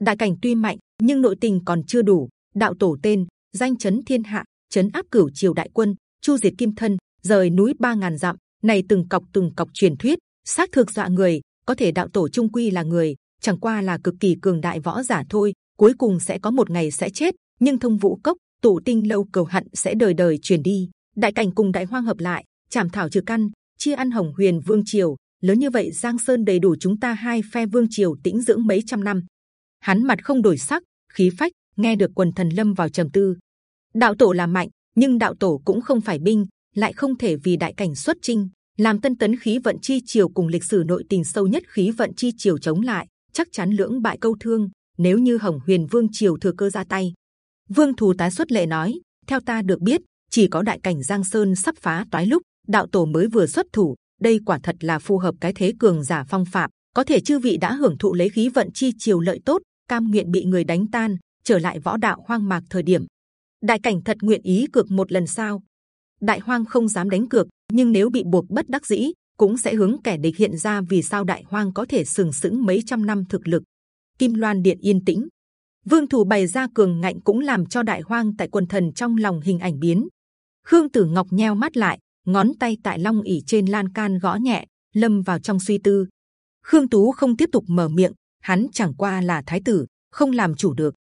Đại cảnh tuy mạnh, nhưng nội tình còn chưa đủ, đạo tổ tên, danh chấn thiên hạ, chấn áp cửu triều đại quân, chu diệt kim thân, rời núi ba ngàn dặm này từng cọc từng cọc truyền thuyết, xác thực dọa người, có thể đạo tổ trung quy là người, chẳng qua là cực kỳ cường đại võ giả thôi, cuối cùng sẽ có một ngày sẽ chết, nhưng thông vũ cốc, tụ tinh lâu cầu hận sẽ đời đời truyền đi. Đại cảnh cùng đại hoang hợp lại, chảm thảo trừ căn, chia ăn hồng huyền vương triều, lớn như vậy giang sơn đầy đủ chúng ta hai phe vương triều tĩnh dưỡng mấy trăm năm. Hắn mặt không đổi sắc, khí phách, nghe được quần thần lâm vào trầm tư. Đạo tổ là mạnh, nhưng đạo tổ cũng không phải binh lại không thể vì đại cảnh xuất chinh, làm tân tấn khí vận chi triều cùng lịch sử nội tình sâu nhất khí vận chi triều chống lại, chắc chắn lưỡng bại câu thương, nếu như hồng huyền vương triều thừa cơ ra tay. Vương thù tái xuất lệ nói, theo ta được biết, chỉ có đại cảnh giang sơn sắp phá toái lúc, đạo tổ mới vừa xuất thủ, đây quả thật là phù hợp cái thế cường giả phong phạm, có thể chư vị đã hưởng thụ lấy khí vận chi chiều lợi tốt, cam nguyện bị người đánh tan, trở lại võ đạo hoang mạc thời điểm. Đại cảnh thật nguyện ý cược một lần sao? Đại hoang không dám đánh cược nhưng nếu bị buộc bất đắc dĩ cũng sẽ hướng kẻ địch hiện ra vì sao đại hoang có thể sừng sững mấy trăm năm thực lực kim loan điện yên tĩnh vương thủ bày ra cường ngạnh cũng làm cho đại hoang tại quần thần trong lòng hình ảnh biến khương tử ngọc nheo mắt lại ngón tay tại long ỉ trên lan can gõ nhẹ, lâm vào trong suy tư. Khương Tú không tiếp tục mở miệng, hắn chẳng qua là thái tử, không làm chủ được.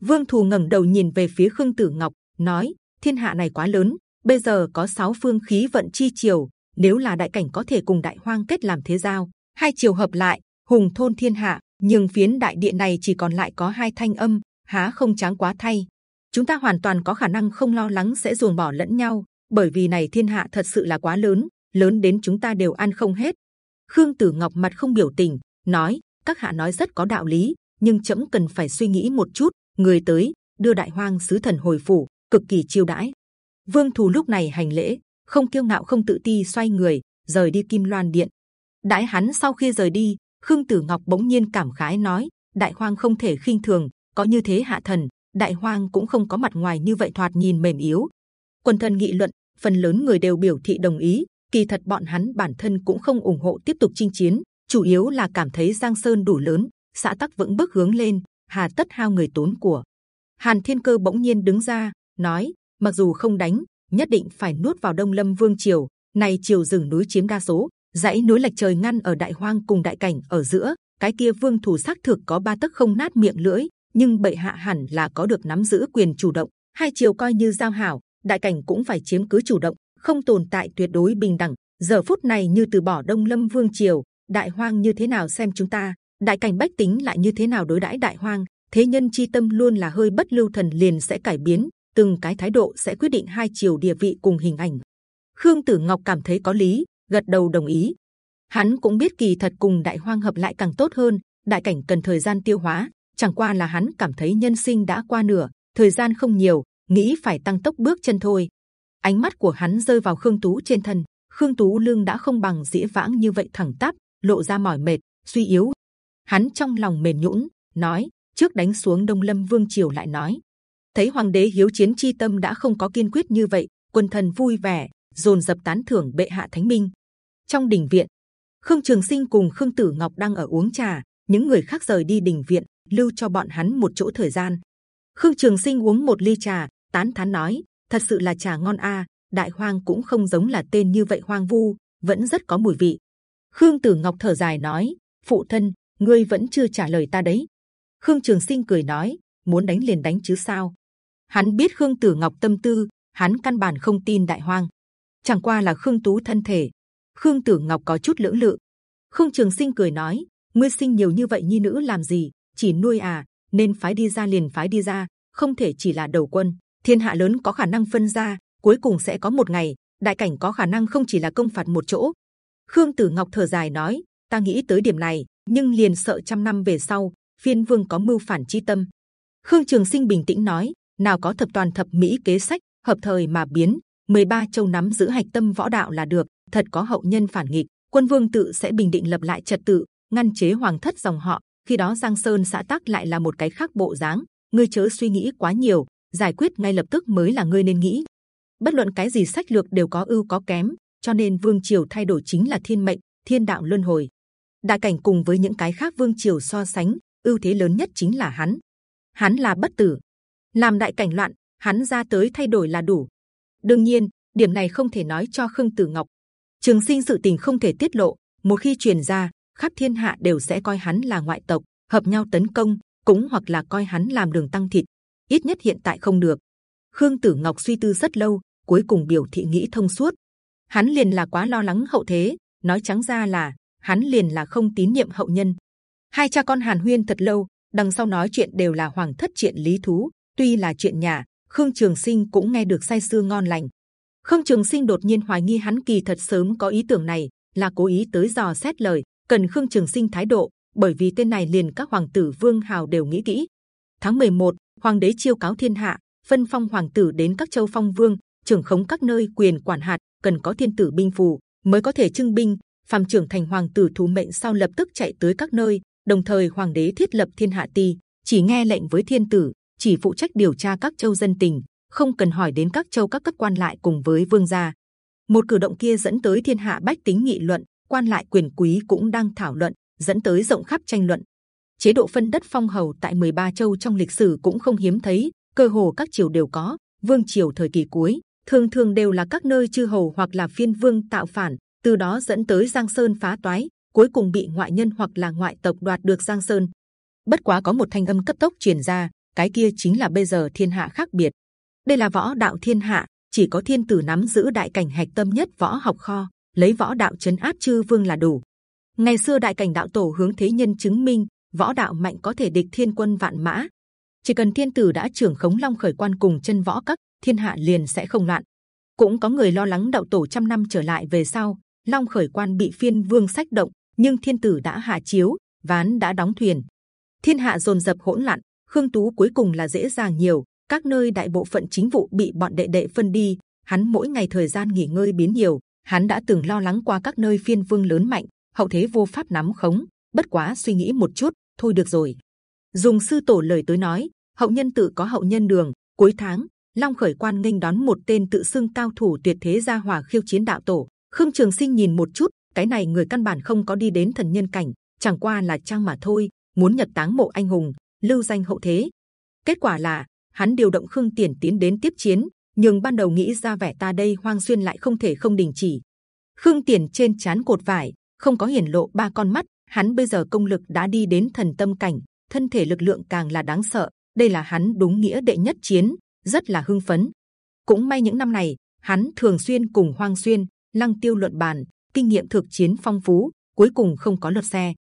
Vương Thù ngẩng đầu nhìn về phía Khương Tử Ngọc, nói: Thiên hạ này quá lớn, bây giờ có sáu phương khí vận chi triều, nếu là đại cảnh có thể cùng đại hoang kết làm thế giao, hai triều hợp lại, hùng thôn thiên hạ, nhưng phiến đại địa này chỉ còn lại có hai thanh âm, há không tráng quá thay. Chúng ta hoàn toàn có khả năng không lo lắng sẽ ruồng bỏ lẫn nhau, bởi vì này thiên hạ thật sự là quá lớn, lớn đến chúng ta đều ăn không hết. Khương Tử Ngọc mặt không biểu tình, nói: các hạ nói rất có đạo lý, nhưng chậm cần phải suy nghĩ một chút. Người tới đưa đại hoang sứ thần hồi phủ, cực kỳ chiêu đãi. Vương Thù lúc này hành lễ, không kiêu ngạo không tự ti xoay người rời đi Kim Loan Điện. Đãi hắn sau khi rời đi, Khương Tử Ngọc bỗng nhiên cảm khái nói: Đại Hoang không thể khinh thường, có như thế hạ thần, Đại Hoang cũng không có mặt ngoài như vậy thoạt nhìn mềm yếu. Quần thần nghị luận, phần lớn người đều biểu thị đồng ý. Kỳ thật bọn hắn bản thân cũng không ủng hộ tiếp tục chinh chiến, chủ yếu là cảm thấy Giang Sơn đủ lớn, xã tắc vững bước hướng lên, hà tất hao người tốn của. Hàn Thiên Cơ bỗng nhiên đứng ra nói, mặc dù không đánh, nhất định phải nuốt vào Đông Lâm Vương triều. Này triều rừng núi chiếm đa số, dãy núi lệch trời ngăn ở Đại Hoang cùng Đại Cảnh ở giữa, cái kia Vương thủ xác thực có ba tấc không nát miệng lưỡi, nhưng bệ hạ hẳn là có được nắm giữ quyền chủ động. Hai triều coi như giao hảo, đại cảnh cũng phải chiếm cứ chủ động, không tồn tại tuyệt đối bình đẳng. Giờ phút này như từ bỏ Đông Lâm Vương triều, Đại Hoang như thế nào xem chúng ta, đại cảnh bách tính lại như thế nào đối đãi Đại Hoang. Thế nhân chi tâm luôn là hơi bất lưu thần liền sẽ cải biến, từng cái thái độ sẽ quyết định hai chiều địa vị cùng hình ảnh. Khương Tử Ngọc cảm thấy có lý, gật đầu đồng ý. Hắn cũng biết kỳ thật cùng Đại Hoang hợp lại càng tốt hơn, đại cảnh cần thời gian tiêu hóa. Chẳng qua là hắn cảm thấy nhân sinh đã qua nửa, thời gian không nhiều, nghĩ phải tăng tốc bước chân thôi. Ánh mắt của hắn rơi vào Khương Tú trên thân. Khương Tú lương đã không bằng dĩ vãng như vậy thẳng tắp, lộ ra mỏi mệt, suy yếu. Hắn trong lòng mềm nhũn, nói: trước đánh xuống Đông Lâm Vương triều lại nói. Thấy Hoàng đế hiếu chiến chi tâm đã không có kiên quyết như vậy, quân thần vui vẻ, dồn dập tán thưởng bệ hạ thánh minh. Trong đình viện, Khương Trường Sinh cùng Khương Tử Ngọc đang ở uống trà, những người khác rời đi đình viện, lưu cho bọn hắn một chỗ thời gian. Khương Trường Sinh uống một ly trà, tán thán nói thật sự là trà ngon a đại hoang cũng không giống là tên như vậy hoang vu vẫn rất có mùi vị khương tử ngọc thở dài nói phụ thân ngươi vẫn chưa trả lời ta đấy khương trường sinh cười nói muốn đánh liền đánh chứ sao hắn biết khương tử ngọc tâm tư hắn căn bản không tin đại hoang. Chẳng qua là khương tú thân thể. Khương tử ngọc có chút lưỡng lự. Khương trường sinh cười nói ngươi sinh nhiều như vậy nhi nữ làm gì? Chỉ nuôi à? Nên phái đi ra liền phái đi ra không thể chỉ là đầu quân. Thiên hạ lớn có khả năng phân ra cuối cùng sẽ có một ngày đại cảnh có khả năng không chỉ là công phạt một chỗ. Khương Tử Ngọc thở dài nói, ta nghĩ tới điểm này, nhưng liền sợ trăm năm về sau, phiên vương có mưu phản chi tâm. Khương Trường Sinh bình tĩnh nói, nào có thập toàn thập mỹ kế sách, hợp thời mà biến, 13 châu nắm giữ hạch tâm võ đạo là được. Thật có hậu nhân phản nghịch, quân vương tự sẽ bình định lập lại trật tự, ngăn chế hoàng thất dòng họ. Khi đó Giang Sơn xã tắc lại là một cái khác bộ dáng. Ngươi chớ suy nghĩ quá nhiều, giải quyết ngay lập tức mới là ngươi nên nghĩ. Bất luận cái gì sách lược đều có ưu có kém, cho nên vương triều thay đổi chính là thiên mệnh, thiên đạo luân hồi. Đại cảnh cùng với những cái khác vương triều so sánh, ưu thế lớn nhất chính là hắn. Hắn là bất tử, làm đại cảnh loạn, hắn ra tới thay đổi là đủ. đương nhiên, điểm này không thể nói cho khương tử ngọc. trường sinh sự tình không thể tiết lộ, một khi truyền ra, khắp thiên hạ đều sẽ coi hắn là ngoại tộc, hợp nhau tấn công, cũng hoặc là coi hắn làm đường tăng thịt. ít nhất hiện tại không được. khương tử ngọc suy tư rất lâu, cuối cùng biểu thị nghĩ thông suốt. hắn liền là quá lo lắng hậu thế, nói trắng ra là hắn liền là không tín nhiệm hậu nhân. hai cha con hàn huyên thật lâu, đằng sau nói chuyện đều là hoàng thất chuyện lý thú, tuy là chuyện nhà, khương trường sinh cũng nghe được say sưa ngon lành. khương trường sinh đột nhiên hoài nghi hắn kỳ thật sớm có ý tưởng này, là cố ý tới dò xét lời, cần khương trường sinh thái độ, bởi vì tên này liền các hoàng tử vương hào đều nghĩ kỹ. Tháng 11, hoàng đế chiêu cáo thiên hạ, phân phong hoàng tử đến các châu phong vương, trưởng khống các nơi quyền quản hạt, cần có thiên tử binh phù mới có thể trưng binh. Phàm trưởng thành hoàng tử thú mệnh sau lập tức chạy tới các nơi, đồng thời hoàng đế thiết lập thiên hạ ti, chỉ nghe lệnh với thiên tử, chỉ phụ trách điều tra các châu dân tình, không cần hỏi đến các châu các cấp quan lại cùng với vương gia. Một cử động kia dẫn tới thiên hạ bách tính nghị luận, quan lại quyền quý cũng đang thảo luận, dẫn tới rộng khắp tranh luận. Chế độ phân đất phong hầu tại 13 châu trong lịch sử cũng không hiếm thấy, cơ hồ các triều đều có. Vương triều thời kỳ cuối thường thường đều là các nơi chư hầu hoặc là phiên vương tạo phản, từ đó dẫn tới Giang Sơn phá toái, cuối cùng bị ngoại nhân hoặc là ngoại tộc đoạt được Giang Sơn. Bất quá có một thanh âm cấp tốc truyền ra, cái kia chính là bây giờ thiên hạ khác biệt. Đây là võ đạo thiên hạ, chỉ có thiên tử nắm giữ đại cảnh hạch tâm nhất võ học kho, lấy võ đạo chấn áp chư vương là đủ. Ngày xưa đại cảnh đạo tổ hướng thế nhân chứng minh võ đạo mạnh có thể địch thiên quân vạn mã. Chỉ cần thiên tử đã trưởng khống long khởi quan cùng chân võ các, thiên hạ liền sẽ không loạn. Cũng có người lo lắng đạo tổ trăm năm trở lại về sau, long khởi quan bị phiên vương sách động, nhưng thiên tử đã hạ chiếu, ván đã đóng thuyền, thiên hạ dồn dập hỗn loạn. Khương Tú cuối cùng là dễ dàng nhiều, các nơi đại bộ phận chính vụ bị bọn đệ đệ phân đi, hắn mỗi ngày thời gian nghỉ ngơi biến nhiều, hắn đã từng lo lắng qua các nơi phiên vương lớn mạnh, hậu thế vô pháp nắm khống. Bất quá suy nghĩ một chút, thôi được rồi. Dùng sư tổ lời tới nói, hậu nhân tự có hậu nhân đường. Cuối tháng, Long khởi quan nghênh đón một tên tự xưng cao thủ tuyệt thế gia hỏa khiêu chiến đạo tổ. Khương Trường Sinh nhìn một chút, cái này người căn bản không có đi đến thần nhân cảnh, chẳng qua là trang mà thôi. Muốn nhật táng mộ anh hùng, lưu danh hậu thế. Kết quả là hắn điều động Khương Tiền tiến đến tiếp chiến, nhưng ban đầu nghĩ ra vẻ ta đây hoang xuyên lại không thể không đình chỉ. Khương Tiền trên chán cột vải không có hiển lộ ba con mắt, hắn bây giờ công lực đã đi đến thần tâm cảnh, thân thể lực lượng càng là đáng sợ. Đây là hắn đúng nghĩa đệ nhất chiến, rất là hưng phấn. Cũng may những năm này hắn thường xuyên cùng Hoang Xuyên, Lăng Tiêu luận bàn, kinh nghiệm thực chiến phong phú, cuối cùng không có lật xe.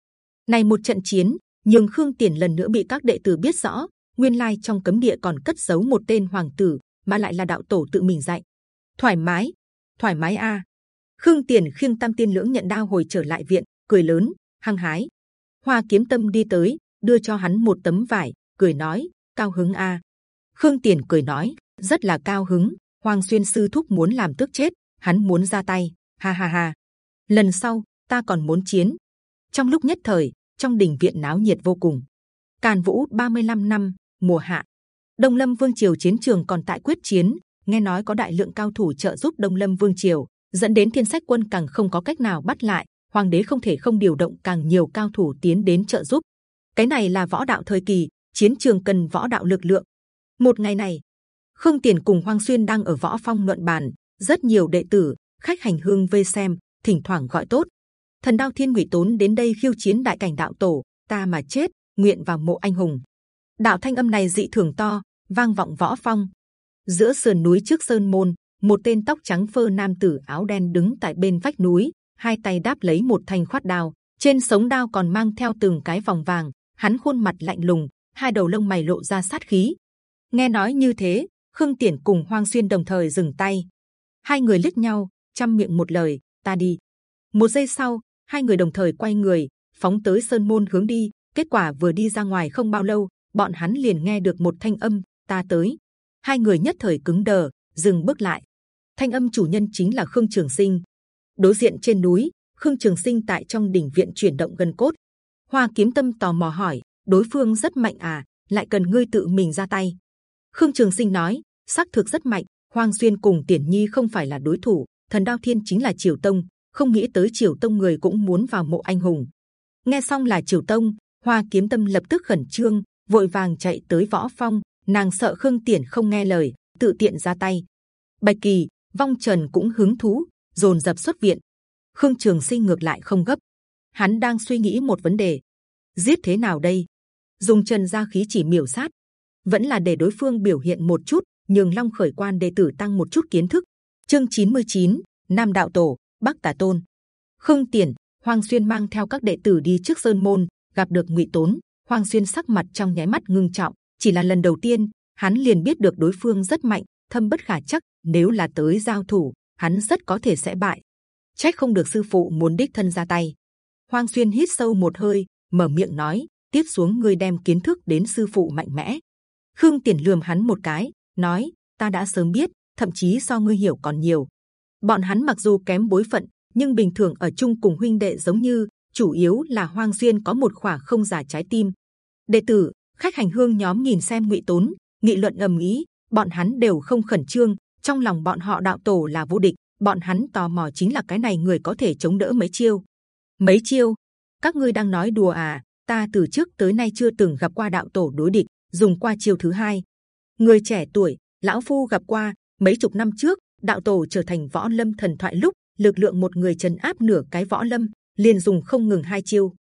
Này một trận chiến, nhưng Khương Tiền lần nữa bị các đệ tử biết rõ, nguyên lai trong cấm địa còn cất giấu một tên hoàng tử, mà lại là đạo tổ tự mình dạy. Thoải mái, thoải mái a. Khương Tiền khiêng tam tiên lưỡng nhận đao hồi trở lại viện, cười lớn, hăng hái. Hoa Kiếm Tâm đi tới, đưa cho hắn một tấm vải, cười nói, cao hứng a. Khương Tiền cười nói, rất là cao hứng. Hoàng Xuyên sư thúc muốn làm tức chết, hắn muốn ra tay, ha ha ha. Lần sau ta còn muốn chiến. Trong lúc nhất thời, trong đình viện náo nhiệt vô cùng. Càn Vũ 35 năm mùa hạ, Đông Lâm Vương triều chiến trường còn tại quyết chiến. Nghe nói có đại lượng cao thủ trợ giúp Đông Lâm Vương triều, dẫn đến Thiên Sách Quân càng không có cách nào bắt lại. Hoàng đế không thể không điều động càng nhiều cao thủ tiến đến trợ giúp. Cái này là võ đạo thời kỳ, chiến trường cần võ đạo lực lượng. Một ngày này, Khương Tiền cùng Hoang Xuyên đang ở võ phong luận bàn, rất nhiều đệ tử, khách hành hương vây xem, thỉnh thoảng gọi tốt. Thần đao thiên ngụy tốn đến đây khiêu chiến đại cảnh đạo tổ, ta mà chết, nguyện vào mộ anh hùng. Đạo thanh âm này dị thường to, vang vọng võ phong. Giữa sườn núi trước sơn môn, một tên tóc trắng phơ nam tử áo đen đứng tại bên vách núi, hai tay đáp lấy một thanh khoát đao, trên sống đao còn mang theo từng cái vòng vàng. Hắn khuôn mặt lạnh lùng, hai đầu lông mày lộ ra sát khí. Nghe nói như thế, Khương tiển cùng Hoang Xuyên đồng thời dừng tay. hai người liếc nhau chăm miệng một lời ta đi một giây sau hai người đồng thời quay người, phóng tới sơn môn hướng đi, kết quả vừa đi ra ngoài không bao lâu, bọn hắn liền nghe được một thanh âm, ta tới. Hai người nhất thời cứng đờ, dừng bước lại. Thanh âm chủ nhân chính là khương trường sinh. Đối diện trên núi, khương trường sinh tại trong đỉnh viện chuyển động gần cốt. Hoa kiếm tâm tò mò hỏi, đối phương rất mạnh à lại cần ngươi tự mình ra tay. Khương trường sinh nói, xác thực rất mạnh, hoang xuyên cùng tiền nhi không phải là đối thủ, thần đao thiên chính là triều tông không nghĩ tới triều tông người cũng muốn vào mộ anh hùng. Nghe xong là triều tông hoa kiếm tâm lập tức khẩn trương vội vàng chạy tới võ phong. Nàng sợ khương tiển không nghe lời tự tiện ra tay. Bạch kỳ vong trần cũng hứng thú dồn dập xuất viện. Khương trường sinh ngược lại không gấp. Hắn đang suy nghĩ một vấn đề. Giết thế nào đây? Dùng trần gia khí chỉ miểu sát. Vẫn là để đối phương biểu hiện một chút nhường long khởi quan đệ tử tăng một chút kiến thức. Chương 99, nam đạo tổ bắc tả tôn. Khương tiền hoàng xuyên mang theo các đệ tử đi trước sơn môn, gặp được ngụy tốn. Hoàng xuyên sắc mặt trong nháy mắt ngưng trọng. Chỉ là lần đầu tiên, hắn liền biết được đối phương rất mạnh, thâm bất khả chắc. Nếu là tới giao thủ, hắn rất có thể sẽ bại. Trách không được sư phụ muốn đích thân ra tay. Hoàng xuyên hít sâu một hơi, mở miệng nói, tiếp xuống ngươi đem kiến thức đến sư phụ mạnh mẽ. Khương tiền lườm hắn một cái, nói, ta đã sớm biết, thậm chí so ngươi hiểu còn nhiều bọn hắn mặc dù kém bối phận, nhưng bình thường ở chung cùng huynh đệ giống như, chủ yếu là hoang duyên có một khỏa không giả trái tim. Đệ tử, khách hành hương nhóm nhìn xem ngụy tốn, nghị luận ầm ý bọn hắn đều không khẩn trương, trong lòng bọn họ đạo tổ là vô địch, bọn hắn tò mò chính là cái này người có thể chống đỡ mấy chiêu. Mấy chiêu? Các ngươi đang nói đùa à? Ta từ trước tới nay chưa từng gặp qua đạo tổ đối địch, dùng qua chiêu thứ hai. Người trẻ tuổi, lão phu gặp qua, mấy chục năm trước đạo tổ trở thành võ lâm thần thoại lúc, lực lượng một người trấn áp nửa cái võ lâm, liền dùng không ngừng hai chiêu.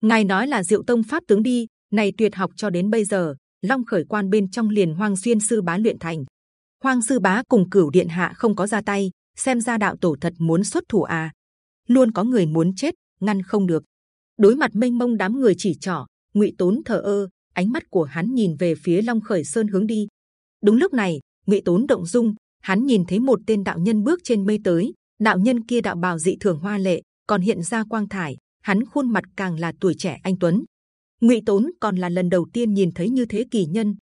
Ngài nói là diệu tông pháp tướng đi, này tuyệt học cho đến bây giờ, long khởi quan bên trong liền hoang xuyên sư bá luyện thành. Hoang sư bá cùng cửu điện hạ không có ra tay, xem ra đạo tổ thật muốn xuất thủ à. Luôn có người muốn chết, ngăn không được. Đối mặt mênh mông đám người chỉ trỏ, ngụy tốn thờ ơ, ánh mắt của hắn nhìn về phía long khởi sơn hướng đi. Đúng lúc này, ngụy tốn động dung hắn nhìn thấy một tên đạo nhân bước trên mây tới. Đạo nhân kia đạo bào dị thường hoa lệ, còn hiện ra quang thải. Hắn khuôn mặt càng là tuổi trẻ anh tuấn. Ngụy tốn còn là lần đầu tiên nhìn thấy như thế kỳ nhân.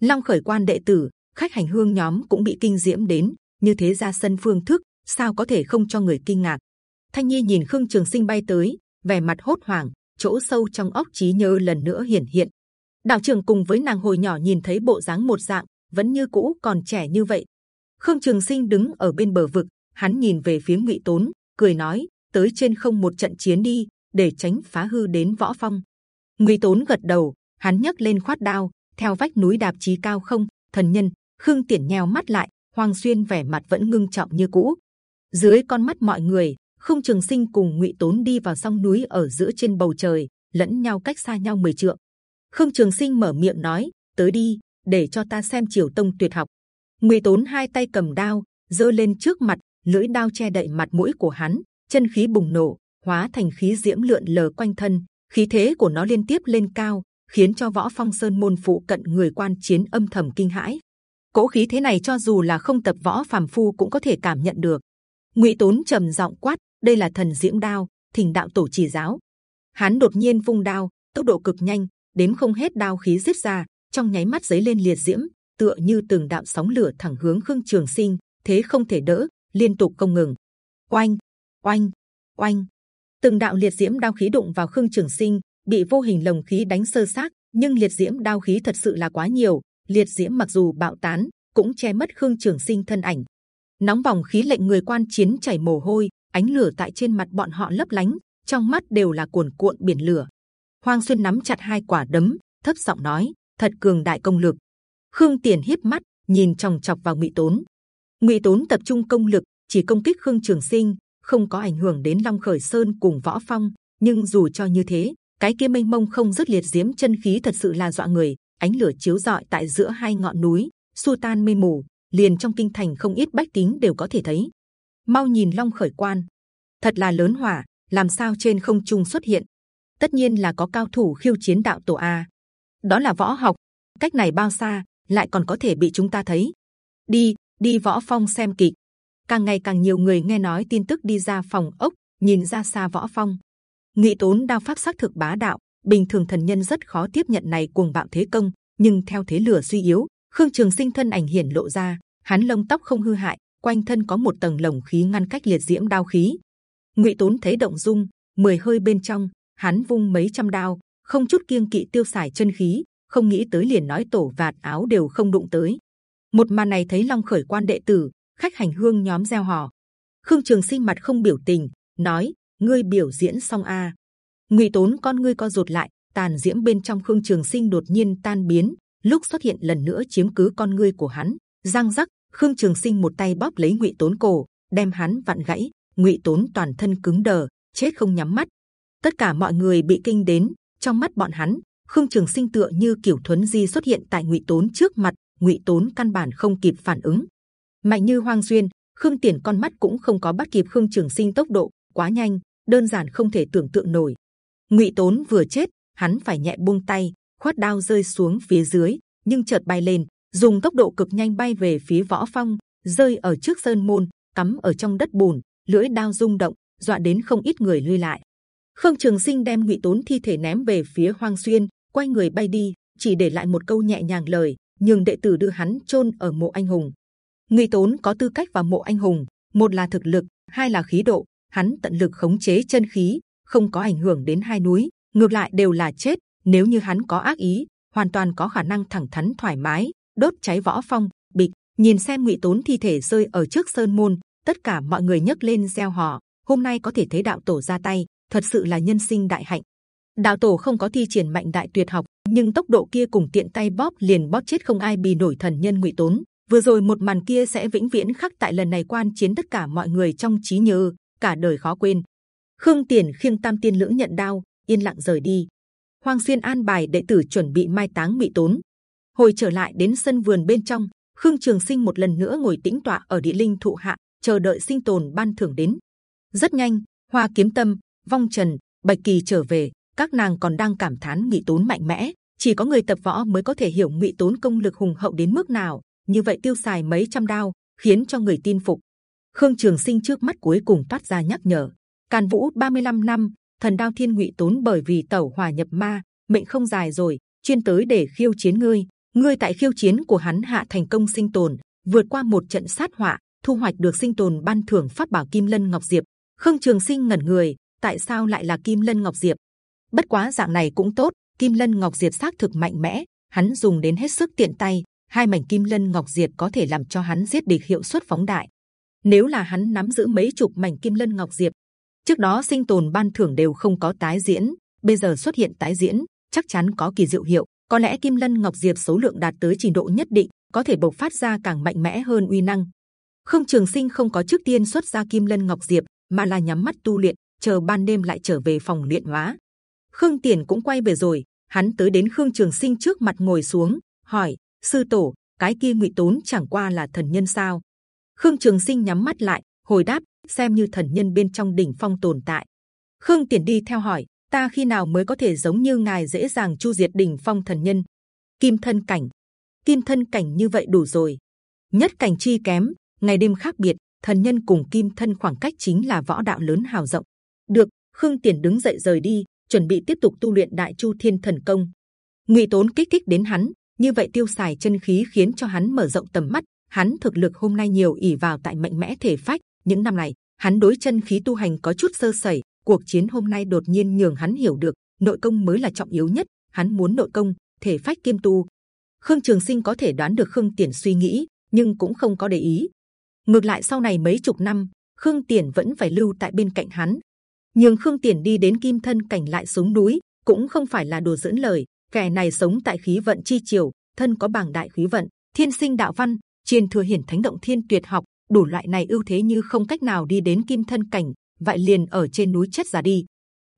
Long khởi quan đệ tử, khách hành hương nhóm cũng bị kinh diễm đến. Như thế ra sân phương thức, sao có thể không cho người kinh ngạc? Thanh nhi nhìn khương trường sinh bay tới, vẻ mặt hốt hoảng, chỗ sâu trong óc trí nhớ lần nữa hiển hiện. Đạo trưởng cùng với nàng hồi nhỏ nhìn thấy bộ dáng một dạng, vẫn như cũ còn trẻ như vậy khương trường sinh đứng ở bên bờ vực, hắn nhìn về phía ngụy tốn, cười nói, tới trên không một trận chiến đi, để tránh phá hư đến võ phong. Ngụy tốn gật đầu, hắn nhấc lên khoát đao, theo vách núi đạp chí cao không, thần nhân, khương Tiễn nheo mắt lại, hoàng xuyên vẻ mặt vẫn ngưng trọng như cũ. Dưới con mắt mọi người, khương trường sinh cùng ngụy tốn đi vào song núi ở giữa trên bầu trời, lẫn nhau cách xa nhau 10 trượng. Khương trường sinh mở miệng nói, tới đi, để cho ta xem triều tông tuyệt học ngụy tốn hai tay cầm đao dơ lên trước mặt, lưỡi đao che đậy mặt mũi của hắn, chân khí bùng nổ, hóa thành khí diễm lượn lờ quanh thân, khí thế của nó liên tiếp lên cao, khiến cho võ phong sơn môn phụ cận người quan chiến âm thầm kinh hãi. Cỗ khí thế này cho dù là không tập võ phàm phu cũng có thể cảm nhận được. Ngụy tốn trầm giọng quát, đây là thần diễm đao, thỉnh đạo tổ chỉ giáo. Hắn đột nhiên vung đao, tốc độ cực nhanh đếm không hết đao khí giết ra, trong nháy mắt giấy lên liệt diễm tựa như từng đạo sóng lửa thẳng hướng khương trường sinh, thế không thể đỡ, liên tục không ngừng. Oanh oanh oanh. Từng đạo liệt diễm đao khí đụng vào khương trường sinh, bị vô hình lồng khí đánh sơ sát nhưng liệt diễm đao khí thật sự là quá nhiều. Liệt diễm mặc dù bạo tán, cũng che mất khương trường sinh thân ảnh. Nóng bỏng khí lệnh người quan chiến chảy mồ hôi, ánh lửa tại trên mặt bọn họ lấp lánh, trong mắt đều là cuồn cuộn biển lửa. Hoang xuyên nắm chặt hai quả đấm, thấp giọng nói, thật cường đại công lực khương tiền hiếp mắt, nhìn chòng chọc vào ngụy tốn. Ngụy tốn tập trung công lực, chỉ công kích khương trường sinh, không có ảnh hưởng đến long khởi sơn cùng võ phong. Nhưng dù cho như thế, cái kia mênh mông không dứt liệt diễm chân khí thật sự là dọa người, ánh lửa chiếu rọi tại giữa hai ngọn núi, xua tan mây mù, liền trong kinh thành không ít bách tính đều có thể thấy. Mau nhìn long khởi quan. Thật là lớn hỏa, làm sao trên không trung xuất hiện? Tất nhiên là có cao thủ khiêu chiến đạo tổ a. Đó là võ học. Cách này bao xa? Lại còn có thể bị chúng ta thấy đi đi võ phong xem kịch càng ngày càng nhiều người nghe nói tin tức đi ra phòng ốc, nhìn ra xa võ phong. Ngụy Tốn đao pháp sắc thực bá đạo, bình thường thần nhân rất khó tiếp nhận này cuồng bạo thế công. Nhưng theo thế lửa suy yếu, Khương Trường Sinh thân ảnh hiển lộ ra, hắn lông tóc không hư hại, quanh thân có một tầng lồng khí ngăn cách liệt diễm đao khí. Ngụy Tốn thấy động dung, mười hơi bên trong, hắn vung mấy trăm đao, không chút kiêng kỵ tiêu xài chân khí, không nghĩ tới liền nói tổ vạt áo đều không đụng tới. Một màn này thấy Long khởi quan đệ tử, khách hành hương nhóm gieo hò. Khương Trường Sinh mặt không biểu tình, nói: ngươi biểu diễn xong a. À. Ngụy Tốn con ngươi co rụt lại, tàn diễm bên trong Khương Trường Sinh đột nhiên tan biến, lúc xuất hiện lần nữa chiếm cứ con ngươi của hắn. Giang rắc. Khương Trường Sinh một tay bóp lấy Ngụy Tốn cổ, đem hắn vặn gãy. Ngụy Tốn toàn thân cứng đờ, chết không nhắm mắt. Tất cả mọi người bị kinh đến, trong mắt bọn hắn, Khương Trường Sinh tựa như kiểu thuấn di xuất hiện tại Ngụy Tốn trước mặt, Ngụy Tốn căn bản không kịp phản ứng. Mạnh như Hoang duyên Khương Tiền con mắt cũng không có bắt kịp Khương Trường Sinh tốc độ, quá nhanh, đơn giản không thể tưởng tượng nổi. Ngụy Tốn vừa chết, hắn phải nhẹ buông tay, khoát đao rơi xuống phía dưới, nhưng chợt bay lên, dùng tốc độ cực nhanh bay về phía võ phong, rơi ở trước sơn môn, cắm ở trong đất bùn, lưỡi đao rung động, dọa đến không ít người lui lại. Khương Trường Sinh đem Ngụy Tốn thi thể ném về phía Hoang Xuyên, quay người bay đi, chỉ để lại một câu nhẹ nhàng lời, nhường đệ tử đưa hắn chôn ở mộ anh hùng. Ngụy Tốn có tư cách vào mộ anh hùng, một là thực lực, hai là khí độ. Hắn tận lực khống chế chân khí, không có ảnh hưởng đến hai núi, ngược lại đều là chết. Nếu như hắn có ác ý, hoàn toàn có khả năng thẳng thắn thoải mái, đốt cháy võ phong. Bịch, nhìn xem Ngụy Tốn thi thể rơi ở trước sơn môn, tất cả mọi người nhấc lên gieo họ. Hôm nay có thể thấy đạo tổ ra tay, thật sự là nhân sinh đại hạnh. Đạo tổ không có thi triển mạnh đại tuyệt học, nhưng tốc độ kia cùng tiện tay bóp liền bóp chết không ai bì nổi thần nhân ngụy tốn. Vừa rồi một màn kia sẽ vĩnh viễn khắc tại lần này quan chiến tất cả mọi người trong trí nhớ, cả đời khó quên. Khương Tiền khiêng Tam Tiên lưỡng nhận đao, yên lặng rời đi. Hoàng Xuyên an bài đệ tử chuẩn bị mai táng ngụy tốn. Hồi trở lại đến sân vườn bên trong, Khương Trường Sinh một lần nữa ngồi tĩnh tọa ở địa linh thụ hạ, chờ đợi sinh tồn ban thưởng đến. Rất nhanh, Hoa Kiếm Tâm, Vong Trần, Bạch Kỳ trở về, các nàng còn đang cảm thán ngụy tốn mạnh mẽ, chỉ có người tập võ mới có thể hiểu ngụy tốn công lực hùng hậu đến mức nào. Như vậy tiêu xài mấy trăm đao, khiến cho người tin phục. Khương trường sinh trước mắt cuối cùng toát ra nhắc nhở. Càn vũ 35 năm, thần đao thiên ngụy tốn bởi vì tẩu hòa nhập ma, mệnh không dài rồi, chuyên tới để khiêu chiến ngươi. Ngươi tại khiêu chiến của hắn hạ thành công sinh tồn, vượt qua một trận sát họa, thu hoạch được sinh tồn ban thưởng pháp bảo kim lân ngọc diệp. Khương trường sinh ngẩn người, tại sao lại là kim lân ngọc diệp? Bất quá dạng này cũng tốt, kim lân ngọc diệt xác thực mạnh mẽ, hắn dùng đến hết sức tiện tay, hai mảnh kim lân ngọc diệt có thể làm cho hắn giết địch hiệu suất phóng đại. Nếu là hắn nắm giữ mấy chục mảnh kim lân ngọc diệp, trước đó sinh tồn ban thưởng đều không có tái diễn, bây giờ xuất hiện tái diễn, chắc chắn có kỳ diệu hiệu. Có lẽ kim lân ngọc diệp số lượng đạt tới trình độ nhất định, có thể bộc phát ra càng mạnh mẽ hơn uy năng. Không trường sinh không có trước tiên xuất ra kim lân ngọc diệp, mà là nhắm mắt tu luyện, chờ ban đêm lại trở về phòng luyện hóa. Khương Tiền cũng quay về rồi, hắn tới đến Khương Trường Sinh trước mặt ngồi xuống, hỏi: sư tổ, cái kia ngụy tốn chẳng qua là thần nhân sao? Khương Trường Sinh nhắm mắt lại, hồi đáp: xem như thần nhân bên trong đỉnh phong tồn tại. Khương Tiền đi theo hỏi: ta khi nào mới có thể giống như ngài dễ dàng chu diệt đỉnh phong thần nhân? Kim thân cảnh, kim thân cảnh như vậy đủ rồi. Nhất cảnh chi kém, ngày đêm khác biệt. Thần nhân cùng kim thân khoảng cách chính là võ đạo lớn hào rộng. Được, Khương Tiền đứng dậy rời đi, chuẩn bị tiếp tục tu luyện Đại Chu Thiên Thần Công. Ngụy Tốn kích thích đến hắn, như vậy tiêu xài chân khí khiến cho hắn mở rộng tầm mắt. Hắn thực lực hôm nay nhiều ỉ vào tại mạnh mẽ thể phách. Những năm này, hắn đối chân khí tu hành có chút sơ sẩy. Cuộc chiến hôm nay đột nhiên nhường hắn hiểu được nội công mới là trọng yếu nhất. Hắn muốn nội công, thể phách kiêm tu. Khương Trường Sinh có thể đoán được Khương Tiền suy nghĩ, nhưng cũng không có để ý. Ngược lại sau này mấy chục năm, Khương Tiền vẫn phải lưu tại bên cạnh hắn, nhưng khương tiền đi đến kim thân cảnh lại xuống núi, cũng không phải là đùa dẫn lời. Kẻ này sống tại khí vận chi triều, thân có bảng đại khí vận, thiên sinh đạo văn, truyền thừa hiển thánh động thiên tuyệt học, đủ loại này ưu thế như không cách nào đi đến kim thân cảnh, vậy liền ở trên núi chết già đi.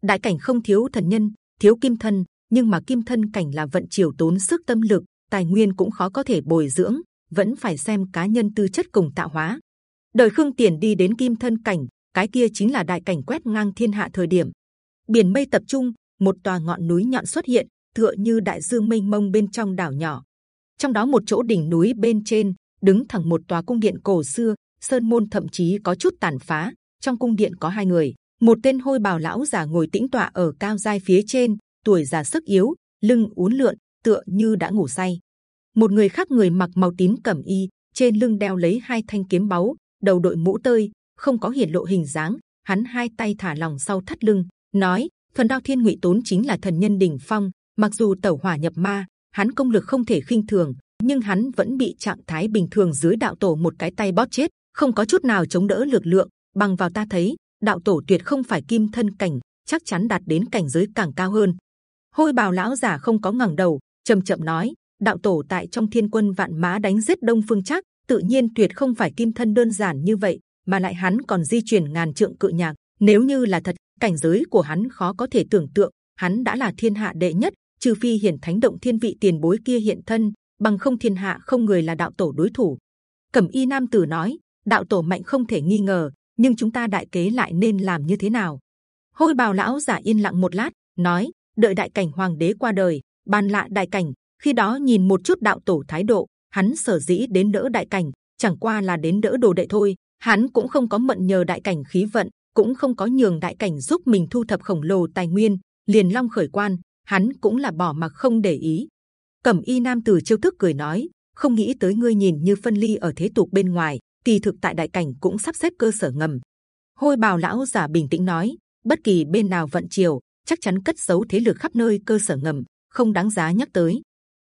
Đại cảnh không thiếu thần nhân, thiếu kim thân, nhưng mà kim thân cảnh là vận triều tốn sức tâm lực, tài nguyên cũng khó có thể bồi dưỡng, vẫn phải xem cá nhân tư chất cùng tạo hóa. Đời khương tiền đi đến kim thân cảnh cái kia chính là đại cảnh quét ngang thiên hạ thời điểm biển mây tập trung một tòa ngọn núi nhọn xuất hiện tựa như đại dương mênh mông bên trong đảo nhỏ trong đó một chỗ đỉnh núi bên trên đứng thẳng một tòa cung điện cổ xưa sơn môn thậm chí có chút tàn phá. Trong cung điện có hai người, một tên hôi bào lão già ngồi tĩnh tọa ở cao giai phía trên, tuổi già sức yếu, lưng uốn lượn, tựa như đã ngủ say. Một người khác người mặc màu tím cẩm y, trên lưng đeo lấy hai thanh kiếm báu, đầu đội mũ tơi, không có hiển lộ hình dáng. Hắn hai tay thả lòng sau thắt lưng, nói: thần đao thiên ngụy tốn chính là thần nhân đỉnh phong. Mặc dù tẩu hỏa nhập ma, hắn công lực không thể khinh thường, nhưng hắn vẫn bị trạng thái bình thường dưới đạo tổ một cái tay bóp chết, không có chút nào chống đỡ lực lượng. Bằng vào ta thấy, đạo tổ tuyệt không phải kim thân cảnh, chắc chắn đạt đến cảnh giới càng cao hơn. Hôi bào lão giả không có ngẩng đầu, chậm chậm nói: đạo tổ tại trong thiên quân vạn mã đánh giết đông phương chắc, tự nhiên tuyệt không phải kim thân đơn giản như vậy, mà lại hắn còn di chuyển ngàn trượng cự nhạc. Nếu như là thật, cảnh giới của hắn khó có thể tưởng tượng. Hắn đã là thiên hạ đệ nhất, trừ phi hiển thánh động thiên vị tiền bối kia hiện thân, bằng không thiên hạ không người là đạo tổ đối thủ. Cẩm y nam tử nói, đạo tổ mạnh không thể nghi ngờ, nhưng chúng ta đại kế lại nên làm như thế nào? Hôi bào lão giả yên lặng một lát, nói, đợi đại cảnh hoàng đế qua đời, ban lạ đại cảnh, khi đó nhìn một chút đạo tổ thái độ, hắn sở dĩ đến đỡ đại cảnh, chẳng qua là đến đỡ đồ đệ thôi. Hắn cũng không có mận nhờ đại cảnh khí vận, cũng không có nhường đại cảnh giúp mình thu thập khổng lồ tài nguyên, liền long khởi quan, hắn cũng là bỏ mặc không để ý. Cẩm y nam tử chiêu thức cười nói, không nghĩ tới ngươi nhìn như phân ly ở thế tục bên ngoài, kỳ thực tại đại cảnh cũng sắp xếp cơ sở ngầm. Hôi bào lão giả bình tĩnh nói, bất kỳ bên nào vận chiều, chắc chắn cất giấu thế lực khắp nơi cơ sở ngầm, không đáng giá nhắc tới.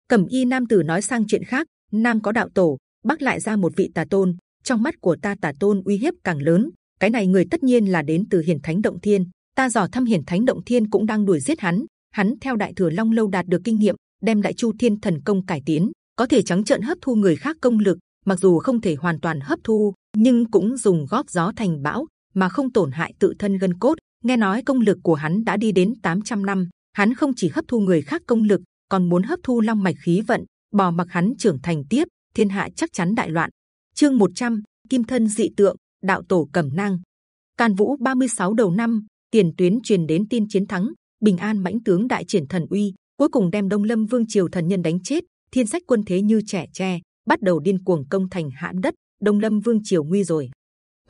Cẩm y nam tử nói sang chuyện khác, nam có đạo tổ, bắc lại ra một vị tà tôn. Trong mắt của ta tả tôn uy hiếp càng lớn. Cái này người tất nhiên là đến từ hiển thánh động thiên. Ta dò thăm hiển thánh động thiên cũng đang đuổi giết hắn. Hắn theo đại thừa long lâu đạt được kinh nghiệm, đem đại chu thiên thần công cải tiến, có thể trắng trợn hấp thu người khác công lực. Mặc dù không thể hoàn toàn hấp thu, nhưng cũng dùng góp gió thành bão, mà không tổn hại tự thân gân cốt. Nghe nói công lực của hắn đã đi đến 800 năm, hắn không chỉ hấp thu người khác công lực, còn muốn hấp thu long mạch khí vận, bò mặc hắn trưởng thành tiếp, thiên hạ chắc chắn đại loạn. Chương 100, Kim thân dị tượng, đạo tổ cẩm nang. Can Vũ 36 đầu năm, tiền tuyến truyền đến tin chiến thắng, bình an mãnh tướng đại triển thần uy, cuối cùng đem Đông Lâm Vương triều thần nhân đánh chết, thiên sách quân thế như trẻ tre, bắt đầu điên cuồng công thành hãn đất, Đông Lâm Vương triều nguy rồi.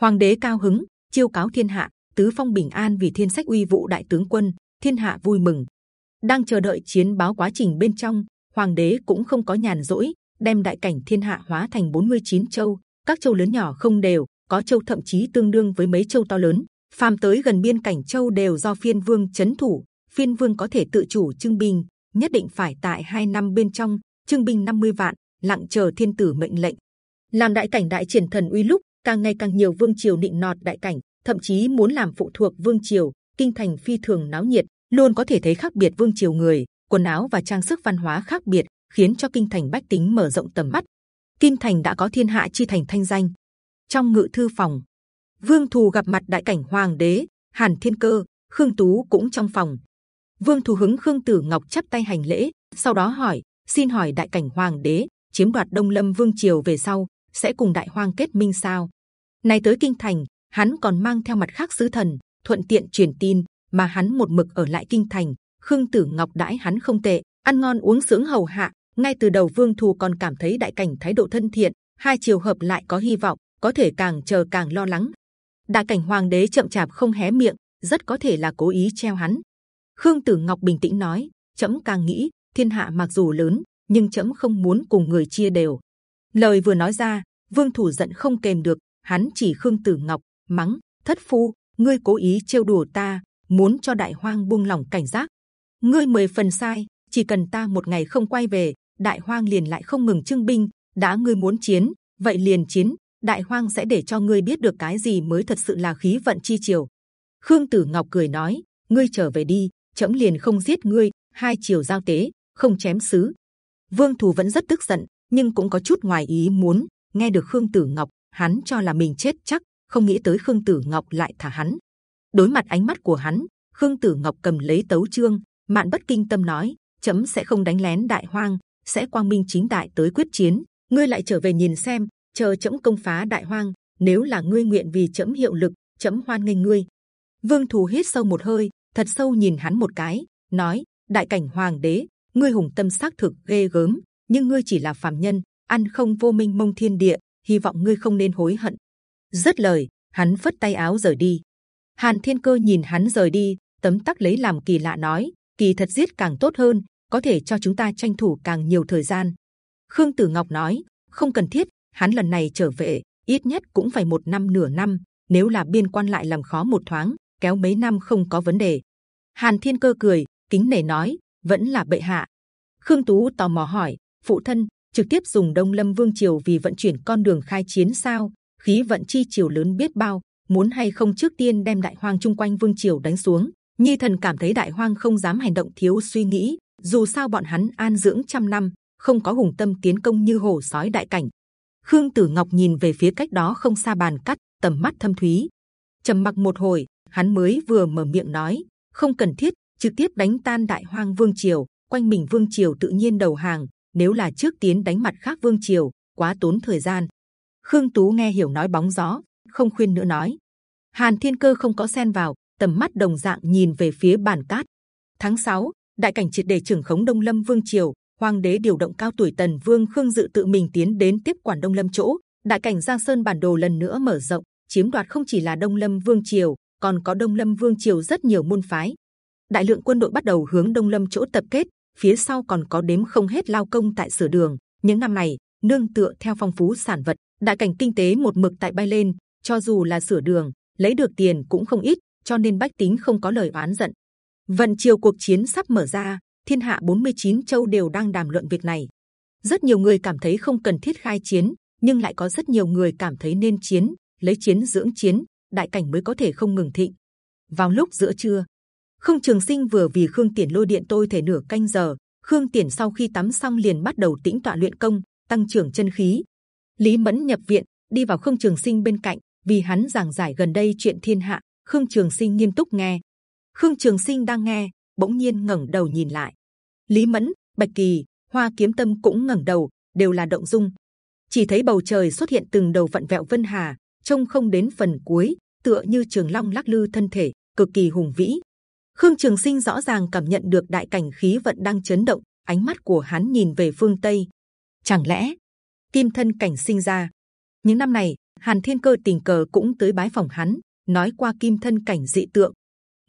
Hoàng đế cao hứng, chiêu cáo thiên hạ, tứ phong bình an vì thiên sách uy vụ đại tướng quân, thiên hạ vui mừng, đang chờ đợi chiến báo quá trình bên trong hoàng đế cũng không có nhàn rỗi đem đại cảnh thiên hạ hóa thành 49 châu, các châu lớn nhỏ không đều, có châu thậm chí tương đương với mấy châu to lớn. Phàm tới gần biên cảnh châu đều do phiên vương chấn thủ, phiên vương có thể tự chủ trưng binh nhất định phải tại hai năm bên trong trưng binh 50 vạn, lặng chờ thiên tử mệnh lệnh. Làm đại cảnh đại triển thần uy lúc, càng ngày càng nhiều vương triều định nọt đại cảnh, thậm chí muốn làm phụ thuộc vương triều, kinh thành phi thường náo nhiệt, luôn có thể thấy khác biệt vương triều người, quần áo và trang sức văn hóa khác biệt khiến cho kinh thành bách tính mở rộng tầm mắt. Kim thành đã có thiên hạ chi thành thanh danh. Trong ngự thư phòng, vương thù gặp mặt đại cảnh hoàng đế, hàn thiên cơ, khương tú cũng trong phòng. Vương thù hứng khương tử ngọc chắp tay hành lễ, sau đó hỏi, xin hỏi đại cảnh hoàng đế, chiếm đoạt đông lâm vương triều về sau sẽ cùng đại hoang kết minh sao? Này tới kinh thành, hắn còn mang theo mặt khác sứ thần, thuận tiện truyền tin, mà hắn một mực ở lại kinh thành. Khương tử ngọc đãi hắn không tệ, ăn ngon uống sướng hầu hạ ngay từ đầu vương thù còn cảm thấy đại cảnh thái độ thân thiện hai chiều hợp lại có hy vọng có thể càng chờ càng lo lắng. Đại cảnh hoàng đế chậm chạp không hé miệng rất có thể là cố ý treo hắn. Khương tử ngọc bình tĩnh nói chậm càng nghĩ thiên hạ mặc dù lớn nhưng chậm không muốn cùng người chia đều. Lời vừa nói ra vương thủ giận không kềm được hắn chỉ khương tử ngọc mắng thất phu ngươi cố ý trêu đùa ta muốn cho đại hoang buông lỏng cảnh giác. Ngươi mười phần sai, chỉ cần ta một ngày không quay về, đại hoang liền lại không ngừng trưng binh. đã ngươi muốn chiến, vậy liền chiến. đại hoang sẽ để cho ngươi biết được cái gì mới thật sự là khí vận chi triều. Khương Tử Ngọc cười nói, ngươi trở về đi, chấm liền không giết ngươi. hai chiều giao tế, không chém sứ. Vương Thù vẫn rất tức giận, nhưng cũng có chút ngoài ý muốn. nghe được Khương Tử Ngọc, hắn cho là mình chết chắc, không nghĩ tới Khương Tử Ngọc lại thả hắn đối mặt ánh mắt của hắn khương tử ngọc cầm lấy tấu chương mạn bất kinh tâm nói chấm sẽ không đánh lén đại hoang sẽ quang minh chính đại tới quyết chiến. Ngươi lại trở về nhìn xem chờ chấm công phá đại hoang. Nếu là ngươi nguyện vì chấm hiệu lực chấm hoan nghênh ngươi. Vương thù hít sâu một hơi thật sâu nhìn hắn một cái nói đại cảnh hoàng đế ngươi hùng tâm xác thực ghê gớm nhưng ngươi chỉ là phàm nhân ăn không vô minh mông thiên địa hy vọng ngươi không nên hối hận. Dứt lời, hắn phất tay áo rời đi. Hàn Thiên Cơ nhìn hắn rời đi, tấm tắc lấy làm kỳ lạ nói: kỳ thật giết càng tốt hơn, có thể cho chúng ta tranh thủ càng nhiều thời gian. Khương Tử Ngọc nói: không cần thiết, hắn lần này trở về ít nhất cũng phải một năm nửa năm. Nếu là biên quan lại làm khó một thoáng, kéo mấy năm không có vấn đề. Hàn Thiên Cơ cười, kính nể nói: vẫn là bệ hạ. Khương Tú tò mò hỏi: phụ thân trực tiếp dùng Đông Lâm Vương triều vì vận chuyển con đường khai chiến sao? Khí vận chi triều lớn biết bao, muốn hay không trước tiên đem Đại Hoang chung quanh Vương triều đánh xuống. Nhi thần cảm thấy Đại Hoang không dám hành động thiếu suy nghĩ. Dù sao bọn hắn an dưỡng trăm năm, không có hùng tâm tiến công như hổ sói đại cảnh. Khương Tử Ngọc nhìn về phía cách đó không xa bàn cắt, tầm mắt thâm thúy. trầm mặc một hồi, hắn mới vừa mở miệng nói: không cần thiết, trực tiếp đánh tan Đại Hoang Vương triều, quanh mình Vương triều tự nhiên đầu hàng. Nếu là trước tiến đánh mặt khác Vương triều, quá tốn thời gian. Khương Tú nghe hiểu nói bóng gió, không khuyên nữa nói. Hàn Thiên Cơ không có xen vào, tầm mắt đồng dạng nhìn về phía bàn cát. Tháng 6, đại cảnh triệt để trưởng khống Đông Lâm Vương triều, Hoàng đế điều động cao tuổi Tần Vương Khương Dự tự mình tiến đến tiếp quản Đông Lâm chỗ. Đại cảnh Giang Sơn bản đồ lần nữa mở rộng, chiếm đoạt không chỉ là Đông Lâm Vương triều, còn có Đông Lâm Vương triều rất nhiều môn phái. Đại lượng quân đội bắt đầu hướng Đông Lâm chỗ tập kết, phía sau còn có đếm không hết lao công tại sửa đường. Những năm này, nương tựa theo phong phú sản vật, đại cảnh kinh tế một mực tại bay lên. Cho dù là sửa đường, lấy được tiền cũng không ít, cho nên bách tính không có lời oán giận. Vận chiều cuộc chiến sắp mở ra, thiên hạ 49 châu đều đang đàm luận việc này. Rất nhiều người cảm thấy không cần thiết khai chiến, nhưng lại có rất nhiều người cảm thấy nên chiến, lấy chiến dưỡng chiến, đại cảnh mới có thể không ngừng thịnh. Vào lúc giữa trưa, Khương Trường Sinh vừa vì Khương Tiền lôi điện tôi thể nửa canh giờ. Khương Tiền sau khi tắm xong liền bắt đầu tĩnh tọa luyện công, tăng trưởng chân khí. Lý Mẫn nhập viện, đi vào Khương Trường Sinh bên cạnh, vì hắn giảng giải gần đây chuyện thiên hạ. Khương Trường Sinh nghiêm túc nghe. Khương Trường Sinh đang nghe, bỗng nhiên ngẩng đầu nhìn lại. Lý Mẫn, Bạch Kỳ, Hoa Kiếm Tâm cũng ngẩng đầu, đều là động dung. Chỉ thấy bầu trời xuất hiện từng đầu vận vẹo vân hà, trông không đến phần cuối, tựa như trường long lắc lư thân thể, cực kỳ hùng vĩ. Khương Trường Sinh rõ ràng cảm nhận được đại cảnh khí vận đang chấn động, ánh mắt của hắn nhìn về phương tây. Chẳng lẽ kim thân cảnh sinh ra? Những năm này, Hàn Thiên Cơ tình cờ cũng tới bái phòng hắn, nói qua kim thân cảnh dị tượng.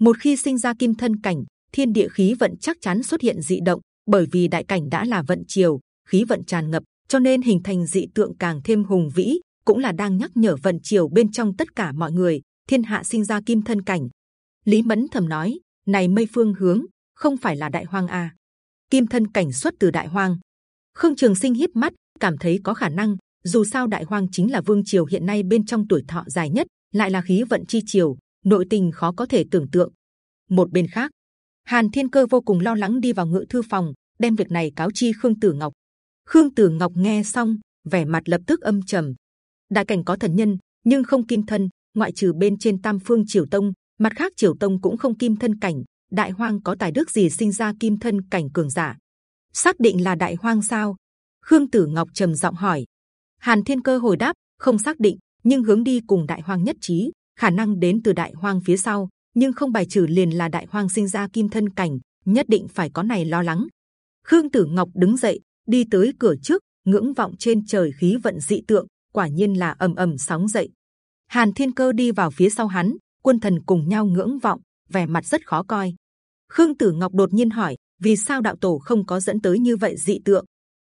Một khi sinh ra kim thân cảnh, thiên địa khí vận chắc chắn xuất hiện dị động, bởi vì đại cảnh đã là vận chiều, khí vận tràn ngập, cho nên hình thành dị tượng càng thêm hùng vĩ, cũng là đang nhắc nhở vận chiều bên trong tất cả mọi người. Thiên hạ sinh ra kim thân cảnh. Lý Mẫn thầm nói, này mây phương hướng không phải là đại hoang à? Kim thân cảnh xuất từ đại hoang. Khương Trường Sinh híp mắt, cảm thấy có khả năng. Dù sao đại hoang chính là vương triều hiện nay bên trong tuổi thọ dài nhất, lại là khí vận chi triều, nội tình khó có thể tưởng tượng. Một bên khác, Hàn Thiên Cơ vô cùng lo lắng đi vào ngự thư phòng, đem việc này cáo chi Khương Tử Ngọc. Khương Tử Ngọc nghe xong, vẻ mặt lập tức âm trầm. Đại cảnh có thần nhân, nhưng không kim thân, ngoại trừ bên trên Tam Phương Triều Tông, mặt khác Triều Tông cũng không kim thân cảnh. Đại Hoang có tài đức gì sinh ra kim thân cảnh cường giả? Xác định là Đại Hoang sao? Khương Tử Ngọc trầm giọng hỏi. Hàn Thiên Cơ hồi đáp, không xác định, nhưng hướng đi cùng Đại Hoang nhất trí, khả năng đến từ Đại Hoang phía sau, nhưng không bài trừ liền là Đại Hoang sinh ra kim thân cảnh, nhất định phải có này lo lắng. Khương Tử Ngọc đứng dậy, đi tới cửa trước, ngưỡng vọng trên trời khí vận dị tượng, quả nhiên là ầm ầm sóng dậy. Hàn Thiên Cơ đi vào phía sau hắn, quân thần cùng nhau ngưỡng vọng, vẻ mặt rất khó coi. Khương Tử Ngọc đột nhiên hỏi, vì sao đạo tổ không có dẫn tới như vậy dị tượng?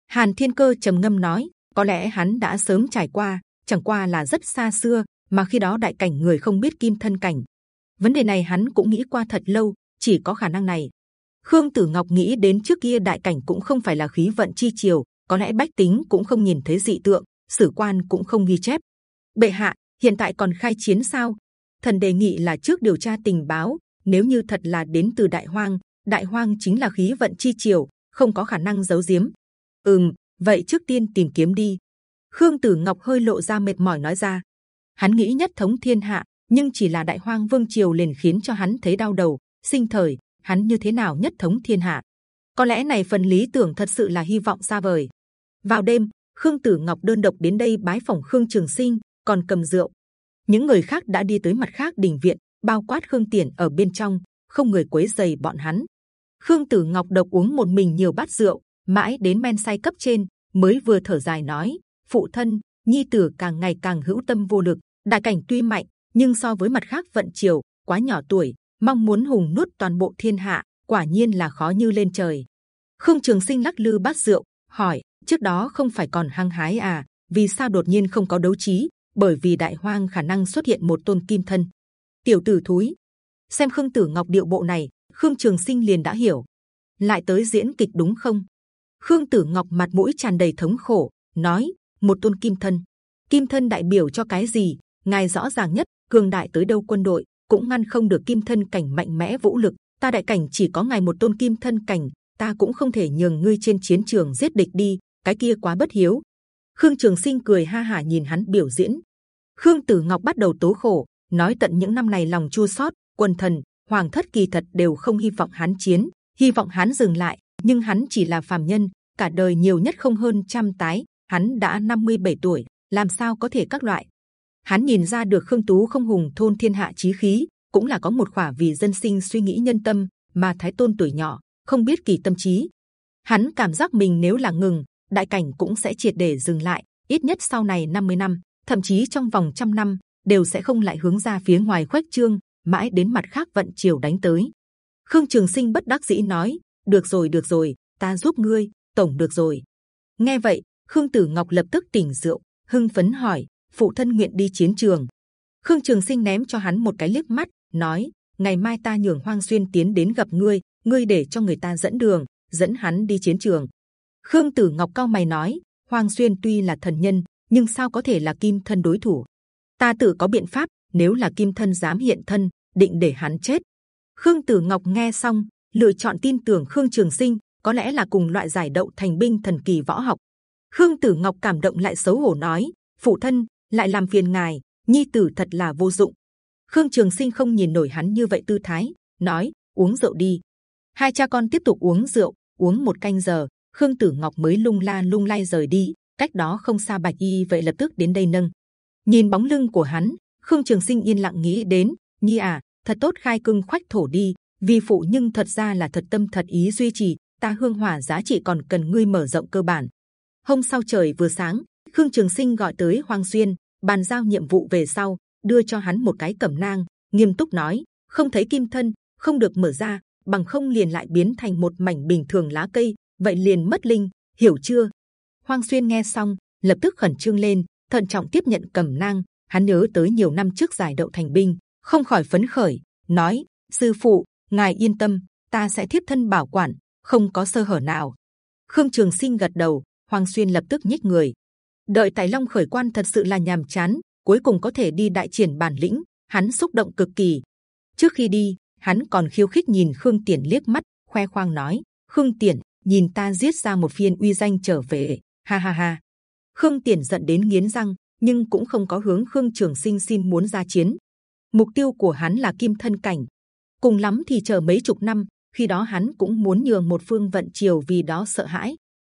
Hàn Thiên Cơ trầm ngâm nói, có lẽ hắn đã sớm trải qua, chẳng qua là rất xa xưa, mà khi đó đại cảnh người không biết kim thân cảnh. Vấn đề này hắn cũng nghĩ qua thật lâu, chỉ có khả năng này. Khương Tử Ngọc nghĩ đến trước kia đại cảnh cũng không phải là khí vận chi triều, có lẽ bách tính cũng không nhìn thấy dị tượng, sử quan cũng không ghi chép. Bệ hạ, hiện tại còn khai chiến sao? Thần đề nghị là trước điều tra tình báo. Nếu như thật là đến từ Đại Hoang, Đại Hoang chính là khí vận chi triều, không có khả năng giấu giếm. Ừm, vậy trước tiên tìm kiếm đi. Khương Tử Ngọc hơi lộ ra mệt mỏi nói ra. Hắn nghĩ nhất thống thiên hạ, nhưng chỉ là Đại Hoang Vương triều liền khiến cho hắn thấy đau đầu. Sinh thời, hắn như thế nào nhất thống thiên hạ? Có lẽ này phần lý tưởng thật sự là hy vọng xa vời. Vào đêm, Khương Tử Ngọc đơn độc đến đây bái phòng Khương Trường Sinh, còn cầm rượu. Những người khác đã đi tới mặt khác đình viện, bao quát Khương Tiền ở bên trong, không người quấy giày bọn hắn. Khương Tử Ngọc độc uống một mình nhiều bát rượu, mãi đến men say cấp trên mới vừa thở dài nói: Phụ thân, nhi tử càng ngày càng hữu tâm vô lực, đại cảnh tuy mạnh nhưng so với mặt khác vận triều quá nhỏ tuổi mong muốn hùng nuốt toàn bộ thiên hạ quả nhiên là khó như lên trời. Khương trường sinh lắc lư bát rượu hỏi trước đó không phải còn hăng hái à vì sao đột nhiên không có đấu trí? Bởi vì đại hoang khả năng xuất hiện một tôn kim thân. Tiểu tử thúi xem khương tử ngọc điệu bộ này khương trường sinh liền đã hiểu. Lại tới diễn kịch đúng không? Khương tử ngọc mặt mũi tràn đầy thống khổ nói một tôn kim thân. Kim thân đại biểu cho cái gì? Ngài rõ ràng nhất, cường đại tới đâu quân đội cũng ngăn không được kim thân cảnh mạnh mẽ vũ lực. Ta đại cảnh chỉ có ngài một tôn kim thân cảnh, ta cũng không thể nhường ngươi trên chiến trường giết địch đi. Cái kia quá bất hiếu. Khương trường sinh cười ha hả nhìn hắn biểu diễn. Khương tử ngọc bắt đầu tố khổ, nói tận những năm này lòng chua xót quân thần, hoàng thất kỳ thật đều không hy vọng hắn chiến, hy vọng hắn dừng lại. Nhưng hắn chỉ là phàm nhân, cả đời nhiều nhất không hơn trăm tái hắn đã 57 tuổi, làm sao có thể các loại? Hắn nhìn ra được khương tú không hùng thôn thiên hạ chí khí, cũng là có một khỏa vì dân sinh suy nghĩ nhân tâm mà thái tôn tuổi nhỏ, không biết kỳ tâm trí. Hắn cảm giác mình nếu là ngừng, đại cảnh cũng sẽ triệt để dừng lại, ít nhất sau này 50 năm, thậm chí trong vòng trăm năm, đều sẽ không lại hướng ra phía ngoài khuếch trương, mãi đến mặt khác vận chiều đánh tới. Khương trường sinh bất đắc dĩ nói, được rồi được rồi, ta giúp ngươi, tổng được rồi. Nghe vậy khương tử ngọc lập tức tỉnh rượu, hưng phấn hỏi, phụ thân nguyện đi chiến trường. Khương trường sinh ném cho hắn một cái liếc mắt, nói, ngày mai ta nhường hoang xuyên tiến đến gặp ngươi ngươi để cho người ta dẫn đường, dẫn hắn đi chiến trường. Khương tử ngọc cao mày nói, hoang xuyên tuy là thần nhân, nhưng sao có thể là kim thân đối thủ? Ta tự có biện pháp, nếu là kim thân dám hiện thân, định để hắn chết. Khương tử ngọc nghe xong, lựa chọn tin tưởng khương trường sinh, có lẽ là cùng loại giải đậu thành binh thần kỳ võ học khương tử ngọc cảm động lại xấu hổ nói, phụ thân, lại làm phiền ngài, nhi tử thật là vô dụng. Khương trường sinh không nhìn nổi hắn như vậy tư thái, nói, uống rượu đi. Hai cha con tiếp tục uống rượu, uống một canh giờ, khương tử ngọc mới lung la lung lay rời đi, cách đó không xa bạch y vậy lập tức đến đây nâng. Nhìn bóng lưng của hắn, khương trường sinh yên lặng nghĩ đến, nhi à thật tốt khai cưng khoách thổ đi, vì phụ nhưng thật ra là thật tâm thật ý duy trì, ta hương hỏa giá trị còn cần ngươi mở rộng cơ bản hôm sau trời vừa sáng, khương trường sinh gọi tới hoàng xuyên, bàn giao nhiệm vụ về sau, đưa cho hắn một cái cẩm nang, nghiêm túc nói, không thấy kim thân, không được mở ra, bằng không liền lại biến thành một mảnh bình thường lá cây, vậy liền mất linh, hiểu chưa? Hoang xuyên nghe xong, lập tức khẩn trương lên, thận trọng tiếp nhận cẩm nang, hắn nhớ tới nhiều năm trước giải đậu thành binh, không khỏi phấn khởi, nói, sư phụ, ngài yên tâm, ta sẽ thiếp thân bảo quản, không có sơ hở nào. Khương trường sinh gật đầu Hoàng xuyên lập tức nhích người. Đợi tài long khởi quan thật sự là nhàm chán cuối cùng có thể đi đại triển bản lĩnh hắn xúc động cực kỳ. Trước khi đi hắn còn khiêu khích nhìn khương Tiễn liếc mắt khoe khoang nói khương Tiễn, nhìn ta giết ra một phiên uy danh trở về. Ha ha ha. Khương Tiễn giận đến nghiến răng nhưng cũng không có hướng khương trường sinh xin muốn ra chiến. Mục tiêu của hắn là kim thân cảnh. Cùng lắm thì chờ mấy chục năm khi đó hắn cũng muốn nhường một phương vận triều vì đó sợ hãi.